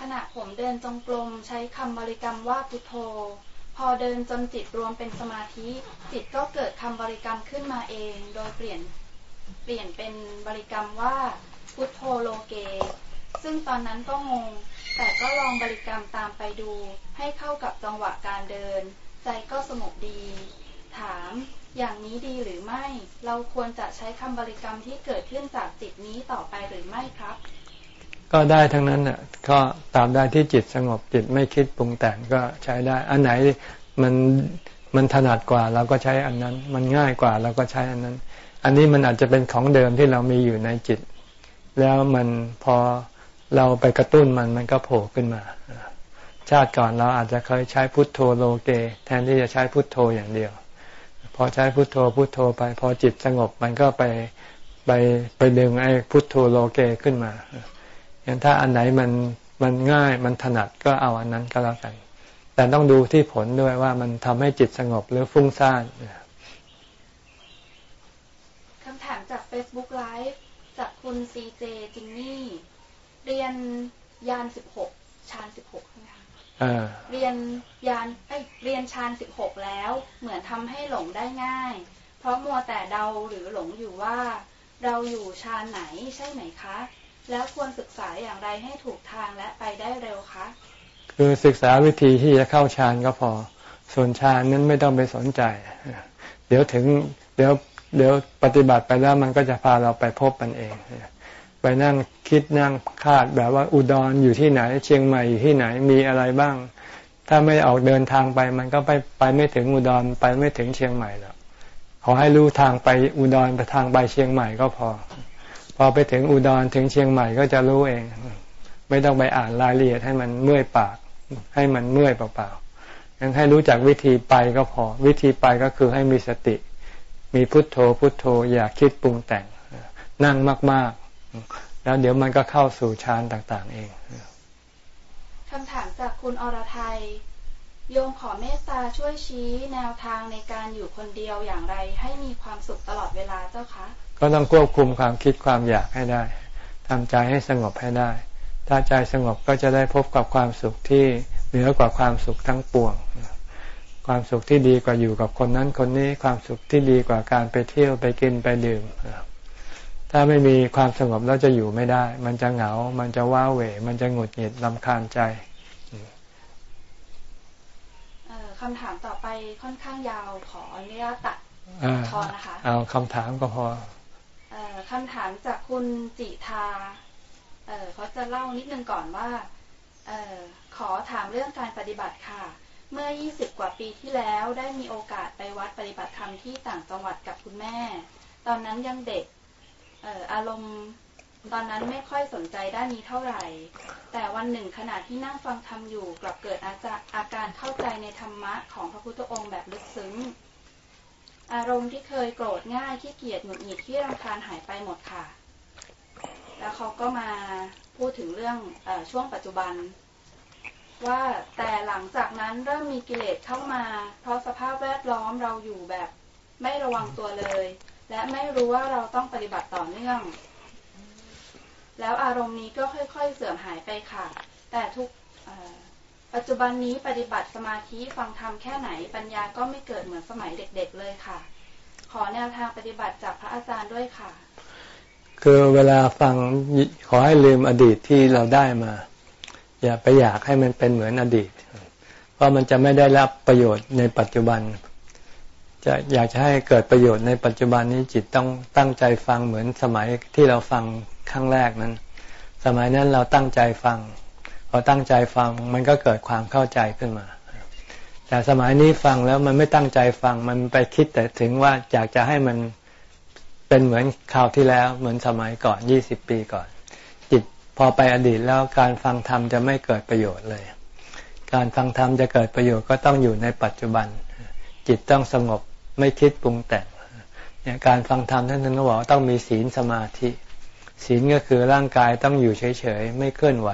ขณะผมเดินจงกรมใช้คำบริกรรมว่าพุทโธ พอเดินจนจิตรวมเป็นสมาธิ จิตก็เกิดคำบริกรรมขึ้นมาเอง โดยเปลี่ยนเปลี่ยนเป็นบริกรรมว่าพุทโธโลเก ซึ่งตอนนั้นก็งง แต่ก็ลองบริกรรมตามไปดู ให้เข้ากับจังหวะการเดิน ใจก็สงบดี ถาม อย่างนี้ดีหรือไม่ เราควรจะใช้คำบริกรรมที่เกิดขึ้นจากจิตนี้ต่อไปหรือไม่ครับ ก็ได้ทั้งนั้นน่ะ ก็ตามได้ที่จิตสงบจิตไม่คิดปรุงแต่งก็ใช้ได้ อันไหนมันมันถนัดกว่าเราก็ใช้อันนั้น มันง่ายกว่าเราก็ใช้อันนั้น อันนี้มันอาจจะเป็นของเดิมที่เรามีอยู่ในจิต แล้วมันพอ เราไปกระตุ้นมันมันก็โผล่ขึ้นมา ชาติก่อนเราอาจจะเคยใช้พุทโธโลเก แทนที่จะใช้พุทโธอย่างเดียว พอใช้พุทโธพุทโธไป พอจิตสงบมันก็ไปไปไปดึงไอ้พุทโธโลเกขึ้นมาอย่างถ้าอันไหนมันมันง่ายมันถนัดก็เอาอันนั้นก็แล้วกัน แต่ต้องดูที่ผลด้วยว่ามันทำให้จิตสงบหรือฟุ้งซ่านคำถามจาก Facebook Live จากคุณซีเจจินนี่ เรียนยานสิบหกชานสิบหกเรียนยานเรียนชานสิบหกแล้ว เหมือนทำให้หลงได้ง่าย เพราะมัวแต่เดาหรือหลงอยู่ว่า เราอยู่ชานไหนใช่ไหมคะ แล้วควรศึกษาอย่างไรให้ถูกทางและไปได้เร็วคะคือศึกษาวิธีที่จะเข้าฌานก็พอ ส่วนฌานนั้นไม่ต้องไปสนใจ เดี๋ยวถึงเดี๋ยวเดี๋ยวปฏิบัติไปแล้วมันก็จะพาเราไปพบมันเอง ไปนั่งคิดนั่งคาดแบบว่าอุดรอยู่ที่ไหน เชียงใหม่อยู่ที่ไหนมีอะไรบ้าง ถ้าไม่ออกเดินทางไปมันก็ไปไปไม่ถึงอุดรไปไม่ถึงเชียงใหม่หรอกขอให้รู้ทางไปอุดรไปทางไปเชียงใหม่ก็พอ พอไปถึงอุดรถึงเชียงใหม่ก็จะรู้เอง ไม่ต้องไปอ่านรายละเอียดให้มันเมื่อยปาก ให้มันเมื่อยเปล่าๆยังให้รู้จักวิธีไปก็พอ วิธีไปก็คือให้มีสติ มีพุทโธพุทโธอย่าคิดปรุงแต่งนั่งมาก แล้วเดี๋ยวมันก็เข้าสู่ฌานต่างๆ เองคำถามจากคุณอรไทยโยมขอเมตตาช่วยชี้แนวทางในการอยู่คนเดียวอย่างไร ให้มีความสุขตลอดเวลาเจ้าคะก็ต้องควบคุมความคิดความอยากให้ได้ทำใจให้สงบให้ได้ ถ้าใจสงบก็จะได้พบกับความสุขที่เหนือกว่าความสุขทั้งปวงพความสุขที่ดีกว่าอยู่กับคนนั้นคนนี้ ความสุขที่ดีกว่าการไปเที่ยวไปกินไปดื่ม ถ้าไม่มีความสงบแล้วจะอยู่ไม่ได้ มันจะเหงา มันจะว้าเหวมันจะหงุดหงิดลำคาญใจคำถามต่อไปค่อนข้างยาวขออนุญาตตัดพอนะคะ เอาคำถามก็พอคำถามจากคุณจิทาเเขาจะเล่านิดนึงก่อนว่าออขอถามเรื่องการปฏิบัติค่ะ เมื่อ 20 กว่าปีที่แล้วได้มีโอกาสไปวัดปฏิบัติธรรมที่ต่างจังหวัดกับคุณแม่ ตอนนั้นยังเด็ก อารมณ์ตอนนั้นไม่ค่อยสนใจด้านนี้เท่าไหร่ แต่วันหนึ่งขณะที่นั่งฟังธรรมอยู่กลับเกิดอาจอาการเข้าใจในธรรมะของพระพุทธองค์แบบลึกซึ้ง อารมณ์ที่เคยโกรธง่ายที่เกียดหงุดหงิดที่รำคาญหายไปหมดค่ะ แล้วเขาก็มาพูดถึงเรื่องอช่วงปัจจุบัน ว่าแต่หลังจากนั้นเริ่มมีกิเลสเข้ามา เพราะสภาพแวดล้อมเราอยู่แบบไม่ระวังตัวเลย และไม่รู้ว่าเราต้องปฏิบัติต่อเนื่อง แล้วอารมณ์นี้ก็ค่อย ๆ เสื่อมหายไปค่ะ แต่ทุกปัจจุบันนี้ปฏิบัติสมาธิฟังธรรมแค่ไหนปัญญาก็ไม่เกิดเหมือนสมัยเด็ก ๆ เลยค่ะ ขอแนวทางปฏิบัติจากพระอาจารย์ด้วยค่ะ คือเวลาฟังขอให้ลืมอดีตที่เราได้มา อย่าไปอยากให้มันเป็นเหมือนอดีต เพราะมันจะไม่ได้รับประโยชน์ในปัจจุบัน จะอยากจะให้เกิดประโยชน์ในปัจจุบันนี้จิตต้องตั้งใจฟังเหมือนสมัยที่เราฟังครั้งแรกนั้น สมัยนั้นเราตั้งใจฟังพอตั้งใจฟังมันก็เกิดความเข้าใจขึ้นมา แต่สมัยนี้ฟังแล้วมันไม่ตั้งใจฟังมันไปคิดแต่ถึงว่าอยากจะให้มันเป็นเหมือนคราวที่แล้ว เหมือนสมัยก่อนยี่สิบปีก่อน จิตพอไปอดีตแล้วการฟังธรรมจะไม่เกิดประโยชน์เลย การฟังธรรมจะเกิดประโยชน์ก็ต้องอยู่ในปัจจุบัน จิตต้องสงบ ไม่คิดปรุงแต่งเนี่ยการฟังธรรมท่านนั้นก็บอกต้องมีศีลสมาธิ ศีลก็คือร่างกายต้องอยู่เฉยๆ ไม่เคลื่อนไหว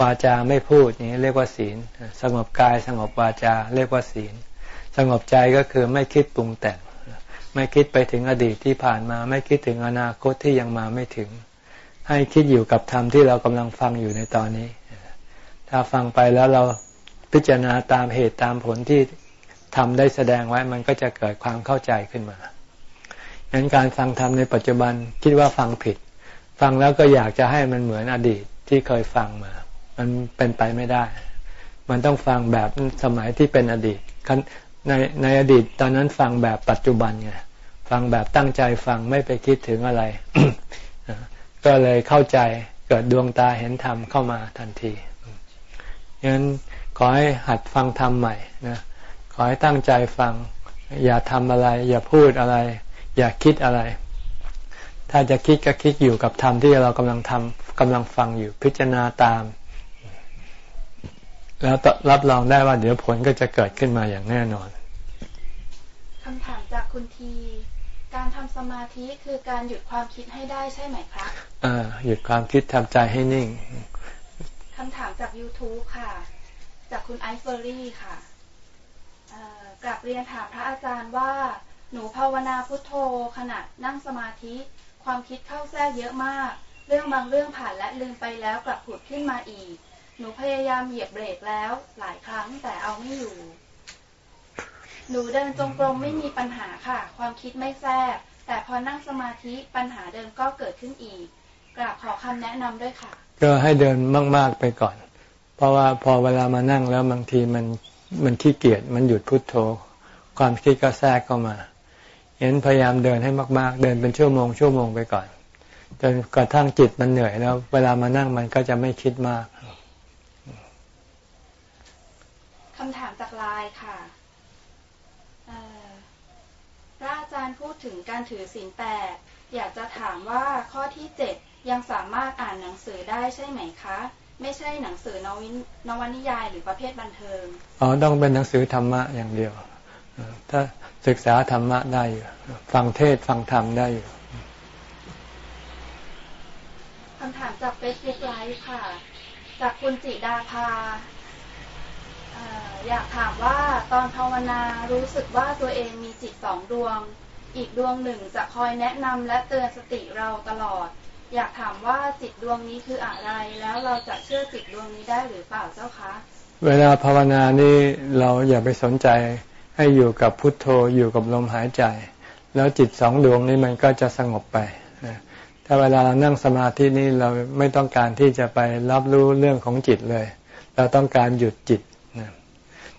วาจาไม่พูดนี้เรียกว่าศีล สงบกายสงบวาจาเรียกว่าศีล สงบใจก็คือไม่คิดปรุงแต่ง ไม่คิดไปถึงอดีตที่ผ่านมา ไม่คิดถึงอนาคตที่ยังมาไม่ถึง ให้คิดอยู่กับธรรมที่เรากำลังฟังอยู่ในตอนนี้ ถ้าฟังไปแล้วเราพิจารณาตามเหตุตามผลที่ ทำได้แสดงไว้มันก็จะเกิดความเข้าใจขึ้นมาดังนั้นการฟังธรรมในปัจจุบันคิดว่าฟังผิด ฟังแล้วก็อยากจะให้มันเหมือนอดีตที่เคยฟังมา มันเป็นไปไม่ได้ มันต้องฟังแบบสมัยที่เป็นอดีตในในอดีตตอนนั้นฟังแบบปัจจุบันไงฟังแบบตั้งใจฟังไม่ไปคิดถึงอะไร ก็เลยเข้าใจเกิดดวงตาเห็นธรรมเข้ามาทันทีงั้นขอให้หัดฟังธรรมใหม่นะ ขอให้ตั้งใจฟัง อย่าทำอะไร อย่าพูดอะไร อย่าคิดอะไร ถ้าจะคิดก็คิดอยู่กับธรรมที่เรากำลังทำกำลังฟังอยู่พิจารณาตาม แล้วรับรองได้ว่าเดี๋ยวผลก็จะเกิดขึ้นมาอย่างแน่นอนคำถามจากคุณที การทำสมาธิคือการหยุดความคิดให้ได้ใช่ไหมครับอ่าหยุดความคิดทำใจให้นิ่งคำถามจาก YouTube ค่ะ จากคุณไอซ์เฟอรี่ค่ะ กลับเรียนถามพระอาจารย์ว่า หนูภาวนาพุทโธขณะนั่งสมาธิ ความคิดเข้าแทรกเยอะมาก เรื่องบางเรื่องผ่านและลืมไปแล้วกลับผุดขึ้นมาอีก หนูพยายามเหยียบเบรกแล้ว หลายครั้งแต่เอาไม่อยู่ หนูเดินจงกรมไม่มีปัญหาค่ะ ความคิดไม่แทรกแต่พอนั่งสมาธิปัญหาเดิมก็เกิดขึ้นอีกกราบขอคำแนะนำด้วยค่ะ ก็ให้เดินมาก ๆไปก่อน เพราะว่าพอเวลามานั่งแล้วบางทีมัน มันขี้เกียจมันหยุดพุดโทโธ ความคิดก็แทรกเข้ามาเห็นพยายามเดินให้มาก ๆ เดินเป็นชั่วโมงชั่วโมงไปก่อน จนกระทั่งจิตมันเหนื่อยแล้ว เวลามานั่งมันก็จะไม่คิดมากคำถามจากไลน์ค่ะพระอาจารย์พูดถึงการถือศีลแปดอยากจะถามว่าข้อที่เจ็ดยังสามารถอ่านหนังสือได้ใช่ไหมคะ ไม่ใช่หนังสือนวินนวนิยายหรือประเภทบันเทิง อ๋อ ต้องเป็นหนังสือธรรมะอย่างเดียว ถ้าศึกษาธรรมะได้อยู่ ฟังเทศฟังธรรมได้อยู่คำถามจากเฟซบุ๊กไลฟ์ค่ะ จากคุณจิดาภาอยากถามว่าตอนภาวนารู้สึกว่าตัวเองมีจิตสองดวง อีกดวงหนึ่งจะคอยแนะนำและเตือนสติเราตลอด อยากถามว่าจิตดวงนี้คืออะไร แล้วเราจะเชื่อจิตดวงนี้ได้หรือเปล่าเจ้าคะ เวลาภาวนานี่เราอย่าไปสนใจให้อยู่กับพุทโธอยู่กับลมหายใจ แล้วจิตสองดวงนี้มันก็จะสงบไปถ้าเวลาเรานั่งสมาธินี่เราไม่ต้องการที่จะไปรับรู้เรื่องของจิตเลย เราต้องการหยุดจิต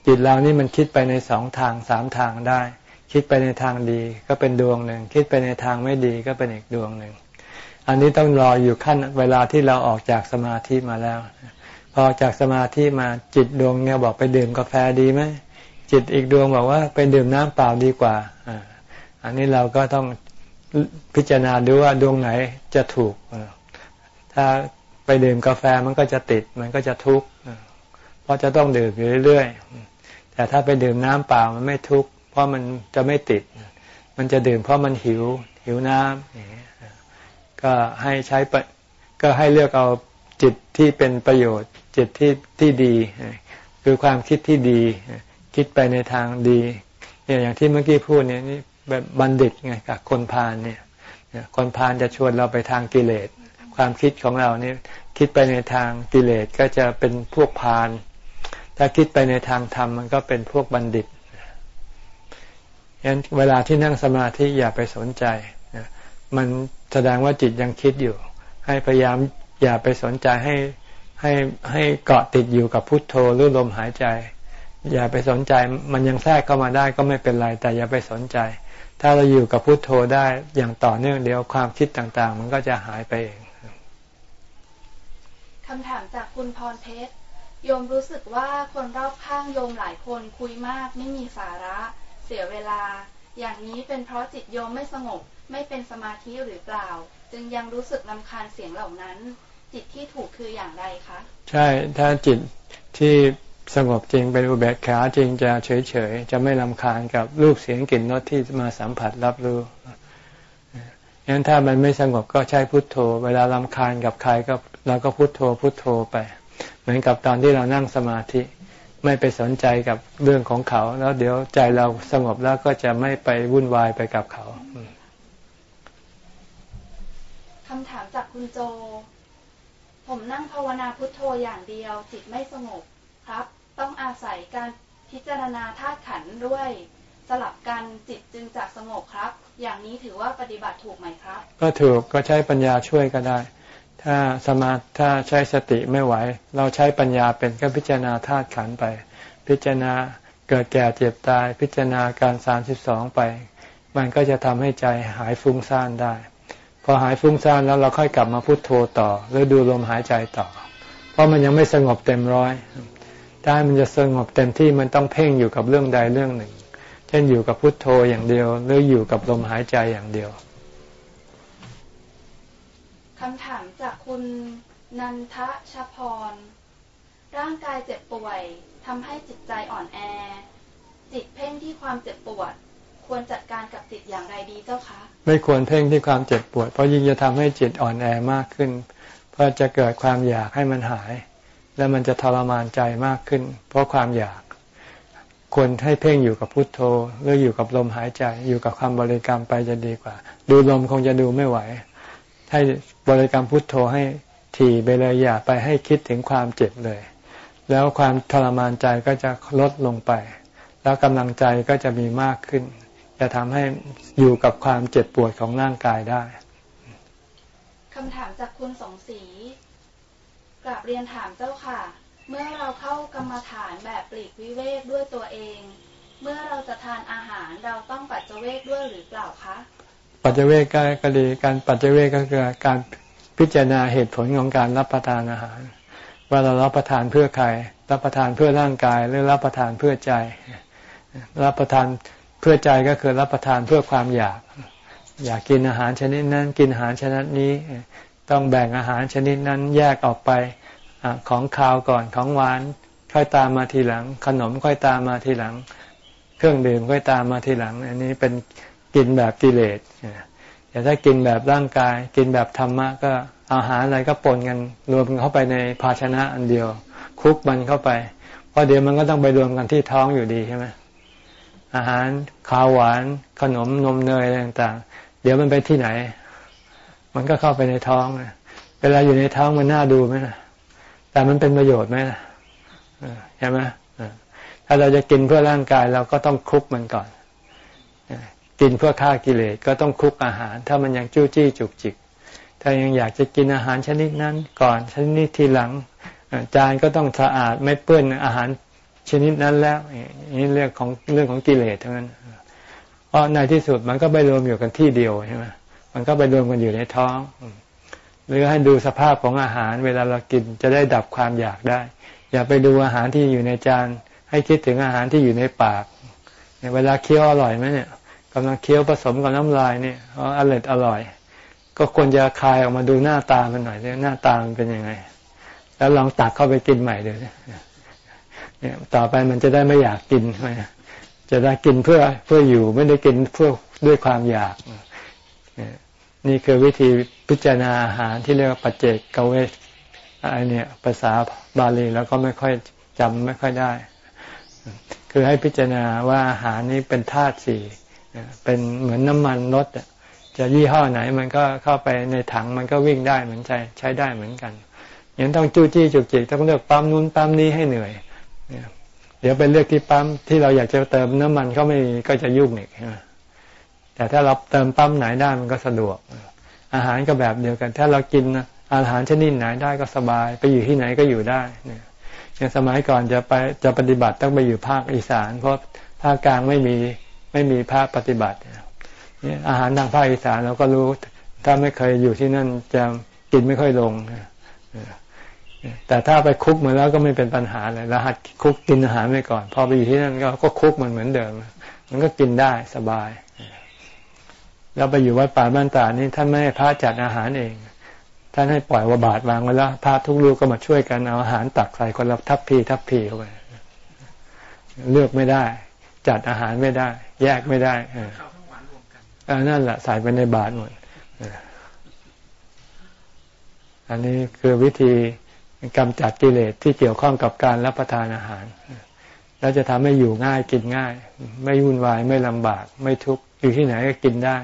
จิตเรานี่มันคิดไปในสองทางสามทางได้ คิดไปในทางดีก็เป็นดวงหนึ่งคิดไปในทางไม่ดีก็เป็นอีกดวงหนึ่ง อันนี้ต้องรออยู่ขั้นเวลาที่เราออกจากสมาธิมาแล้วพอออกจากสมาธิมาจิตดวงเนี่ยบอกไปดื่มกาแฟดีไหมจิตอีกดวงบอกว่าไปดื่มน้ำเปล่าดีกว่าอันนี้เราก็ต้องพิจารณาดูว่าดวงไหนจะถูกถ้าไปดื่มกาแฟมันก็จะติดมันก็จะทุกข์เพราะจะต้องดื่มอยู่เรื่อยๆแต่ถ้าไปดื่มน้ำเปล่ามันไม่ทุกข์เพราะมันจะไม่ติด มันจะดื่มเพราะมันหิวหิวน้ำ ก็ให้ใช้ก็ให้เลือกเอาจิตที่เป็นประโยชน์ จิตที่ที่ดี คือความคิดที่ดี คิดไปในทางดีเนี่ยอย่างที่เมื่อกี้พูดเนี่ยนี่แบบบัณฑิตไงกับคนพาลเนี่ยคนพาลจะชวนเราไปทางกิเลส ความคิดของเราเนี่ยคิดไปในทางกิเลสก็จะเป็นพวกพาลถ้าคิดไปในทางธรรมมันก็เป็นพวกบัณฑิตฉะนั้นเวลาที่นั่งสมาธิอย่าไปสนใจ มันแสดงว่าจิตยังคิดอยู่ ให้พยายามอย่าไปสนใจให้ให้ให้เกาะติดอยู่กับพุทโธหรือลมหายใจ อย่าไปสนใจมันยังแทรกเข้ามาได้ก็ไม่เป็นไรแต่อย่าไปสนใจ ถ้าเราอยู่กับพุโทโธได้อย่างต่อเนื่องเดี๋ยวความคิดต่างๆ มันก็จะหายไปเองคำถามจากคุณพรเพชรโยมรู้สึกว่าคนรอบข้างโยมหลายคนคุยมากไม่มีสาระ เสียเวลา อย่างนี้เป็นเพราะจิตโยมไม่สงบ ไม่เป็นสมาธิหรือเปล่า จึงยังรู้สึกลำคาญเสียงเหล่านั้น จิตที่ถูกคืออย่างไรคะ ใช่ถ้าจิตที่สงบจริงเป็นอุเบกขาจริงจะเฉยเฉยจะไม่ลำคาญกับรูปเสียงกลิ่นรสที่มาสัมผัสรับรู้งั้นถ้ามันไม่สงบก็ใช้พุทโธ เวลาลำคาญกับใครก็เราก็พุทโธพุทโธไป เหมือนกับตอนที่เรานั่งสมาธิ ไม่ไปสนใจกับเรื่องของเขา แล้วเดี๋ยวใจเราสงบแล้วก็จะไม่ไปวุ่นวายไปกับเขา คำถามจากคุณโจ ผมนั่งภาวนาพุทโธอย่างเดียว จิตไม่สงบครับ ต้องอาศัยการพิจารณาธาตุขันด้วย สลับกันจิตจึงจะสงบครับ อย่างนี้ถือว่าปฏิบัติถูกไหมครับ ก็ถูกก็ใช้ปัญญาช่วยก็ได้ ถ้าสมาถ้าใช้สติไม่ไหว เราใช้ปัญญาเป็นก็พิจารณาธาตุขันไป พิจารณาเกิดแก่เจ็บตาย พิจารณาการสามสิบสองไป มันก็จะทำให้ใจหายฟุ้งซ่านได้ พอหายฟุ้งซ่านแล้วเราค่อยกลับมาพุโทโธต่อ หรือดูลมหายใจต่อ เพราะมันยังไม่สงบเต็มร้อยถ้ามันจะสงบเต็มที่มันต้องเพ่งอยู่กับเรื่องใดเรื่องหนึ่ง เช่นอยู่กับพุทโธอย่างเดียว หรืออยู่กับลมหายใจอย่างเดียวคำถามจากคุณนันทชพร ร่างกายเจ็บป่วยทำให้จิตใจอ่อนแอ จิตเพ่งที่ความเจ็บปวด ควรจัดการกับจิตอย่างไรดีเจ้าคะ ไม่ควรเพ่งที่ความเจ็บปวด เพราะยิ่งจะทำให้จิตอ่อนแอมากขึ้น เพราะจะเกิดความอยากให้มันหาย แล้วมันจะทรมานใจมากขึ้น เพราะความอยาก ควรให้เพ่งอยู่กับพุทโธหรืออยู่กับลมหายใจ อยู่กับคำบริกรรมไปจะดีกว่า ดูลมคงจะดูไม่ไหว ให้บริกรรมพุทโธให้ถี่ไปเลยอย่าไปให้คิดถึงความเจ็บเลย แล้วความทรมานใจก็จะลดลงไป แล้วกำลังใจก็จะมีมากขึ้น จะทำให้อยู่กับความเจ็บปวดของร่างกายได้คำถามจากคุณสองสีกลับเรียนถามเจ้าค่ะ เมื่อเราเข้ากรรมฐานแบบปลีกวิเวกด้วยตัวเอง เมื่อเราจะทานอาหารเราต้องปัจเจเวกด้วยหรือเปล่าคะปัจเจเวกก็ดีการปัจเจเวกก็คือการพิจารณาเหตุผลของการรับประทานอาหาร ว่าเรารับประทานเพื่อใคร รับประทานเพื่อร่างกายหรือรับประทานเพื่อใจ รับประทานเพื่อใจก็คือรับประทานเพื่อความอยาก อยากกินอาหารชนิดนั้น กินอาหารชนิดนี้ ต้องแบ่งอาหารชนิดนั้นแยกออกไปอของคาวก่อนของหวาน ค่อยตามมาทีหลัง ขนมค่อยตามมาทีหลัง เครื่องดื่มค่อยตามมาทีหลัง อันนี้เป็นกินแบบกิเลสแต่ถ้ากินแบบร่างกาย กินแบบธรรมะก็อาหารอะไรก็ปนกันรวมเข้าไปในภาชนะอันเดียว คุกมันเข้าไปเพราะเดี๋ยวมันก็ต้องไปรวมกันที่ท้องอยู่ดีใช่ไหม อาหารข้าวหวาน ขนมนมเนยอะไรต่างๆ เดี๋ยวมันไปที่ไหน มันก็เข้าไปในท้องเวลาอยู่ในท้องมันน่าดูไหมนะแต่มันเป็นประโยชน์ไหมนะใช่ไหมถ้าเราจะกินเพื่อร่างกายเราก็ต้องคุกมันก่อนกินเพื่อฆ่ากิเลสก็ต้องคุกอาหาร ถ้ามันยังจู้จี้จุกจิก ถ้ายังอยากจะกินอาหารชนิดนั้นก่อนชนิดทีหลังจานก็ต้องสะอาดไม่เปื้อนอาหาร ชนิดนั้นแล้วนี่เรื่องของเรื่องของกิเลสทั้งนั้นเพราะในที่สุดมันก็ไปรวมอยู่กันที่เดียวใช่ไหมมันก็ไปรวมกันอยู่ในท้อง หรือให้ดูสภาพของอาหาร เวลาเรากินจะได้ดับความอยากได้ อย่าไปดูอาหารที่อยู่ในจาน ให้คิดถึงอาหารที่อยู่ในปากเวลาเคี้ยวอร่อยไหมเนี่ยกำลังเคี้ยวผสมกับน้ำลายเนี่ยอร่อยอร่อย ก็ควรจะคายออกมาดูหน้าตามันหน่อยหน้าตามันเป็นยังไง แล้วลองตักเข้าไปกินใหม่เลย เนี่ยต่อไปมันจะได้ไม่อยากกิน จะได้กินเพื่อเพื่ออยู่ไม่ได้กินเพื่อด้วยความอยาก นี่คือวิธีพิจารณาอาหารที่เรียกว่าปัจเจกเกเวสอันนี้ภาษาบาลีแล้วก็ไม่ค่อยจำไม่ค่อยได้ คือให้พิจารณาว่าอาหารนี้เป็นธาตุสี่เป็นเหมือนน้ำมันรถจะยี่ห้อไหนมันก็เข้าไปในถังมันก็วิ่งได้เหมือนใจใช้ได้เหมือนกันยังต้องจู้จี้จุกจิกต้องเลือกปั๊มนู้นปั๊มนี้ให้เหนื่อย เดี๋ยวไปเลือกที่ปั๊มที่เราอยากจะเติมน้ำมันก็ไม่มีก็จะยุ่งอีกแต่ถ้าเราเติมปั๊มไหนได้มันก็สะดวก อาหารก็แบบเดียวกัน ถ้าเรากินอาหารชนิดไหนได้ก็สบาย ไปอยู่ที่ไหนก็อยู่ได้เนี่ยอย่างสมัยก่อนจะไปจะปฏิบัติต้องไปอยู่ภาคอีสาน เพราะภาคกลางไม่มีไม่มีพระปฏิบัติเนี่ยอาหารทางภาคอีสานเราก็รู้ ถ้าไม่เคยอยู่ที่นั่นจะกินไม่ค่อยลง แต่ถ้าไปคุกมาแล้วก็ไม่เป็นปัญหาเลยรหัสคุกกินอาหารไปก่อน พอไปอยู่ที่นั่นก็ก็คุกมันเหมือนเดิม มันก็กินได้สบาย แล้วไปอยู่วัดป่าบ้านตานี่ท่านไม่ให้พระจัดอาหารเอง ท่านให้ปล่อยว่าบาทวางไว้แล้วพระทุกลูกก็มาช่วยกันเอาอาหารตักใส่คนละทัพพีทัพพีเข้าไปเลือกไม่ได้ จัดอาหารไม่ได้ แยกไม่ได้เออนั่นแหละใส่ไปในบาทหมดอันนี้คือวิธี กำจัดกิเลสที่เกี่ยวข้องกับการรับประทานอาหาร แล้วจะทำให้อยู่ง่ายกินง่าย ไม่วุ่นวายไม่ลำบาก ไม่ทุกข์อยู่ที่ไหนก็กินได้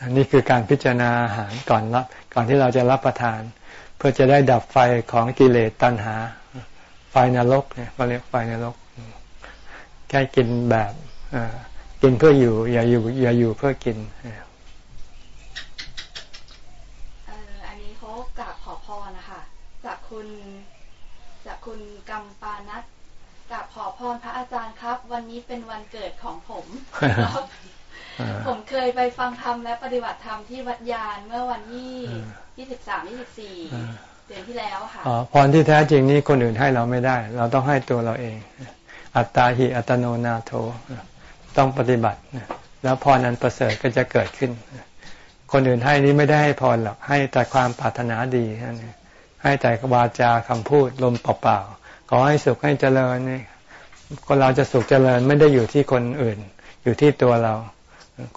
อันนี้คือการพิจารณาอาหารก่อนรับ ก่อนที่เราจะรับประทาน เพื่อจะได้ดับไฟของกิเลสตัณหา ไฟนรกเนี่ยเขาเรียกไฟนรกแค่กินแบบกินเพื่ออยู่ อย่าอยู่อย่าอยู่เพื่อกินคุณจาก คุณกำปานัทกับขอพรพระอาจารย์ครับ วันนี้เป็นวันเกิดของผม ผมเคยไปฟังธรรมและปฏิบัติธรรมที่วัดยานเมื่อวันที่ที่สิบสามที่สิบสี่เดือนที่แล้วค่ะอ๋อพรที่แท้จริงนี้คนอื่นให้เราไม่ได้ เราต้องให้ตัวเราเอง อัตตาหิอัตโนนาโถต้องปฏิบัติ แล้วพรนั้นประเสริฐก็จะเกิดขึ้น คนอื่นให้นี้ไม่ได้ให้พรหรอกให้แต่ความปรารถนาดีนั่นเอง ให้แต่วาจาคำพูดลมเปล่าๆขอให้สุขให้เจริญนี่คนเราจะสุขเจริญไม่ได้อยู่ที่คนอื่น อยู่ที่ตัวเรา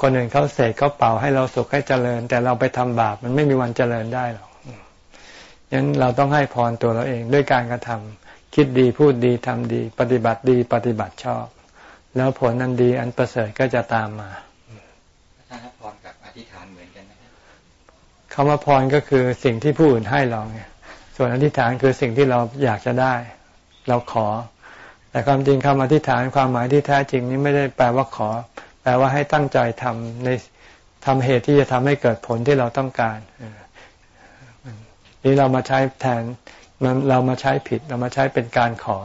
คนอื่นเขาเสกเขาเป่าให้เราสุขให้เจริญ แต่เราไปทำบาปมันไม่มีวันเจริญได้หรอกยังเราต้องให้พรตัวเราเองด้วยการกระทำคิดดีพูดดีทำดี ปฏิบัติดีปฏิบัติชอบ แล้วผลนั้นดีอันประเสริฐก็จะตามมาท่านพรกับอธิษฐานเหมือนกันไหมคำว่าพรก็คือสิ่งที่ผู้อื่นให้เราไง ส่วนอธิษฐานคือสิ่งที่เราอยากจะได้ เราขอ แต่ความจริงคำอธิษฐานความหมายที่แท้จริงนี้ไม่ได้แปลว่าขอ แปลว่าให้ตั้งใจทำในทำเหตุที่จะทำให้เกิดผลที่เราต้องการนี่เรามาใช้แทนมันเรามาใช้ผิดเรามาใช้เป็นการขอ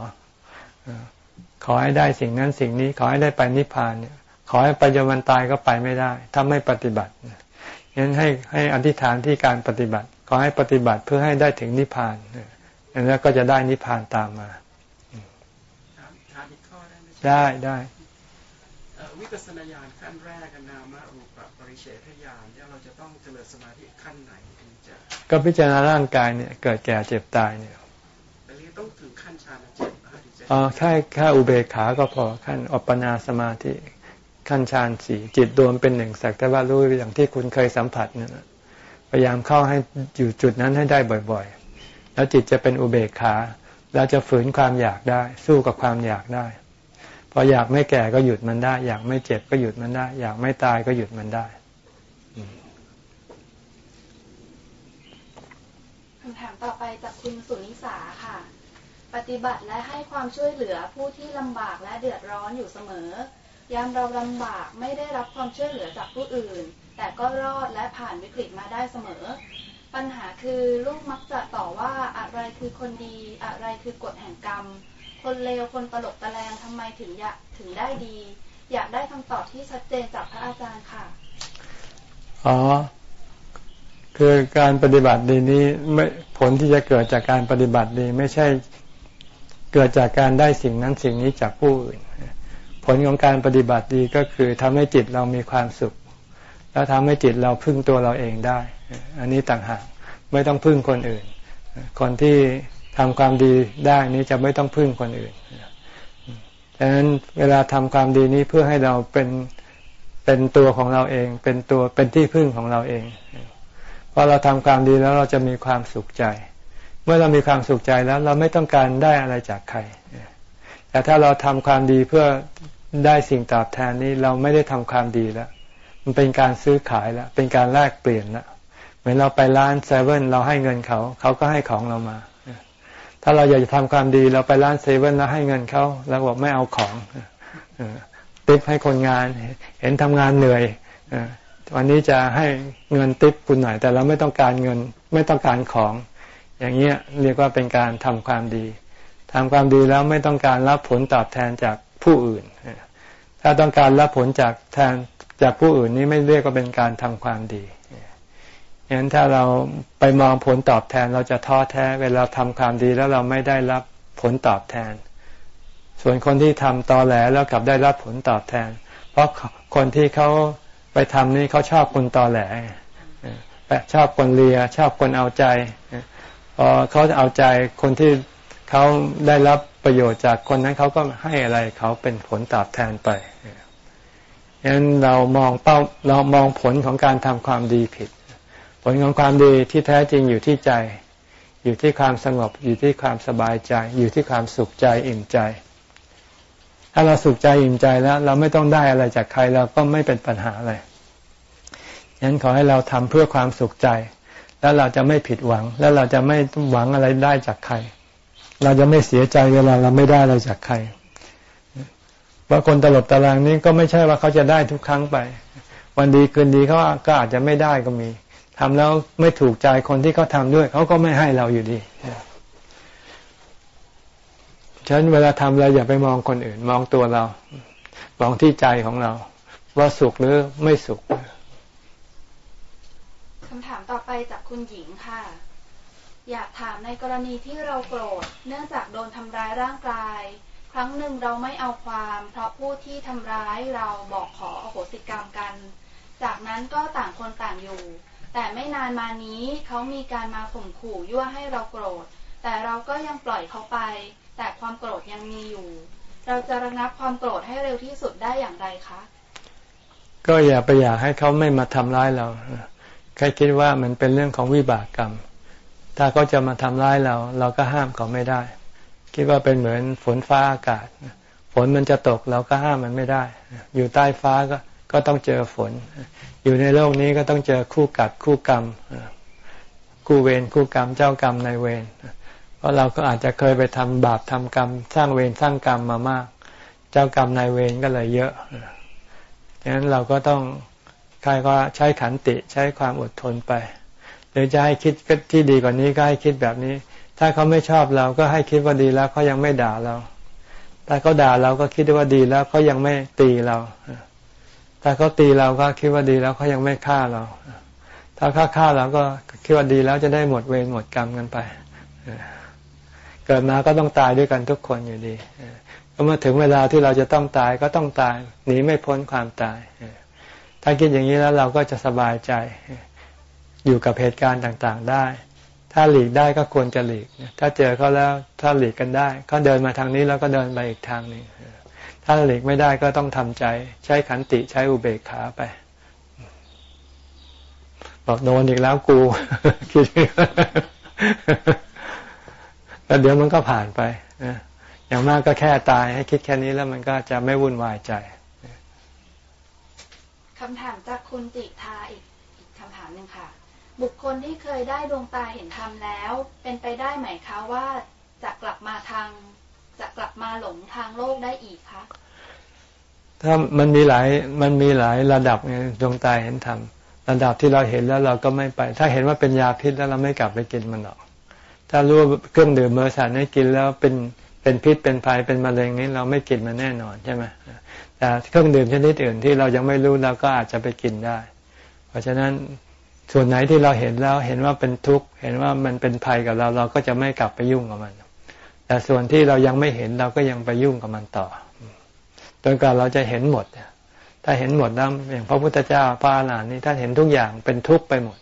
ขอให้ได้สิ่งนั้นสิ่งนี้ ขอให้ได้ไปนิพพานเนี่ย ขอให้ไปจนวันตายก็ไปไม่ได้ ถ้าไม่ปฏิบัติงั้นให้ให้อธิษฐานที่การปฏิบัติ ขอให้ปฏิบัติเพื่อให้ได้ถึงนิพพานแล้วก็จะได้นิพพานตามมาได้ได้วิปัสสนาญาณขั้นแรกนามรูปปริเฉทญาณเนี่ยเราจะต้องเจริญสมาธิขั้นไหนถึงจะก็พิจารณาร่างกายเนี่ยเกิดแก่เจ็บตายเนี่ยแต่นี้ต้องถึงขั้นฌานเจ็บอ๋อแค่แค่อุเบกขาก็พอขั้นอัปปนาสมาธิขั้นฌานสี่จิตรวมเป็นหนึ่งสักแต่ว่ารู้อย่างที่คุณเคยสัมผัสนั่น พยายามเข้าให้อยู่จุดนั้นให้ได้บ่อยๆ แล้วจิตจะเป็นอุเบกขา แล้วจะฝืนความอยากได้ สู้กับความอยากได้ พออยากไม่แก่ก็หยุดมันได้ อยากไม่เจ็บก็หยุดมันได้ อยากไม่ตายก็หยุดมันได้คำถามต่อไปจากคุณสุนิสาค่ะ ปฏิบัติและให้ความช่วยเหลือผู้ที่ลำบากและเดือดร้อนอยู่เสมอ ยามเราลำบากไม่ได้รับความช่วยเหลือจากผู้อื่น แต่ก็รอดและผ่านวิกฤตมาได้เสมอ ปัญหาคือลูกมักจะต่อว่าอะไรคือคนดี อะไรคือกฎแห่งกรรม คนเลวคนตลกตะแลงทำไมถึงอยากถึงได้ดี อยากได้คำตอบที่ชัดเจนจากพระอาจารย์ค่ะ อ๋อ คือการปฏิบัติดีนี้ไม่ผลที่จะเกิดจากการปฏิบัติดีไม่ใช่เกิดจากการได้สิ่งนั้นสิ่งนี้จากผู้อื่น ผลของการปฏิบัติดีก็คือทำให้จิตเรามีความสุข แล้วทำให้จิตเราพึ่งตัวเราเองได้ อันนี้ต่างหากไม่ต้องพึ่งคนอื่น คนที่ทำความดีได้นี้จะไม่ต้องพึ่งคนอื่นดังนั้นเวลาทำความดีนี้เพื่อให้เราเป็นเป็นตัวของเราเอง เป็นตัวเป็นที่พึ่งของเราเองพอเราทำความดีแล้วเราจะมีความสุขใจ เมื่อเรามีความสุขใจแล้วเราไม่ต้องการได้อะไรจากใคร แต่ถ้าเราทำความดีเพื่อได้สิ่งตอบแทนนี้เราไม่ได้ทำความดีแล้ว มันเป็นการซื้อขายแล้วเป็นการแลกเปลี่ยนล้วเหมือนเราไปร้านเซเว่นเราให้เงินเขา เขาก็ให้ของเรามา ถ้าเราอยากจะทำความดีเราไปร้านเซเว่นแล้วให้เงินเขาแล้วบอกไม่เอาของติปให้คนงาน เห็นทำงานเหนื่อยวันนี้จะให้เงินติปคุณหน่อย แต่เราไม่ต้องการเงินไม่ต้องการของ อย่างเงี้ยเรียกว่าเป็นการทำความดีทำความดีแล้วไม่ต้องการรับผลตอบแทนจากผู้อื่น ถ้าต้องการรับผลจากแทน จากผู้อื่นนี้ไม่เรียกว่าเป็นการทำความดีฉะนั้นถ้าเราไปมองผลตอบแทนเราจะท้อแท้ เวลาทำความดีแล้วเราไม่ได้รับผลตอบแทน ส่วนคนที่ทำตอแหลแล้วกลับได้รับผลตอบแทน เพราะคนที่เขาไปทำนี่เขาชอบคนตอแหลชอบคนเลีย ชอบคนเอาใจพอเขาเอาใจคนที่เขาได้รับประโยชน์จากคนนั้นเขาก็ให้อะไรเขาเป็นผลตอบแทนไป ฉะนั้นเรามองเป้าเรามองผลของการทำความดีผิด ผลของความดีที่แท้จริงอยู่ที่ใจ อยู่ที่ความสงบ อยู่ที่ความสบายใจ อยู่ที่ความสุขใจอิ่มใจ ถ้าเราสุขใจอิ่มใจแล้ว เราไม่ต้องได้อะไรจากใครเราก็ไม่เป็นปัญหาอะไรฉะนั้นขอให้เราทำเพื่อความสุขใจ แล้วเราจะไม่ผิดหวัง แล้วเราจะไม่หวังอะไรได้จากใคร เราจะไม่เสียใจเวลาเราไม่ได้อะไรจากใคร ว่าคนตลบตารางนี้ก็ไม่ใช่ว่าเขาจะได้ทุกครั้งไป วันดีคืนดีเขาก็อาจจะไม่ได้ก็มีทำแล้วไม่ถูกใจคนที่เขาทาด้วย เขาก็ไม่ให้เราอยู่ดีฉะนั้นเวลาทำเราอย่าไปมองคนอื่น มองตัวเรา มองที่ใจของเรา ว่าสุขหรือไม่สุขคำถามต่อไปจากคุณหญิงค่ะ อยากถามในกรณีที่เราโกรธ เนื่องจากโดนทำร้ายร่างกาย รั้งหนึ่งเราไม่เอาความ เพราะผู้ที่ทำร้ายเราบอกขออโหสิกรรมกัน จากนั้นก็ต่างคนต่างอยู่ แต่ไม่นานมานี้เขามีการมาข่มขู่ยั่วให้เราโกรธ แต่เราก็ยังปล่อยเขาไป แต่ความโกรธยังมีอยู่ เราจะระงับความโกรธให้เร็วที่สุดได้อย่างไรคะ ก็อย่าไปอยากให้เขาไม่มาทำร้ายเราแค่คิดว่ามันเป็นเรื่องของวิบากกรรม ถ้าเขาจะมาทำร้ายเรา เราก็ห้ามเขาไม่ได้ คิดว่าเป็นเหมือนฝนฟ้าอากาศ ฝนมันจะตกเราก็ห้ามมันไม่ได้ อยู่ใต้ฟ้าก็ก็ต้องเจอฝน อยู่ในโลกนี้ก็ต้องเจอคู่กัดคู่กรรม คู่เวรคู่กรรมเจ้ากรรมนายเวรเพราะเราก็อาจจะเคยไปทำบาปทำกรรม สร้างเวรสร้างกรรมมามาก เจ้ากรรมนายเวรก็เลยเยอะดังนั้นเราก็ต้องใครก็ใช้ขันติใช้ความอดทนไปหรือจะให้คิดที่ดีกว่านี้ก็ให้คิดแบบนี้ ถ้าเขาไม่ชอบเราก็ให้คิดว่าดีแล้วเขายังไม่ด่าเรา ถ้าเขาด่าเราก็คิดว่าดีแล้วเขายังไม่ตีเราถ้าเขาตีเราก็คิดว่าดีแล้วเขายังไม่ฆ่าเรา ถ้าฆ่าฆ่าเราก็คิดว่าดีแล้วจะได้หมดเวรหมดกรรมกันไปเกิดมาก็ต้องตายด้วยกันทุกคนอยู่ดีเมื่อถึงเวลาที่เราจะต้องตายก็ต้องตายหนีไม่พ้นความตายถ้าคิดอย่างนี้แล้วเราก็จะสบายใจ อยู่กับเหตุการณ์ต่าง ๆ ได้ ถ้าหลีกได้ก็ควรจะหลีก ถ้าเจอเขาแล้วถ้าหลีกกันได้เขาเดินมาทางนี้แล้วก็เดินไปอีกทางหนึ่งถ้าหลีกไม่ได้ก็ต้องทำใจ ใช้ขันติใช้อุเบกขาไปบอกโดนอีกแล้วกูคิดแล้วเดี๋ยวมันก็ผ่านไปอย่างมากก็แค่ตายให้คิดแค่นี้แล้วมันก็จะไม่วุ่นวายใจคำถามจากคุณจิทาอีกคำถามหนึ่งค่ะ บุคคลที่เคยได้ดวงตาเห็นธรรมแล้ว เป็นไปได้ไหมคะว่าจะกลับมาทางจะกลับมาหลงทางโลกได้อีกคะถ้ามันมีหลายมันมีหลายระดับไงดวงตาเห็นธรรมระดับที่เราเห็นแล้วเราก็ไม่ไป ถ้าเห็นว่าเป็นยาพิษแล้วเราไม่กลับไปกินมันหรอก ถ้ารู้ว่าเครื่องดื่มเมอร์สันให้กินแล้วเป็นเป็นพิษเป็นภัยเป็นมะเร็งนี้เราไม่กินมันแน่นอนใช่ไหมแต่เครื่องดื่มชนิดอื่นที่เรายังไม่รู้เราก็อาจจะไปกินได้ เพราะฉะนั้น ส่วนไหนที่เราเห็นแล้วเห็นว่าเป็นทุกข์ เห็นว่ามันเป็นภัยกับเราเราก็จะไม่กลับไปยุ่งกับมัน แต่ส่วนที่เรายังไม่เห็นเราก็ยังไปยุ่งกับมันต่อจนกว่าเราจะเห็นหมดถ้าเห็นหมดแล้วอย่างพระพุทธเจ้าพระอรหันต์นี่ท่านเห็นทุกอย่างเป็นทุกข์ไปหมด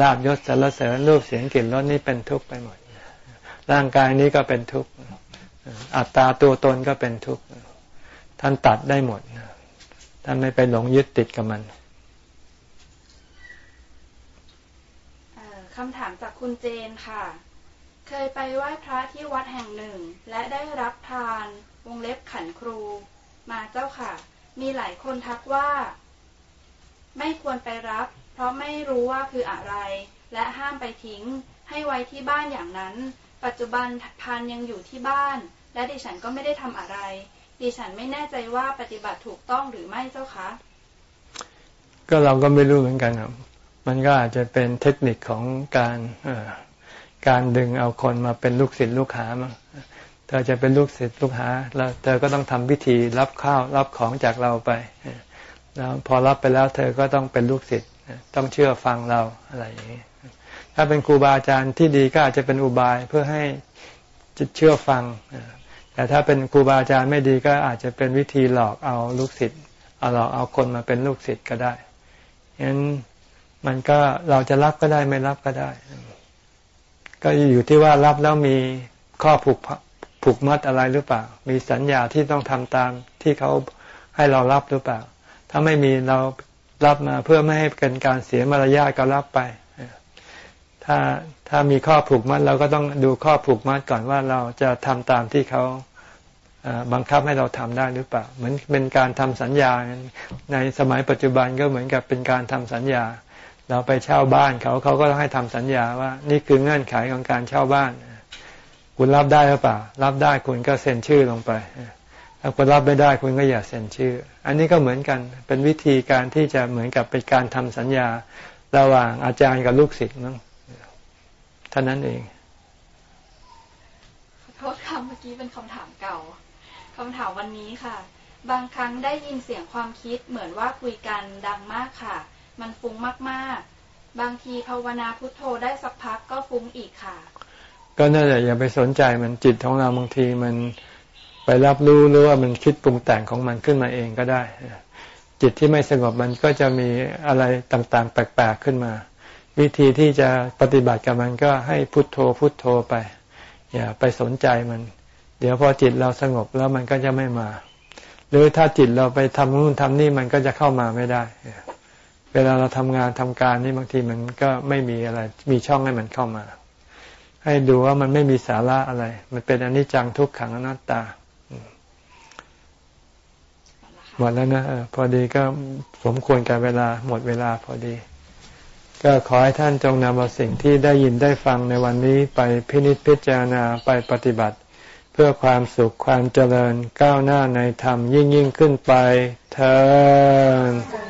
ลาบยศสารเสริญรูปเสียงกลิ่นรสนี่เป็นทุกข์ไปหมด ร่างกายนี้ก็เป็นทุกข์อัตตาตัวตนก็เป็นทุกข์ท่านตัดได้หมดท่านไม่ไปหลงยึดติดกับมัน คำถามจากคุณเจนค่ะ เคยไปไหว้พระที่วัดแห่งหนึ่ง และได้รับทาน วงเล็บขันครู มาเจ้าค่ะ มีหลายคนทักว่า ไม่ควรไปรับ เพราะไม่รู้ว่าคืออะไร และห้ามไปทิ้ง ให้ไว้ที่บ้านอย่างนั้น ปัจจุบันพานยังอยู่ที่บ้าน และดิฉันก็ไม่ได้ทำอะไร ดิฉันไม่แน่ใจว่าปฏิบัติถูกต้องหรือไม่เจ้าคะก็เราก็ไม่รู้เหมือนกันครับ มันก็อาจจะเป็นเทคนิคของการการดึงเอาคนมาเป็นลูกศิษย์ลูกหามาเธอจะเป็นลูกศิษย์ลูกหา แล้วเธอก็ต้องทำพิธีรับข้าวรับของจากเราไปแล้วพอรับไปแล้วเธอก็ต้องเป็นลูกศิษย์ต้องเชื่อฟังเราอะไรอย่างนี้ถ้าเป็นครูบาอาจารย์ที่ดีก็อาจจะเป็นอุบายเพื่อให้จิตเชื่อฟังแต่ถ้าเป็นครูบาอาจารย์ไม่ดีก็อาจจะเป็นวิธีหลอกเอาลูกศิษย์เอาหลอกเอาคนมาเป็นลูกศิษย์ก็ได้ฉะนั้น มันก็เราจะรับก็ได้ไม่รับก็ได้ ก็อยู่ที่ว่ารับแล้วมีข้อผูกผูกมัดอะไรหรือเปล่า มีสัญญาที่ต้องทำตามที่เขาให้เรารับหรือเปล่า ถ้าไม่มีเรารับมาเพื่อไม่ให้เป็นการเสียมารยาทก็รับไป ถ้าถ้ามีข้อผูกมัดเราก็ต้องดูข้อผูกมัดก่อนว่าเราจะทำตามที่เขาบังคับให้เราทำได้หรือเปล่า เหมือนเป็นการทำสัญญา ในสมัยปัจจุบันก็เหมือนกับเป็นการทำสัญญา เราไปเช่าบ้านเขาเขาก็ต้องให้ทำสัญญาว่า นี่คือเงื่อนไขของการเช่าบ้าน คุณรับได้หรือเปล่า รับได้คุณก็เซ็นชื่อลงไป ถ้าคุณรับไม่ได้คุณก็อย่าเซ็นชื่อ อันนี้ก็เหมือนกันเป็นวิธีการที่จะเหมือนกับเป็นการทำสัญญาระหว่างอาจารย์กับลูกศิษย์มั้งเท่านั้นเองขอโทษค่ะเมื่อกี้เป็นคำถามเก่าคำถามวันนี้ค่ะ บางครั้งได้ยินเสียงความคิดเหมือนว่าคุยกันดังมากค่ะ มันฟุ้งมากๆ บางทีภาวนาพุทโธได้สักพักก็ฟุ้งอีกค่ะ ก็นั่นแหละอย่าไปสนใจมันจิตของเราบางทีมันไปรับรู้หรือว่ามันคิดปรุงแต่งของมันขึ้นมาเองก็ได้ จิตที่ไม่สงบมันก็จะมีอะไรต่างๆ แปลกๆขึ้นมา วิธีที่จะปฏิบัติกับมันก็ให้พุทโธพุทโธไป อย่าไปสนใจมัน เดี๋ยวพอจิตเราสงบแล้วมันก็จะไม่มา หรือถ้าจิตเราไปทำนู่นทำนี่มันก็จะเข้ามาไม่ได้ เวลาเราทำงานทำการนี่บางทีมันก็ไม่มีอะไร มีช่องให้มันเข้ามา ให้ดูว่ามันไม่มีสาระอะไร มันเป็นอนิจจังทุกขังอนัตตาหมดแล้วนะพอดีก็สมควรกับเวลาหมดเวลาพอดี ก็ขอให้ท่านจงนำเอาสิ่งที่ได้ยินได้ฟังในวันนี้ไปพินิจพิจารณาไปปฏิบัติ เพื่อความสุขความเจริญก้าวหน้าในธรรมยิ่งยิ่งขึ้นไปเธอ